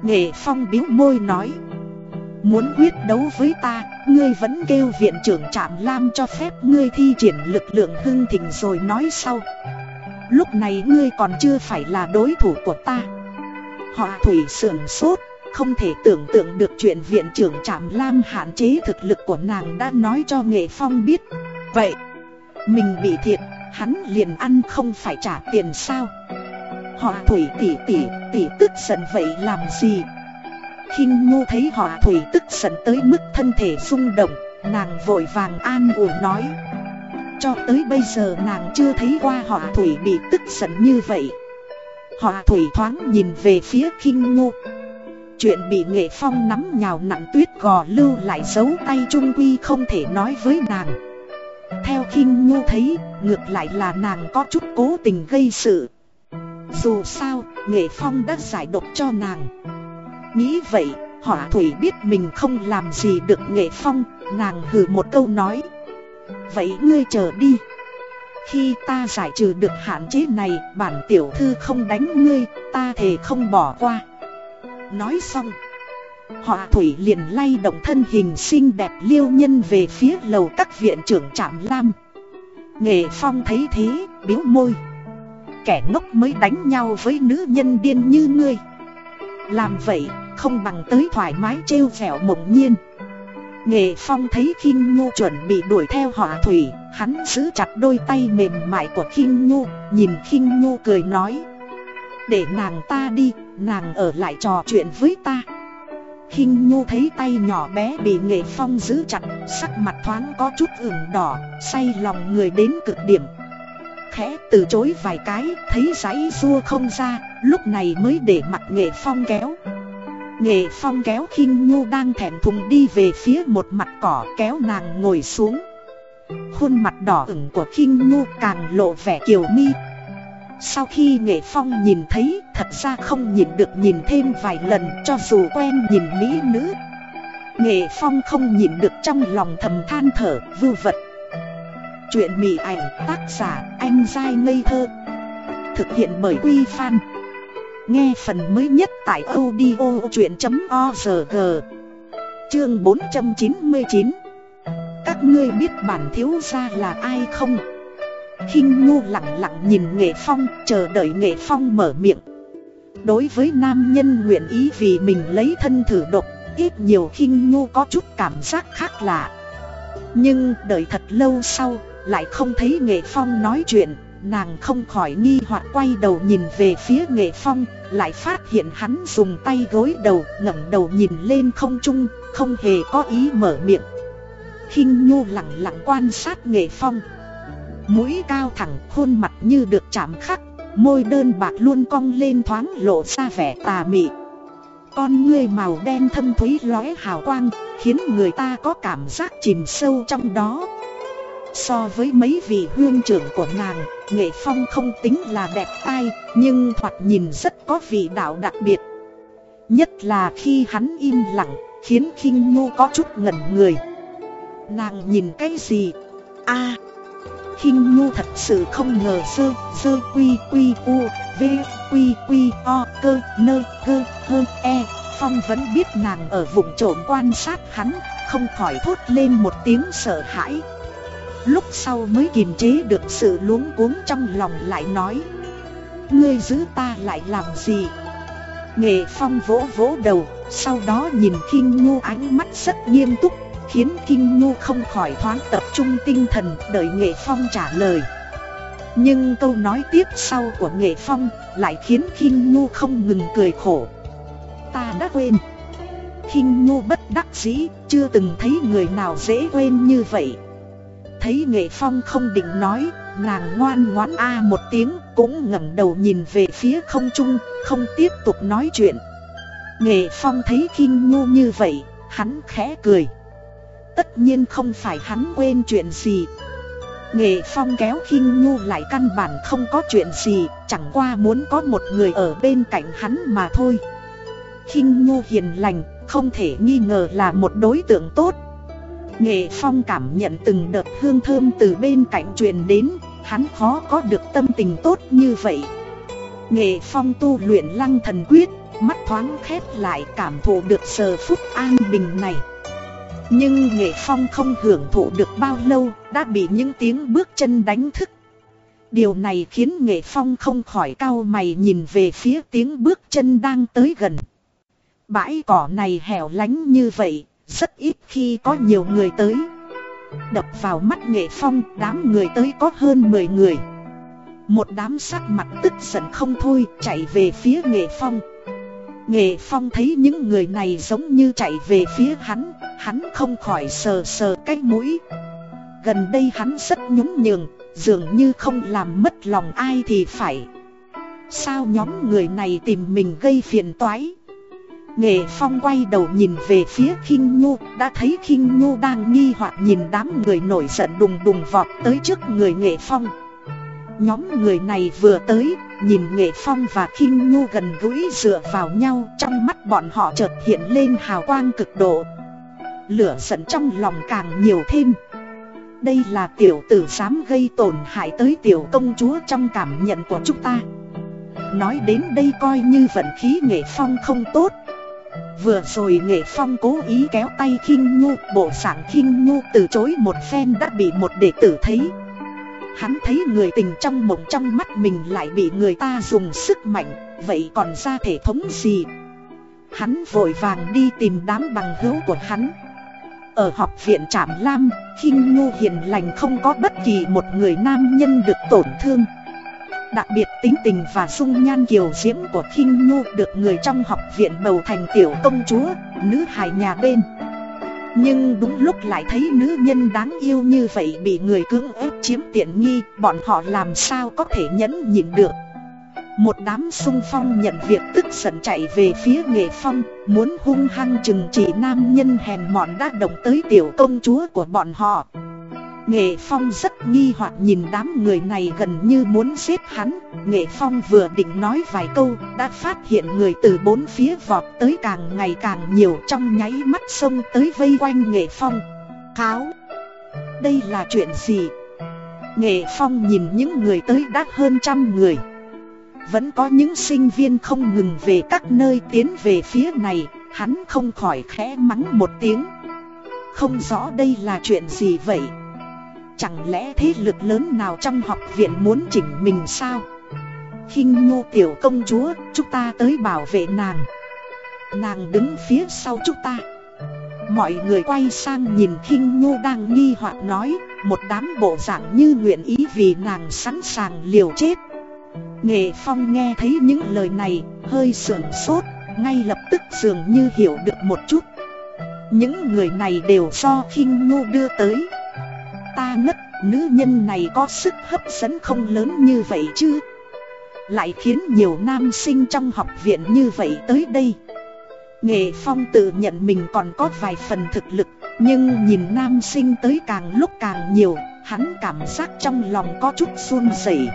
nghệ phong biếu môi nói Muốn quyết đấu với ta, ngươi vẫn kêu viện trưởng Trạm Lam cho phép ngươi thi triển lực lượng hưng thịnh rồi nói sau. Lúc này ngươi còn chưa phải là đối thủ của ta. Họ thủy sưởng sốt, không thể tưởng tượng được chuyện viện trưởng Trạm Lam hạn chế thực lực của nàng đã nói cho Nghệ Phong biết. Vậy, mình bị thiệt, hắn liền ăn không phải trả tiền sao? Họ thủy tỉ tỉ, tỉ tức giận vậy làm gì? khinh nhu thấy họ thủy tức giận tới mức thân thể rung động nàng vội vàng an ủi nói cho tới bây giờ nàng chưa thấy qua họ thủy bị tức giận như vậy họ thủy thoáng nhìn về phía khinh nhu chuyện bị nghệ phong nắm nhào nặng tuyết gò lưu lại giấu tay trung quy không thể nói với nàng theo khinh nhu thấy ngược lại là nàng có chút cố tình gây sự dù sao nghệ phong đã giải độc cho nàng Nghĩ vậy, hỏa thủy biết mình không làm gì được nghệ phong, nàng hừ một câu nói. Vậy ngươi chờ đi. Khi ta giải trừ được hạn chế này, bản tiểu thư không đánh ngươi, ta thề không bỏ qua. Nói xong, họa thủy liền lay động thân hình xinh đẹp liêu nhân về phía lầu các viện trưởng trạm lam. Nghệ phong thấy thế, biếu môi. Kẻ ngốc mới đánh nhau với nữ nhân điên như ngươi. Làm vậy, không bằng tới thoải mái trêu vẻo mộng nhiên Nghệ Phong thấy khinh Nhu chuẩn bị đuổi theo họa thủy Hắn giữ chặt đôi tay mềm mại của khinh Nhu Nhìn khinh Nhu cười nói Để nàng ta đi, nàng ở lại trò chuyện với ta khinh Nhu thấy tay nhỏ bé bị Nghệ Phong giữ chặt, Sắc mặt thoáng có chút ửng đỏ, Say lòng người đến cực điểm. Khẽ từ chối vài cái, Thấy giấy xua không ra, Lúc này mới để mặt Nghệ Phong kéo. Nghệ Phong kéo khinh Nhu đang thẹn thùng đi về phía một mặt cỏ kéo nàng ngồi xuống. Khuôn mặt đỏ ửng của khinh Nhu càng lộ vẻ kiều mi sau khi Nghệ Phong nhìn thấy, thật ra không nhìn được nhìn thêm vài lần, cho dù quen nhìn mỹ nữ. Nghệ Phong không nhìn được trong lòng thầm than thở vưu vật. Chuyện mị ảnh, tác giả, anh dai ngây thơ. Thực hiện bởi Quy Phan. Nghe phần mới nhất tại audio chuyện.org Chương 499 Các ngươi biết bản thiếu gia là ai không? Khinh Nhu lặng lặng nhìn Nghệ Phong, chờ đợi Nghệ Phong mở miệng. Đối với nam nhân nguyện ý vì mình lấy thân thử độc, Ít nhiều khinh Nhu có chút cảm giác khác lạ. Nhưng đợi thật lâu sau, lại không thấy Nghệ Phong nói chuyện, Nàng không khỏi nghi hoặc quay đầu nhìn về phía nghệ phong, Lại phát hiện hắn dùng tay gối đầu, ngẩng đầu nhìn lên không trung, Không hề có ý mở miệng. Khinh nhu lặng lặng quan sát nghệ phong. Mũi cao thẳng khuôn mặt như được chạm khắc Môi đơn bạc luôn cong lên thoáng lộ ra vẻ tà mị Con ngươi màu đen thâm thúy lóe hào quang Khiến người ta có cảm giác chìm sâu trong đó So với mấy vị huyên trưởng của nàng, Nghệ Phong không tính là đẹp tai, nhưng thoạt nhìn rất có vị đạo đặc biệt. Nhất là khi hắn im lặng, khiến khinh Nhu có chút ngẩn người. Nàng nhìn cái gì? a à, khinh Nhu thật sự không ngờ sơ, sơ quy quy u, v, quy quy o, cơ, nơ, cơ, hơ, e. Phong vẫn biết nàng ở vùng trộm quan sát hắn, không khỏi thốt lên một tiếng sợ hãi. Lúc sau mới kiềm chế được sự luống cuống trong lòng lại nói Ngươi giữ ta lại làm gì Nghệ phong vỗ vỗ đầu Sau đó nhìn Kinh Nhu ánh mắt rất nghiêm túc Khiến Kinh Nhu không khỏi thoáng tập trung tinh thần đợi Nghệ Phong trả lời Nhưng câu nói tiếp sau của Nghệ Phong lại khiến Kinh Nhu không ngừng cười khổ Ta đã quên Kinh Nhu bất đắc dĩ chưa từng thấy người nào dễ quên như vậy Thấy Nghệ Phong không định nói, nàng ngoan ngoãn a một tiếng cũng ngẩng đầu nhìn về phía không trung, không tiếp tục nói chuyện. Nghệ Phong thấy khinh nhu như vậy, hắn khẽ cười. Tất nhiên không phải hắn quên chuyện gì. Nghệ Phong kéo khinh nhu lại căn bản không có chuyện gì, chẳng qua muốn có một người ở bên cạnh hắn mà thôi. khinh nhu hiền lành, không thể nghi ngờ là một đối tượng tốt. Nghệ Phong cảm nhận từng đợt hương thơm từ bên cạnh truyền đến, hắn khó có được tâm tình tốt như vậy. Nghệ Phong tu luyện lăng thần quyết, mắt thoáng khép lại cảm thụ được giờ phút an bình này. Nhưng Nghệ Phong không hưởng thụ được bao lâu, đã bị những tiếng bước chân đánh thức. Điều này khiến Nghệ Phong không khỏi cau mày nhìn về phía tiếng bước chân đang tới gần. Bãi cỏ này hẻo lánh như vậy, rất ít khi có nhiều người tới. Đập vào mắt Nghệ Phong, đám người tới có hơn 10 người. Một đám sắc mặt tức giận không thôi, chạy về phía Nghệ Phong. Nghệ Phong thấy những người này giống như chạy về phía hắn, hắn không khỏi sờ sờ cái mũi. Gần đây hắn rất nhún nhường, dường như không làm mất lòng ai thì phải. Sao nhóm người này tìm mình gây phiền toái? Nghệ Phong quay đầu nhìn về phía Kinh Nhu, đã thấy Kinh Nhu đang nghi hoặc nhìn đám người nổi giận đùng đùng vọt tới trước người Nghệ Phong. Nhóm người này vừa tới, nhìn Nghệ Phong và Kinh Nhu gần gũi dựa vào nhau, trong mắt bọn họ chợt hiện lên hào quang cực độ. Lửa giận trong lòng càng nhiều thêm. Đây là tiểu tử dám gây tổn hại tới tiểu công chúa trong cảm nhận của chúng ta. Nói đến đây coi như vận khí Nghệ Phong không tốt, Vừa rồi nghệ phong cố ý kéo tay kinh nhu Bộ dạng kinh nhu từ chối một phen đã bị một đệ tử thấy Hắn thấy người tình trong mộng trong mắt mình lại bị người ta dùng sức mạnh Vậy còn ra thể thống gì? Hắn vội vàng đi tìm đám bằng hữu của hắn. Ở học viện Trạm Lam khinh nhu hiền lành không có bất kỳ một người nam nhân được tổn thương. Đặc biệt tính tình và dung nhan kiều diễm của Kinh Nhu được người trong học viện bầu thành tiểu công chúa, nữ hài nhà bên. Nhưng đúng lúc lại thấy nữ nhân đáng yêu như vậy bị người cưỡng ép chiếm tiện nghi, bọn họ làm sao có thể nhẫn nhịn được. Một đám sung phong nhận việc tức giận chạy về phía nghệ phong, muốn hung hăng chừng chỉ nam nhân hèn mọn đã động tới tiểu công chúa của bọn họ. Nghệ Phong rất nghi hoặc nhìn đám người này gần như muốn giết hắn. Nghệ Phong vừa định nói vài câu, Đã phát hiện người từ bốn phía vọt tới càng ngày càng nhiều Trong nháy mắt xông tới vây quanh Nghệ Phong. Kháo! Đây là chuyện gì? Nghệ Phong nhìn những người tới đã hơn trăm người. Vẫn có những sinh viên không ngừng về các nơi tiến về phía này, Hắn không khỏi khẽ mắng một tiếng. Không rõ đây là chuyện gì vậy? Chẳng lẽ thế lực lớn nào trong học viện muốn chỉnh mình sao? Khinh nhu tiểu công chúa, Chúng ta tới bảo vệ nàng. Nàng đứng phía sau chúng ta. Mọi người quay sang nhìn khinh nhu đang nghi hoặc nói, Một đám bộ dạng như nguyện ý vì nàng sẵn sàng liều chết. Nghệ Phong nghe thấy những lời này, hơi sưởng sốt, Ngay lập tức dường như hiểu được một chút. Những người này đều do khinh nhu đưa tới ta ngất, nữ nhân này có sức hấp dẫn không lớn như vậy chứ? Lại khiến nhiều nam sinh trong học viện như vậy tới đây. Nghệ Phong tự nhận mình còn có vài phần thực lực Nhưng nhìn nam sinh tới càng lúc càng nhiều Hắn cảm giác trong lòng có chút run rẩy.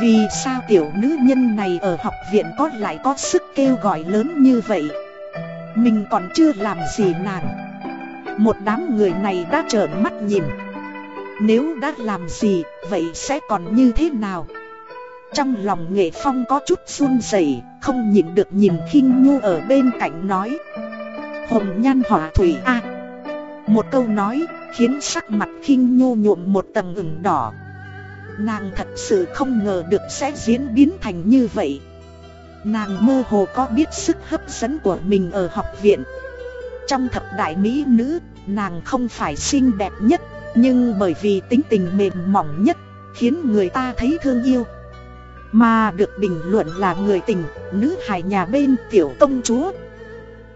Vì sao tiểu nữ nhân này ở học viện có lại có sức kêu gọi lớn như vậy? Mình còn chưa làm gì nàng. Một đám người này đã trợn mắt nhìn nếu đã làm gì, vậy sẽ còn như thế nào? Trong lòng nghệ phong có chút run rẩy, không nhìn được nhìn khinh nhu ở bên cạnh nói. Hồng nhan hỏa thủy a. Một câu nói khiến sắc mặt khinh nhu nhuộm một tầng ửng đỏ. Nàng thật sự không ngờ được sẽ diễn biến thành như vậy. Nàng mơ hồ có biết sức hấp dẫn của mình ở học viện. Trong thập đại mỹ nữ, nàng không phải xinh đẹp nhất nhưng bởi vì tính tình mềm mỏng nhất Khiến người ta thấy thương yêu. Mà được bình luận là người tình, Nữ hài nhà bên tiểu công chúa.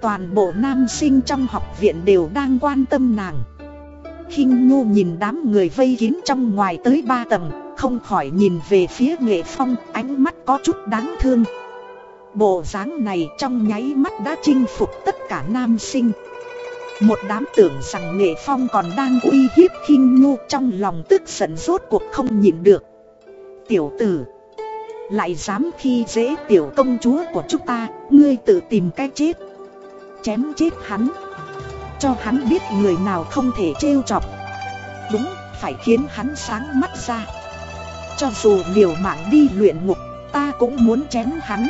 Toàn bộ nam sinh trong học viện đều đang quan tâm nàng. Khinh nhu nhìn đám người vây kín trong ngoài tới ba tầng, Không khỏi nhìn về phía nghệ phong, ánh mắt có chút đáng thương. Bộ dáng này trong nháy mắt đã chinh phục tất cả nam sinh. Một đám tưởng rằng nghệ phong còn đang uy hiếp khinh nhu trong lòng tức giận rốt cuộc không nhịn được. Tiểu tử Lại dám khi dễ tiểu công chúa của chúng ta Ngươi tự tìm cái chết. Chém chết hắn. Cho hắn biết người nào không thể trêu chọc. Đúng, phải khiến hắn sáng mắt ra. Cho dù liều mạng đi luyện ngục Ta cũng muốn chém hắn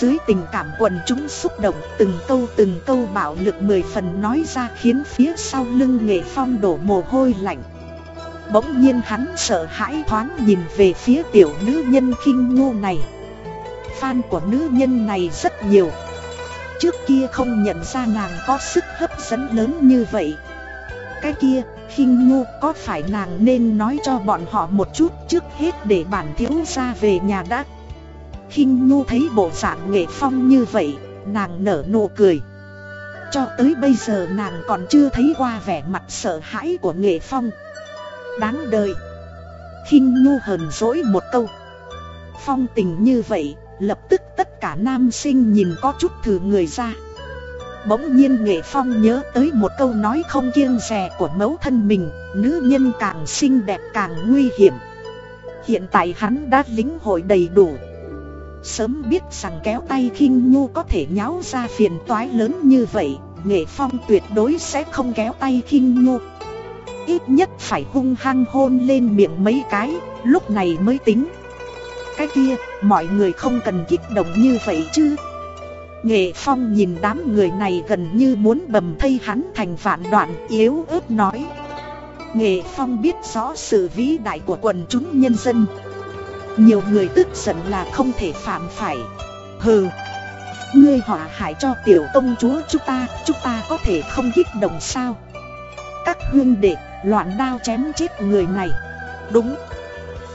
dưới tình cảm quần chúng xúc động từng câu từng câu bạo lực mười phần nói ra khiến phía sau lưng nghệ phong đổ mồ hôi lạnh. Bỗng nhiên hắn sợ hãi thoáng nhìn về phía tiểu nữ nhân khinh ngu này. Fan của nữ nhân này rất nhiều. Trước kia không nhận ra nàng có sức hấp dẫn lớn như vậy. Cái kia, khinh ngu có phải nàng nên nói cho bọn họ một chút trước hết để bản thiếu ra về nhà đã? Khinh nhu thấy bộ dạng nghệ phong như vậy, nàng nở nụ cười. Cho tới bây giờ nàng còn chưa thấy qua vẻ mặt sợ hãi của nghệ phong. Đáng đời. khinh nhu hờn dỗi một câu. Phong tình như vậy, lập tức tất cả nam sinh nhìn có chút thử người ra. Bỗng nhiên nghệ phong nhớ tới một câu nói không kiêng rè của mẫu thân mình, nữ nhân càng xinh đẹp càng nguy hiểm. Hiện tại hắn đã lính hội đầy đủ. Sớm biết rằng kéo tay khinh nhu có thể nháo ra phiền toái lớn như vậy, Nghệ Phong tuyệt đối sẽ không kéo tay khinh nhu. Ít nhất phải hung hăng hôn lên miệng mấy cái, Lúc này mới tính. Cái kia, mọi người không cần kích động như vậy chứ. Nghệ Phong nhìn đám người này gần như muốn bầm thây hắn thành vạn đoạn yếu ớt nói. Nghệ Phong biết rõ sự vĩ đại của quần chúng nhân dân nhiều người tức giận là không thể phạm phải. Hừ, Ngươi họa hại cho tiểu công chúa chúng ta Chúng ta có thể không kích động sao? Các huyên đệ, loạn đao chém chết người này. Đúng,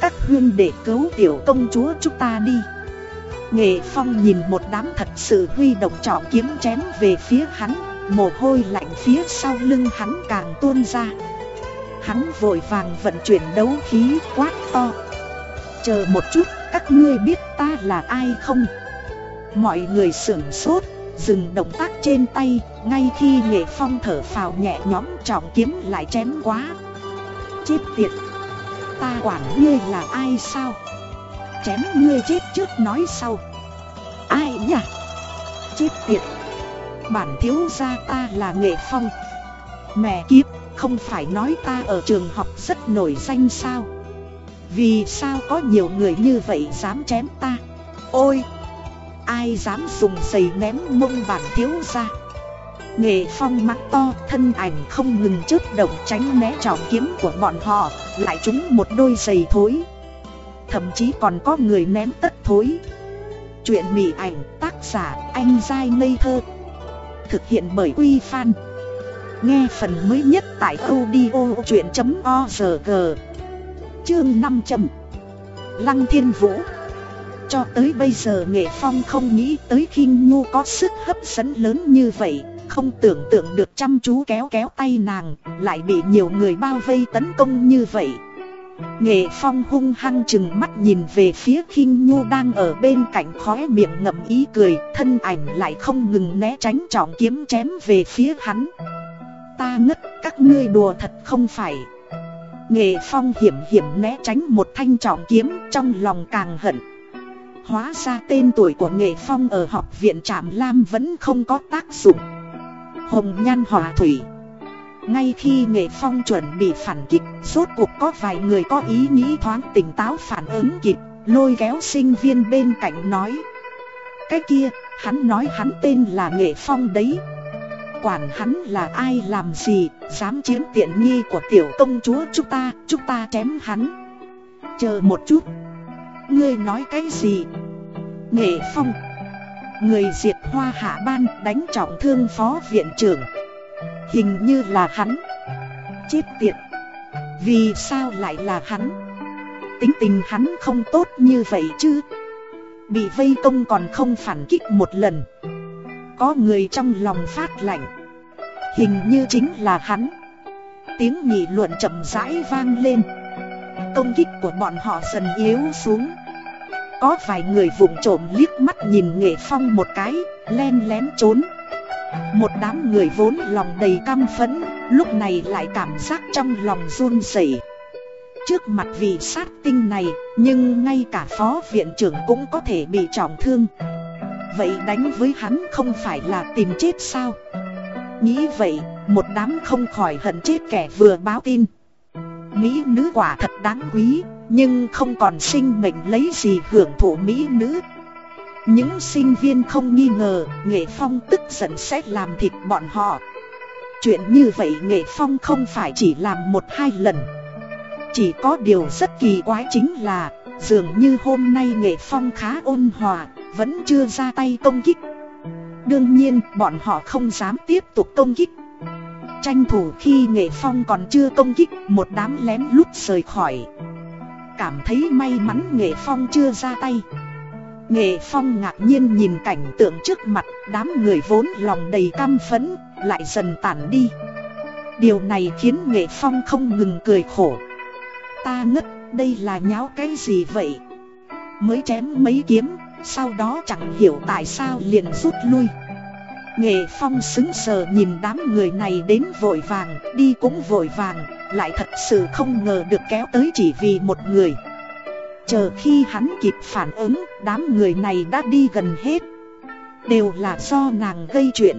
Các huyên đệ cứu tiểu công chúa chúng ta đi. Nghệ Phong nhìn một đám thật sự huy động trọng kiếm chém về phía hắn, Mồ hôi lạnh phía sau lưng hắn càng tuôn ra. Hắn vội vàng vận chuyển đấu khí quát to. Chờ một chút, các ngươi biết ta là ai không? Mọi người sửng sốt, dừng động tác trên tay, ngay khi nghệ phong thở phào nhẹ nhõm trọng kiếm lại chém quá. Chết tiệt! Ta quản ngươi là ai sao? Chém ngươi chết trước nói sau. Ai nhỉ? Chết tiệt! Bản thiếu gia ta là nghệ phong. Mẹ kiếp, không phải nói ta ở trường học rất nổi danh sao? Vì sao có nhiều người như vậy dám chém ta? Ôi! Ai dám dùng giày ném mông bản thiếu ra? Nghệ phong mắt to, thân ảnh không ngừng chớp động tránh né trọng kiếm của bọn họ, Lại trúng một đôi giày thối. Thậm chí còn có người ném tất thối. Chuyện mỉ ảnh, tác giả, anh dai ngây thơ. Thực hiện bởi Quy Phan. Nghe phần mới nhất tại audio chuyện.org chương 500 Lăng Thiên Vũ. Cho tới bây giờ Nghệ Phong không nghĩ tới khinh nhu có sức hấp dẫn lớn như vậy, Không tưởng tượng được chăm chú kéo kéo tay nàng, Lại bị nhiều người bao vây tấn công như vậy. Nghệ Phong hung hăng chừng mắt nhìn về phía khinh nhu đang ở bên cạnh khóe miệng ngậm ý cười, Thân ảnh lại không ngừng né tránh trọng kiếm chém về phía hắn. Ta ngất, các ngươi đùa thật không phải. Nghệ Phong hiểm hiểm né tránh một thanh trọng kiếm trong lòng càng hận. Hóa ra tên tuổi của Nghệ Phong ở học viện Trạm Lam vẫn không có tác dụng. Hồng Nhan Hòa Thủy Ngay khi Nghệ Phong chuẩn bị phản kích, rốt cuộc có vài người có ý nghĩ thoáng tỉnh táo phản ứng kịp, lôi kéo sinh viên bên cạnh nói. Cái kia, hắn nói hắn tên là Nghệ Phong đấy, quản hắn là ai làm gì, dám chiếm tiện nghi của tiểu công chúa chúng ta, chúng ta chém hắn. Chờ một chút, ngươi nói cái gì? Nghệ Phong, người diệt hoa hạ ban đánh trọng thương phó viện trưởng. Hình như là hắn. Chết tiệt, vì sao lại là hắn? Tính tình hắn không tốt như vậy chứ. Bị vây công còn không phản kích một lần có người trong lòng phát lạnh Hình như chính là hắn. Tiếng nghị luận chậm rãi vang lên. Công kích của bọn họ dần yếu xuống. Có vài người vụng trộm liếc mắt nhìn nghệ phong một cái, Len lén trốn. Một đám người vốn lòng đầy căm phẫn, Lúc này lại cảm giác trong lòng run rẩy. Trước mặt vị sát tinh này, Nhưng ngay cả phó viện trưởng cũng có thể bị trọng thương. Vậy đánh với hắn không phải là tìm chết sao? Nghĩ vậy, một đám không khỏi hận chết kẻ vừa báo tin. Mỹ nữ quả thật đáng quý, Nhưng không còn sinh mệnh lấy gì hưởng thụ Mỹ nữ. Những sinh viên không nghi ngờ, Nghệ Phong tức giận sẽ làm thịt bọn họ. Chuyện như vậy Nghệ Phong không phải chỉ làm một hai lần. Chỉ có điều rất kỳ quái chính là, Dường như hôm nay Nghệ Phong khá ôn hòa, Vẫn chưa ra tay công kích. Đương nhiên, bọn họ không dám tiếp tục công kích. Tranh thủ khi nghệ phong còn chưa công kích, Một đám lén lút rời khỏi. Cảm thấy may mắn nghệ phong chưa ra tay. Nghệ phong ngạc nhiên nhìn cảnh tượng trước mặt, Đám người vốn lòng đầy căm phẫn, Lại dần tản đi. Điều này khiến nghệ phong không ngừng cười khổ. Ta ngất, đây là nháo cái gì vậy? Mới chém mấy kiếm sau đó chẳng hiểu tại sao liền rút lui Nghệ Phong xứng sờ nhìn đám người này đến vội vàng, đi cũng vội vàng, lại thật sự không ngờ được kéo tới chỉ vì một người. Chờ khi hắn kịp phản ứng, đám người này đã đi gần hết. Đều là do nàng gây chuyện.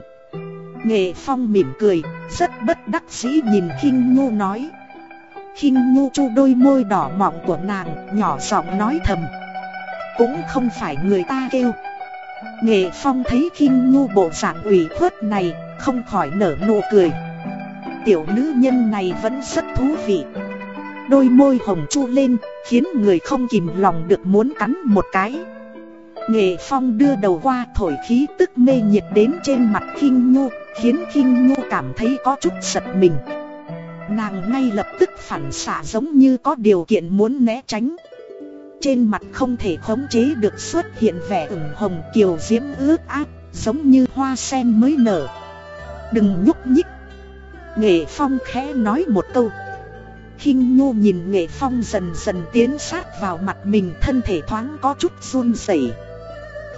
Nghệ Phong mỉm cười, rất bất đắc dĩ nhìn khinh Nhu nói. khinh Nhu chu đôi môi đỏ mọng của nàng, nhỏ giọng nói thầm. Cũng không phải người ta kêu. Nghệ Phong thấy khinh nhu bộ dạng ủy khuất này, không khỏi nở nụ cười. Tiểu nữ nhân này vẫn rất thú vị. Đôi môi hồng chu lên, khiến người không kìm lòng được muốn cắn một cái. Nghệ Phong đưa đầu qua thổi khí tức mê nhiệt đến trên mặt khinh nhu, khiến khinh nhu cảm thấy có chút giật mình. Nàng ngay lập tức phản xạ giống như có điều kiện muốn né tránh. Trên mặt không thể khống chế được xuất hiện vẻ ửng hồng kiều diễm ướt át Giống như hoa sen mới nở. Đừng nhúc nhích. Nghệ Phong khẽ nói một câu. Khinh Nhu nhìn Nghệ Phong dần dần tiến sát vào mặt mình Thân thể thoáng có chút run rẩy.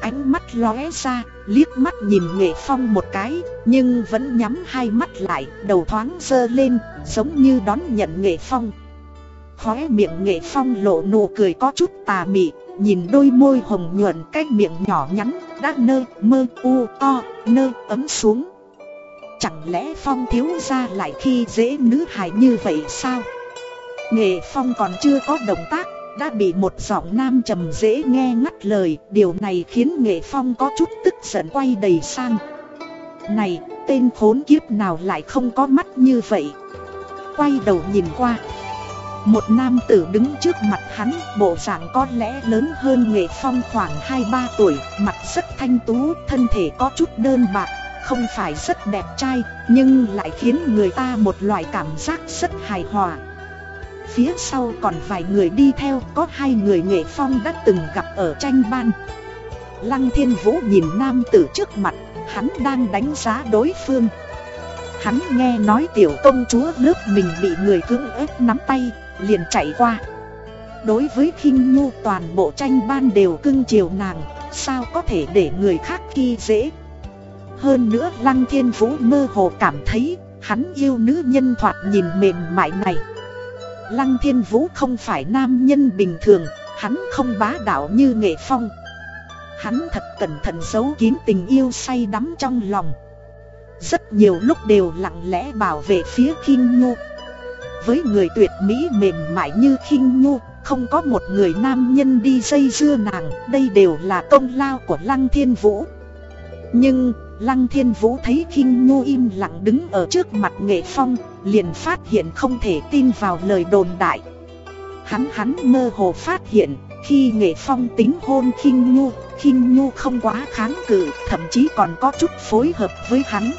Ánh mắt lóe ra, liếc mắt nhìn Nghệ Phong một cái Nhưng vẫn nhắm hai mắt lại, đầu thoáng dơ lên Giống như đón nhận Nghệ Phong. Khóe miệng nghệ phong lộ nụ cười có chút tà mị, Nhìn đôi môi hồng nhuận cái miệng nhỏ nhắn, Đã nơ, mơ, u, to, nơ, ấm xuống. Chẳng lẽ phong thiếu ra lại khi dễ nữ hài như vậy sao? Nghệ phong còn chưa có động tác, Đã bị một giọng nam trầm dễ nghe ngắt lời, Điều này khiến nghệ phong có chút tức giận quay đầy sang. Này, tên khốn kiếp nào lại không có mắt như vậy? Quay đầu nhìn qua một nam tử đứng trước mặt hắn, bộ dạng có lẽ lớn hơn nghệ phong khoảng 2-3 tuổi, mặt rất thanh tú, thân thể có chút đơn bạc, không phải rất đẹp trai, nhưng lại khiến người ta một loại cảm giác rất hài hòa. Phía sau còn vài người đi theo, có hai người nghệ phong đã từng gặp ở tranh ban. Lăng thiên vũ nhìn nam tử trước mặt, hắn đang đánh giá đối phương. Hắn nghe nói tiểu công chúa nước mình bị người cưỡng ép nắm tay, liền chạy qua. Đối với khinh nhu, toàn bộ tranh ban đều cưng chiều nàng, Sao có thể để người khác khi dễ? Hơn nữa, Lăng Thiên Vũ mơ hồ cảm thấy, Hắn yêu nữ nhân thoạt nhìn mềm mại này. Lăng Thiên Vũ không phải nam nhân bình thường, Hắn không bá đạo như nghệ phong. Hắn thật cẩn thận giấu kín tình yêu say đắm trong lòng. Rất nhiều lúc đều lặng lẽ bảo vệ phía khinh nhu với người tuyệt mỹ mềm mại như khinh nhu, Không có một người nam nhân đi dây dưa nàng, Đây đều là công lao của Lăng Thiên Vũ. Nhưng, Lăng Thiên Vũ thấy khinh nhu im lặng đứng ở trước mặt nghệ phong, Liền phát hiện không thể tin vào lời đồn đại. Hắn hắn mơ hồ phát hiện, Khi nghệ phong tính hôn khinh nhu khinh nhu không quá kháng cự, Thậm chí còn có chút phối hợp với hắn.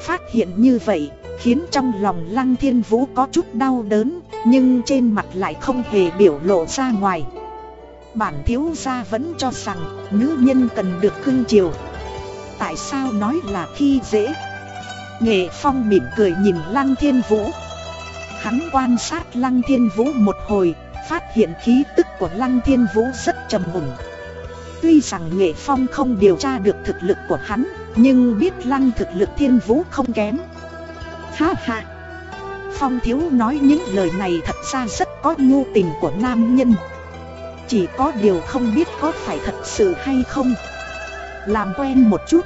Phát hiện như vậy Khiến trong lòng Lăng Thiên Vũ có chút đau đớn Nhưng trên mặt lại không hề biểu lộ ra ngoài Bản thiếu gia vẫn cho rằng nữ nhân cần được cưng chiều Tại sao nói là khi dễ Nghệ Phong mỉm cười nhìn Lăng Thiên Vũ Hắn quan sát Lăng Thiên Vũ một hồi, phát hiện khí tức của Lăng Thiên Vũ rất trầm mùng. Tuy rằng Nghệ Phong không điều tra được thực lực của hắn, nhưng biết Lăng thực lực Thiên Vũ không kém. Ha ha! Phong Thiếu nói những lời này thật ra rất có nhu tình của nam nhân. Chỉ có điều không biết có phải thật sự hay không. Làm quen một chút.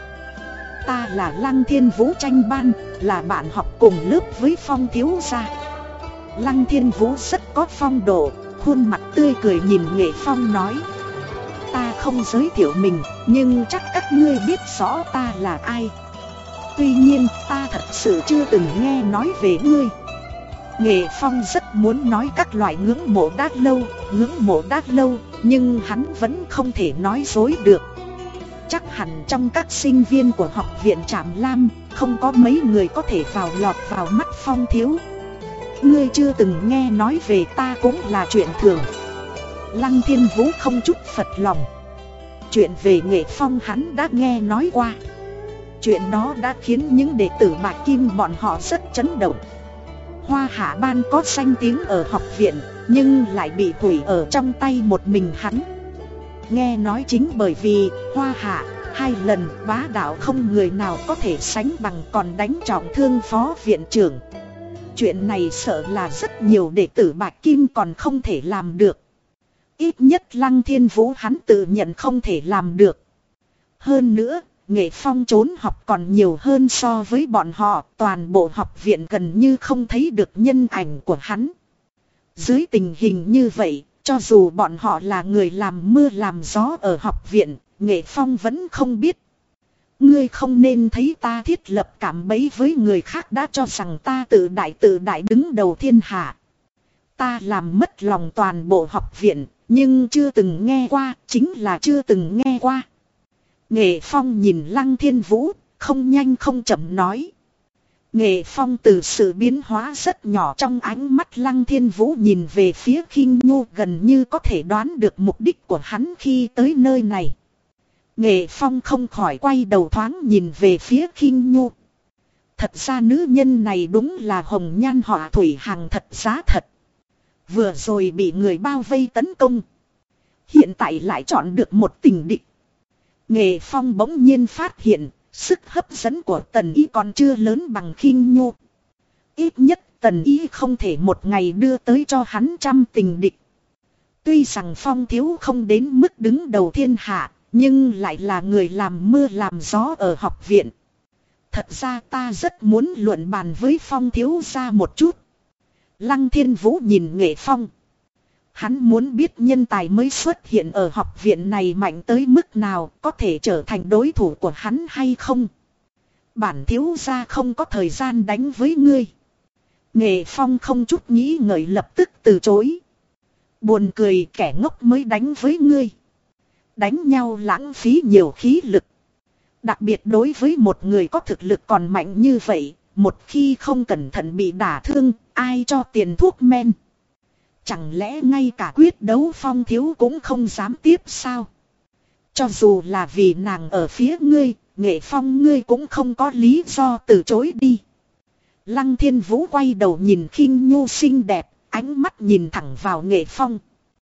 Ta là Lăng Thiên Vũ tranh ban, là bạn học cùng lớp với Phong Thiếu gia. Lăng Thiên Vũ rất có phong độ, khuôn mặt tươi cười nhìn Nghệ Phong nói Ta không giới thiệu mình, nhưng chắc các ngươi biết rõ ta là ai Tuy nhiên ta thật sự chưa từng nghe nói về ngươi. Nghệ Phong rất muốn nói các loại ngưỡng mộ đát lâu, ngưỡng mộ đát lâu Nhưng hắn vẫn không thể nói dối được. Chắc hẳn trong các sinh viên của học viện Trạm Lam Không có mấy người có thể vào lọt vào mắt Phong thiếu. Ngươi chưa từng nghe nói về ta cũng là chuyện thường. Lăng thiên vũ không chút phật lòng. Chuyện về nghệ phong hắn đã nghe nói qua. Chuyện đó đã khiến những đệ tử Bạch Kim bọn họ rất chấn động Hoa hạ ban có danh tiếng ở học viện Nhưng lại bị hủy ở trong tay một mình hắn Nghe nói chính bởi vì Hoa hạ hai lần bá đạo không người nào có thể sánh bằng còn đánh trọng thương phó viện trưởng Chuyện này sợ là rất nhiều đệ tử Bạch Kim còn không thể làm được. Ít nhất Lăng Thiên Vũ hắn tự nhận không thể làm được. Hơn nữa, nghệ phong trốn học còn nhiều hơn so với bọn họ, toàn bộ học viện gần như không thấy được nhân ảnh của hắn. Dưới tình hình như vậy, cho dù bọn họ là người làm mưa làm gió ở học viện, nghệ phong vẫn không biết Ngươi không nên thấy ta thiết lập cảm bấy với người khác đã cho rằng ta tự đại tự đại đứng đầu thiên hạ. Ta làm mất lòng toàn bộ học viện, nhưng chưa từng nghe qua, chính là chưa từng nghe qua. Nghệ Phong nhìn Lăng Thiên Vũ, không nhanh không chậm nói. Nghệ Phong từ sự biến hóa rất nhỏ trong ánh mắt Lăng Thiên Vũ nhìn về phía khinh nhu gần như có thể đoán được mục đích của hắn khi tới nơi này. Nghệ Phong không khỏi quay đầu thoáng nhìn về phía khinh nhu. Thật ra nữ nhân này đúng là hồng nhan họa thủy hàng thật giá thật. Vừa rồi bị người bao vây tấn công. Hiện tại lại chọn được một tình địch. Nghệ Phong bỗng nhiên phát hiện, sức hấp dẫn của tần ý còn chưa lớn bằng khinh nhu. Ít nhất tần ý không thể một ngày đưa tới cho hắn trăm tình địch. Tuy rằng Phong thiếu không đến mức đứng đầu thiên hạ, nhưng lại là người làm mưa làm gió ở học viện. Thật ra ta rất muốn luận bàn với Phong thiếu gia một chút. Lăng thiên vũ nhìn nghệ Phong. Hắn muốn biết nhân tài mới xuất hiện ở học viện này mạnh tới mức nào có thể trở thành đối thủ của hắn hay không. Bản thiếu gia không có thời gian đánh với ngươi. Nghệ Phong không chút nghĩ ngợi lập tức từ chối. Buồn cười kẻ ngốc mới đánh với ngươi. Đánh nhau lãng phí nhiều khí lực. Đặc biệt đối với một người có thực lực còn mạnh như vậy, một khi không cẩn thận bị đả thương, ai cho tiền thuốc men. Chẳng lẽ ngay cả quyết đấu phong thiếu cũng không dám tiếp sao? Cho dù là vì nàng ở phía ngươi, nghệ phong ngươi cũng không có lý do từ chối đi. Lăng thiên vũ quay đầu nhìn khinh nhu xinh đẹp, ánh mắt nhìn thẳng vào nghệ phong.